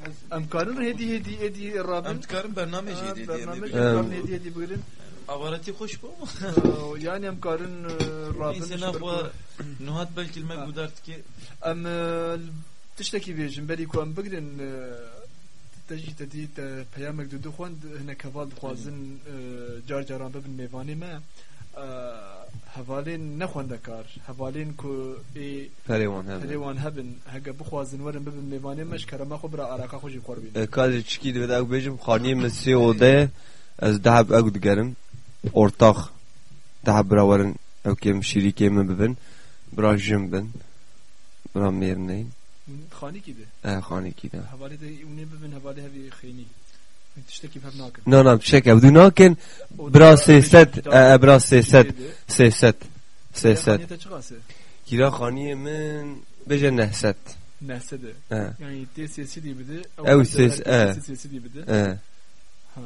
ابي Yek zede em karin hedi hedi hedi rabin Em tıkarım bername jeydi diye. bername ne Evet. karin hedi hedi bugün Avarati hoş bu mu? yani em karin rabin Neyse ne yapma. Nuhat belki ilmek Ha. bu dert ki. em tiştekî bêjin berî ku em bigirin te jî te dî te peyamek du dixwend hinek heval dixwazin car caran bibin mêvanê me hevalên nexwendekar hevalên ku ê Periwan hebe. Pelêwan hebin hege bixwazin werin bibin mêvanê me ji kerema xwe bira araka xwe jî xwar bînin Kadir çiki dived ew bêjim xaniyê me sê odeye ez deheb ew digerim ortax deheb bira werin ew kêm şîrîkê min bibin bira jim bin bira mêrneyn xanîkî de e xanîkî de hevalê de ûnê bibin hevalê hevî xênî tiştekî hev nakin Na na çek ev dû nakin bira sêset e e bira sêset sêset sêset te çıgase kîra xaniyê min bêje nehset nehse de e. Yani te sesi diye bir de Ew ses- e. sesi diye bir de e ha.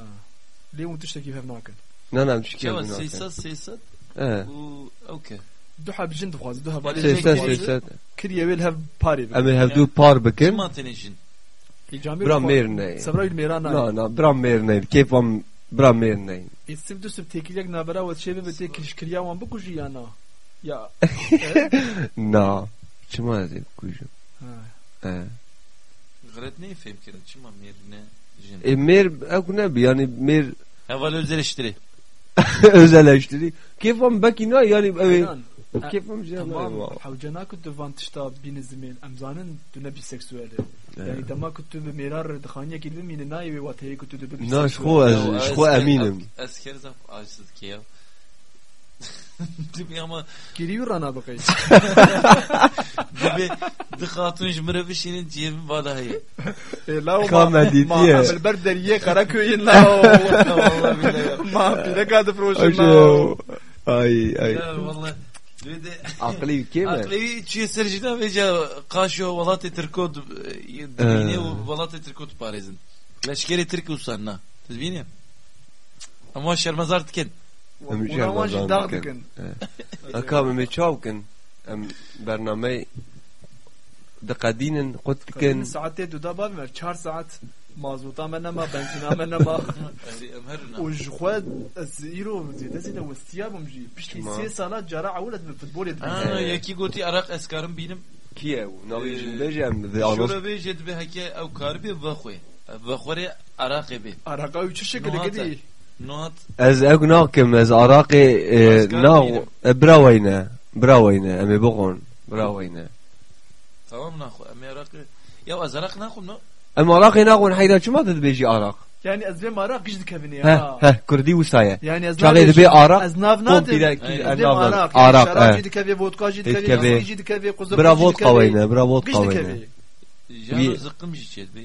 Lê û tiştekî hev nakin na na çiki ev Ceva dû nakin seysat seysat. e. Bu okey. du hev jin dixwazin du hevalê sêset sêset kiriye wêl hev parê em ê hevdû par mêrneyn Sabra il mêran na na bira mêrneyn kêfam bira mêrneyn İsim du sib tekilek nabera ve çevi ve tek kiriya wan bikuji ya na ya *laughs* na çima ez ê bikujim ha e Gayret neyi fehim kirin? Çima mir ne? Jin. E mer ew nebi yani mer Heval öz eleştiri. *laughs* özelleştiri. Kefam belki ne yani evet. Aynen. Kefam Tamam. ama. Havcana kutu van tişta binizmin emzanın dune biseksüeli. Evet. Yani dema kutu bir mirar dıkhanya gibi mini nayi ve vatayı kutu de bir Na şko ez şko eminim. Esker zaf acısız ki ya. *laughs* Dibi ama Giriyor ana bakayım. *laughs* dibi dıkatun jmire bişinin ciyemi badahi. E la Kamedi diye. amel berderiye Karaköy'ün la. *laughs* Vallahi billahi. Ma kadı projen la. Aşağı. Ay ay. Ya vallahi. Dedi Aklı kime? Aklevi çiğ sercina veca kaşo valate Türkod dibine valate Türkod parizin. Leşkeri Türk usanna. Siz bilin. Ama şermazar tiken. Ona var jin dağ dikin. Akam me çavkin. Em bername دقدين قلت Kin كن saatte duda bab ver 4 saat mazuta menema benzina menema Emherna. وجخواد الزيرو زيدا زيدا واستيابهم جي بشتي ما. سي سنة جرى عولد من الفوتبول يدري Aa yaki goti arak eskarım benim. كيف ناوي جنبجم ذي أنص Şura be jed be hake ev karbi vakhwe. Vakhwere arak be. أراقا وش شكل نوعاتا. كدي Noat از اك ناكم از عراقي اه، أسكار ناو مينم. براوينا براوينا امي بغون براوينا tamam nakhu. Ama arak ya az arak nakhu no. اما عراقي ناغون حيدا شو Em Irakê naxwin heyda çima tu dibêjî Irak? Yani ez vê Irak giş dikevin ya. Heh, heh, Kurdî wisa ye. Yani ez Çavê dibê Irak. Ez nav nadim. Ez nav Irak. Irak. Şarabî dikevê, vodka jî dikevê, yasmî jî dikevê, kuzum Bira vodka weyne, bira vodka weyne. Jaro zıkkım jî çedbe.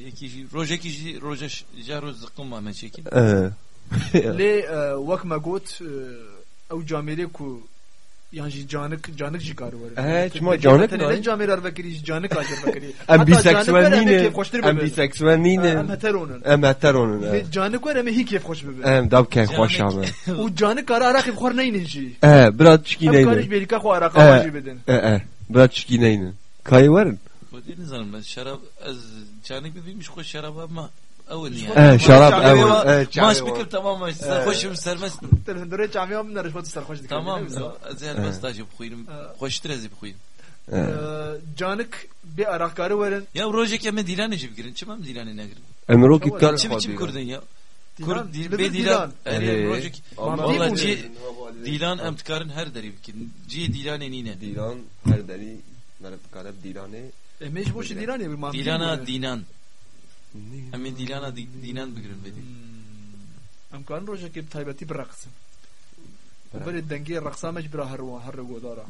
Rojekî jî roja jaro zıkkım ma me çekin. Lê e, wek me got e, ew camerê ku أو جاميري كو يعني جي جانك جانك جي كارو اه، شما جانك مثلا ناي؟ جامير أربكري جي جانك أجر بكري ام حتى جانك ور بيسكسوال أمي نينه كيف خوشتر ام ببن. بيسكسوال آه، أم نينه هترونن ام هترون جانك ور أمي هي كيف خوش ببن ام داب كان خوش عمل وجانك كارا أراقي بخور نينن جي اه براد شكي أم كارش نينه بيريكا خو أراقا اه واجي بدن اه اه براد شكي نينه كاي ورن ودي نظام şarap az canik bibiymiş hoş şarap ama اول اه يعني شراب شعبي اول و- اه ماش شعبي بكر تمام ماش خوشم سرمست تلهندري جامعة من رشوة سرخوش دكان تمام زين بس تاجي بخوينم آه. خوش ترزي بخوين اه جانك بي أراقاري ورن يا روجك يا من ديلان جيب girin çimam dilanı ne girin امرو كي كان çim çim kurdun ya ديلان kurd dil لبر be dilan Eh. er rojek Ama والله değil جي mi? dilan emtkarın her deri bikin ci dilan enine ديلان هر داري مرد كارب ديلانه مش بوش ديلان يا بالمام dilana dinan همه دیلان دینان بگرن بدی امکان روشه که تایبتی بر رقص بر دنگی رقصا مج بر هر هر گودارا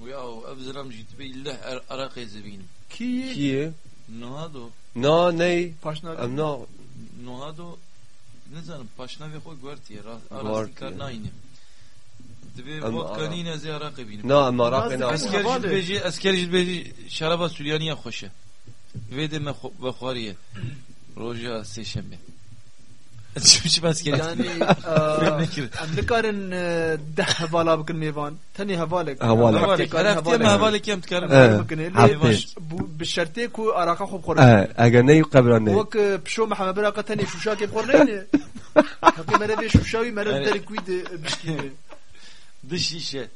او ابزرم جیت بی له عراقي زبین کیه؟ كي نهادو نا نی پاشنا ام نا نهادو نزن پاشنا وی خو گورتی را کار ناینه دوی وقت کنین از عراقی بینیم نه اما عراقی نه اسکر جد بیجی اسکر بیجی شراب سوریانی خوشه Süryaniye hoşe. Ve de me ve khariye. Roja seşembe. Çim asker. يعني ام نكارن ده هفالا بكن ميفان تاني هفالك هفالك. Havalik. Hafte me havalik yem tkarim. اه بكن حبيت. بالشرطي كو اراقا خو بخور اه اغا ني قبراني وك بشو محمد براقة تاني شو شاكي بخور نين Hakı mere bir şuşavi mere Evet. deri kuide bişki. Dış şişe.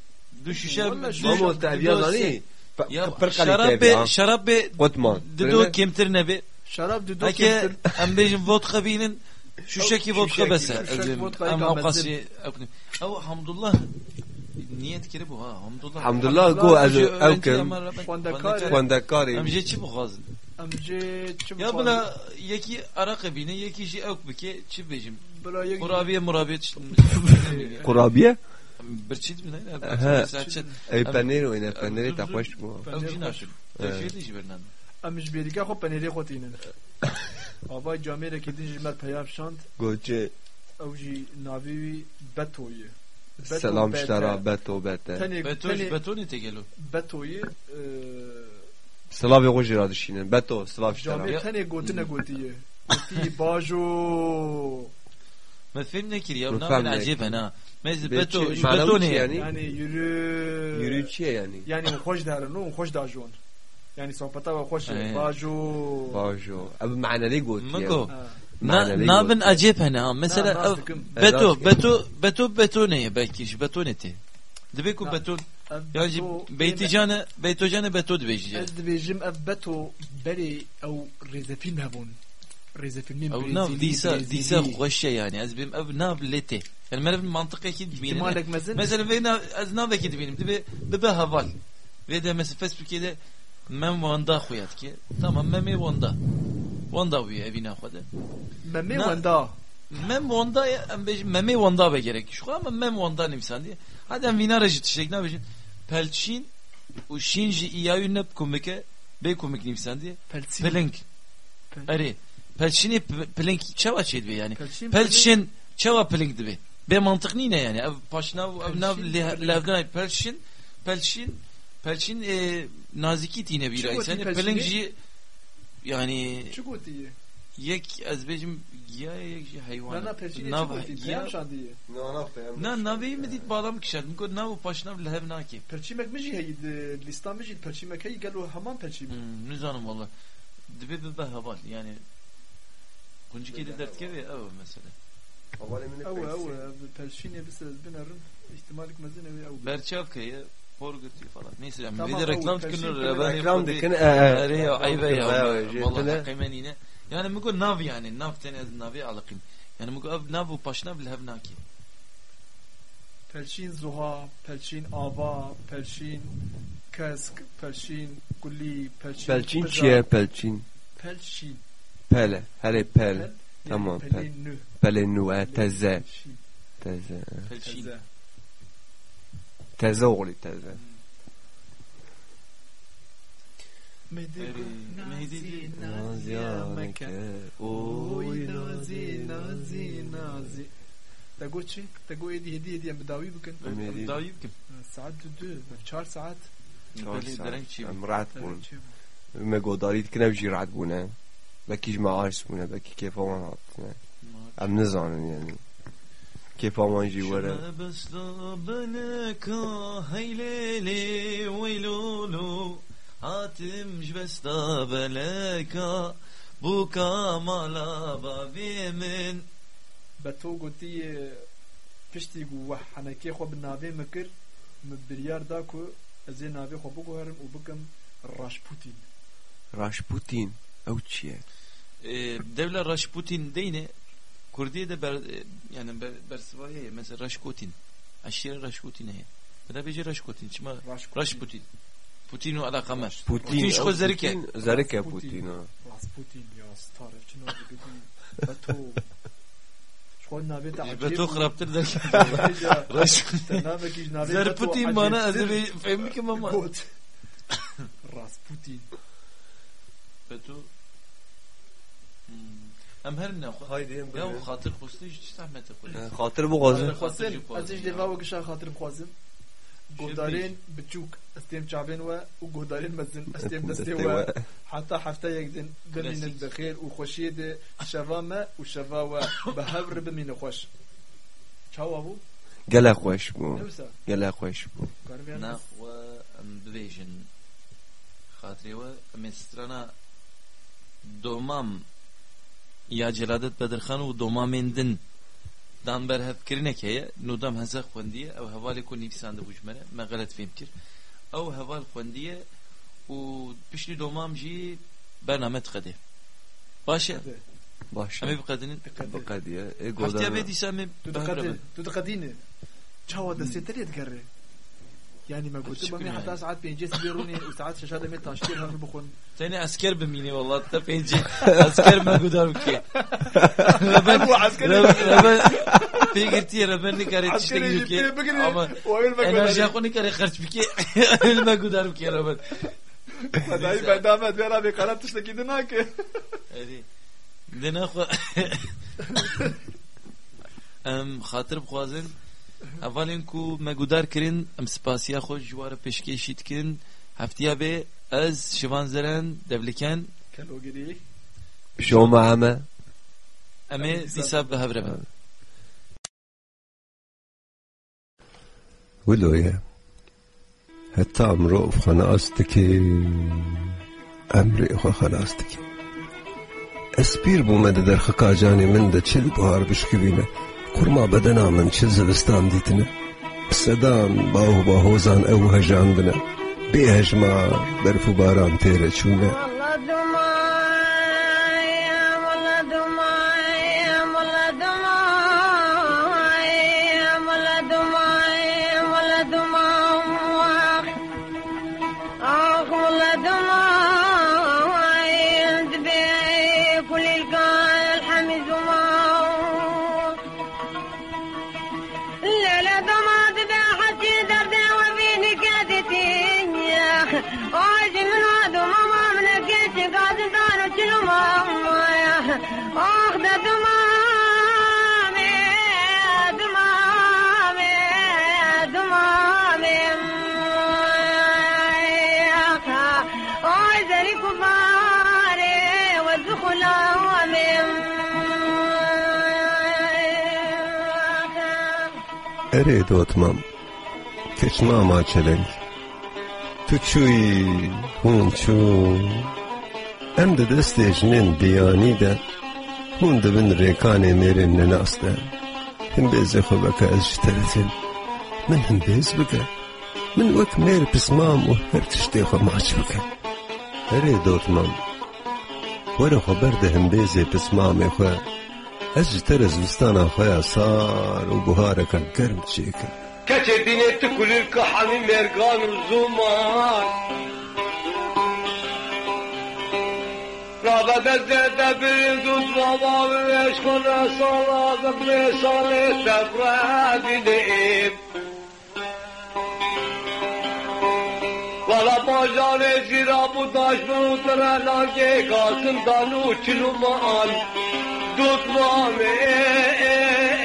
Dış şişe. Vallahi dış- şu- Ama şarap be ya. şarap be Otman. Dido Böyle- kemtir ne be Şarap düdü Hake kemtir. em bejim vodka binin şuşaki vodka bese ikram avqası Ama hamdullah niyet kere bu ha hamdullah Hamdullah go az evkem. Fondakar. Fondakari. Em je çi Amce çim Ya bula yeki arak bine yeki ji evk bike çi bejim. Kurabiye murabiye Kurabiye? Bir çit mi ne? Saçet. Ey penir oyna. Peniri tapaş bu. Ev cinaşım. Evet. Tevşehli ji bernan. Amj berika xo peneri xotinin. Ava camire kedin jmer peyam şant. Goçe. Ew jî navê wî Betoyê. Beto Selam Bete. ştara beto bete. Tenê Betoj tenê betoni te gelo. Betoyê Slavya hoji radişine. Beto slav ştara. camê tenê gotine gotiye. Gotiye bajo. *laughs* ما مز بتو بتوني يعني؟ يعني يرو يرو يعني؟ يعني خوش دار نو خوش داجون. يعني صحبتها خوش آه. باجو. باجو. ابو معنا ليه قلت مكو بن أجيب هنا مثلا آه، بتو بتو بتو بتوني بكيش بتونتي دبيكو بتون. يعني بيتي جانا بيتو جانا بتو دبيجي دبيجم أبتو بري أو ريزفين هبون. ريزفين مين بريزفين أو ناف ديسا ديسا خوشة يعني أزبيم أب ناف لتي يعني ما في المنطقة اكيد بينا İhtimalek mezin. مثلا فينا از ناف اكيد بينم تبي ببا هفال ويدا مثلا فيسبوك كده مم واندا خويات كي تمام ممي واندا واندا ويا ابينا خده Memê Na- wenda. Mem onda em bej meme onda be gerek. Şu ama mem onda nimsan diye. Hadi em vina rejit şey ne bejin. Pelçin u şinji iyayü ne komike be komik nimsan diye. Pelçin. Pelink. Pel- Ari. Pelçini pelink çava şey be yani. Pelçin. Pelçin çava pelink dibe. Be mantık ne yani? Paşna ev nav Pelçin, pelçin pelçin pelçin e, nazikit yine bir ay. Pelink ji yani Çi gotiye? yek ez bejim ya yek ji hayvan. Nana pelçinê çi Nav- gotiye? ya- Peyam şandiye. Na navê min dît balam kişer min got nav û paşnav li hev nakê. Pelçîmek min jî heyî di lîstan min jî pelçîmek heyî gelo heman pelçî min. Hmm, Nizanim valla. Dibe bibe heval yani. Kuncikê de dertkevê ew mesela. Ew ew ev pelçînê yani Tamam, bir de ew, reklam pelçin tükünür. pelçin- Rebani Reklam fadi- dikin. Ere ya ayve ya. Bayağı, Valla jetine. hakimen Yani mi got nav yani. Nav tene ez navê alaqîm. Yani mi got ev nav û paşnav li hev nakê. Pelçîn zuha, Tamam. Pelennu. Pelennu. Ha, teze. Teze. Teze oğlu teze. نازي نازي نازي نازي تقول شي تقول هدي هدي هدي بداوي بكن بداوي بكن ساعات دو شهر ساعات مرات بون مقوداري تكنا بجي رعد بونا Welche ich mal Eismune, welche Käfermann hat. Ne? Am ne zanen yani. Kepamanji var. Şebesla beneka heyleli veylulu Hatim jbesta beleka Bu kamala babimin Beto gotiye pişti gu vah haneke xo bin navê mikir mi da ku ez ê navê xwe biguherim û bikim Rajputin. Rajputin. او چیه؟ دوله راشپوتین دینه کردیه ده بر یعنی بر برسوایه مثلا راشکوتین اشیر راشکوتینه بده بیجی راشکوتین چما راشپوتین پوتینو علاقه مر پوتینش خود زرکه. زرکه پوتینو راسپوتین یا ستاره چنو به تو. خرابتر داشت *laughs* راش زر پوتین مانه از فهمی که ما راس پوتین. به تو هم هر نه هایدی خاطر خوستی چی سمت خوستی خاطر بو قازم ازش دیگه و گشا خاطر قازم گودارین بچوک استیم چابین و و گودارین مزن استیم دستی و حتی هفته یک دن بمینن بخیر و خوشید شوا ما و شوا و به هر بمین خوش چاو بو گله خوش بو گله خوش بو نه و بویشن خاطری و مسترانا دومام يا جلادت بدرخان و دومامين دن دان بر هف کرنه که نودام هزا خوندیه او هوالی کو نیفسان دو بجمره ما غلط فهم کر او هوال خوندیه و بشنی دومام جی برنامه تقده باشه باشه امی بقدرین بقدیه ای هفتیا گودانا بیدی سامی تو دقدين يعني ما قلت بمي. حتى ساعات بينجي سبيروني وساعات شاشات مي تاشتير هم بخون تاني اسكر بميني والله تا بيجي اسكر ما قدر بكي ربن. ربن في قلتي ربن كاري عسكري تشتكي جبتي بكي أنا قلت جاكوني كاري خرج بكي ما قدر بكي ربن فداي بعدامت بيرا بقرار تشتكي دناك دنا خو *laughs* ام خاطر بخوازن اولین کو مگودار کرین ام سپاسیا خود جوار پشکیشید کرین. هفتیا به از شوان زرن دبلکن. کلوگری شما همه. امی دیسا به هبره من ولویه حتی امرو افخانه است که امری خو خانه است که. اسپیر بومده در خکاجانی من ده چل بهار بشکی بینه bedena min çi zivistan dîtine sedan bahu bahozan ew hejandine bê hejmar berf û baran têre çûne Ereye doğatmam, keçme ama çelenk. Tüçüy, hunçuy. ام ده دسته بیانی ده من ده بین ریکانه میره نناس ده هم بیزه خوبه که از جتره من هم بیز بگه من وک میر پس مام و هر تشتی خو ماش بگه هره دوت مام وره خبر ده هم بیزه پس مام خوب از جتره زوستان خوب سار و بحاره که گرم چیکن که چه دینه تکلیل که حالی مرگان و زمان baba ve eşkona sala ve bre sale tebra bineyim Valla bajane zira bu taş mı utrana ke kasım danu çiluman Tutmam e e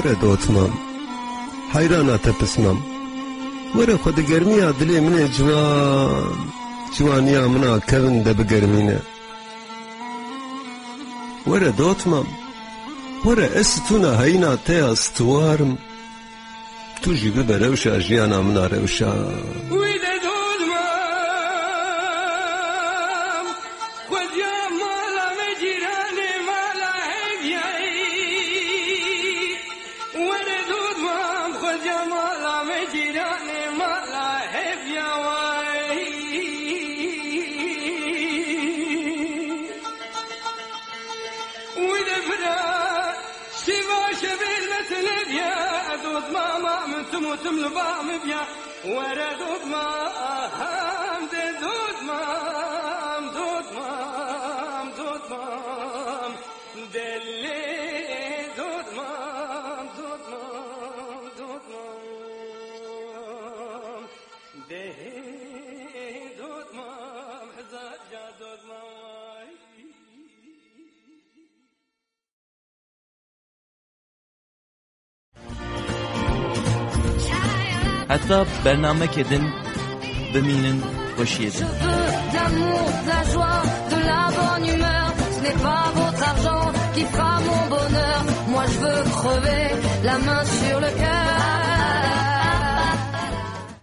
وەرە حیرانا تپسمم وره خود گرمی دلێ من جوان جوانی آمنا که جوانیا منا وره دەبگەرمینە وەرە دۆتمم وەرە استوارم تو جیبه بروشا جیان آمنا روشا منارەوشە. وتملبام بيا ورد ما Je veux de l'amour, de la joie, de la bonne humeur. Ce n'est pas votre argent qui fera mon bonheur. Moi je veux crever la main sur le cœur.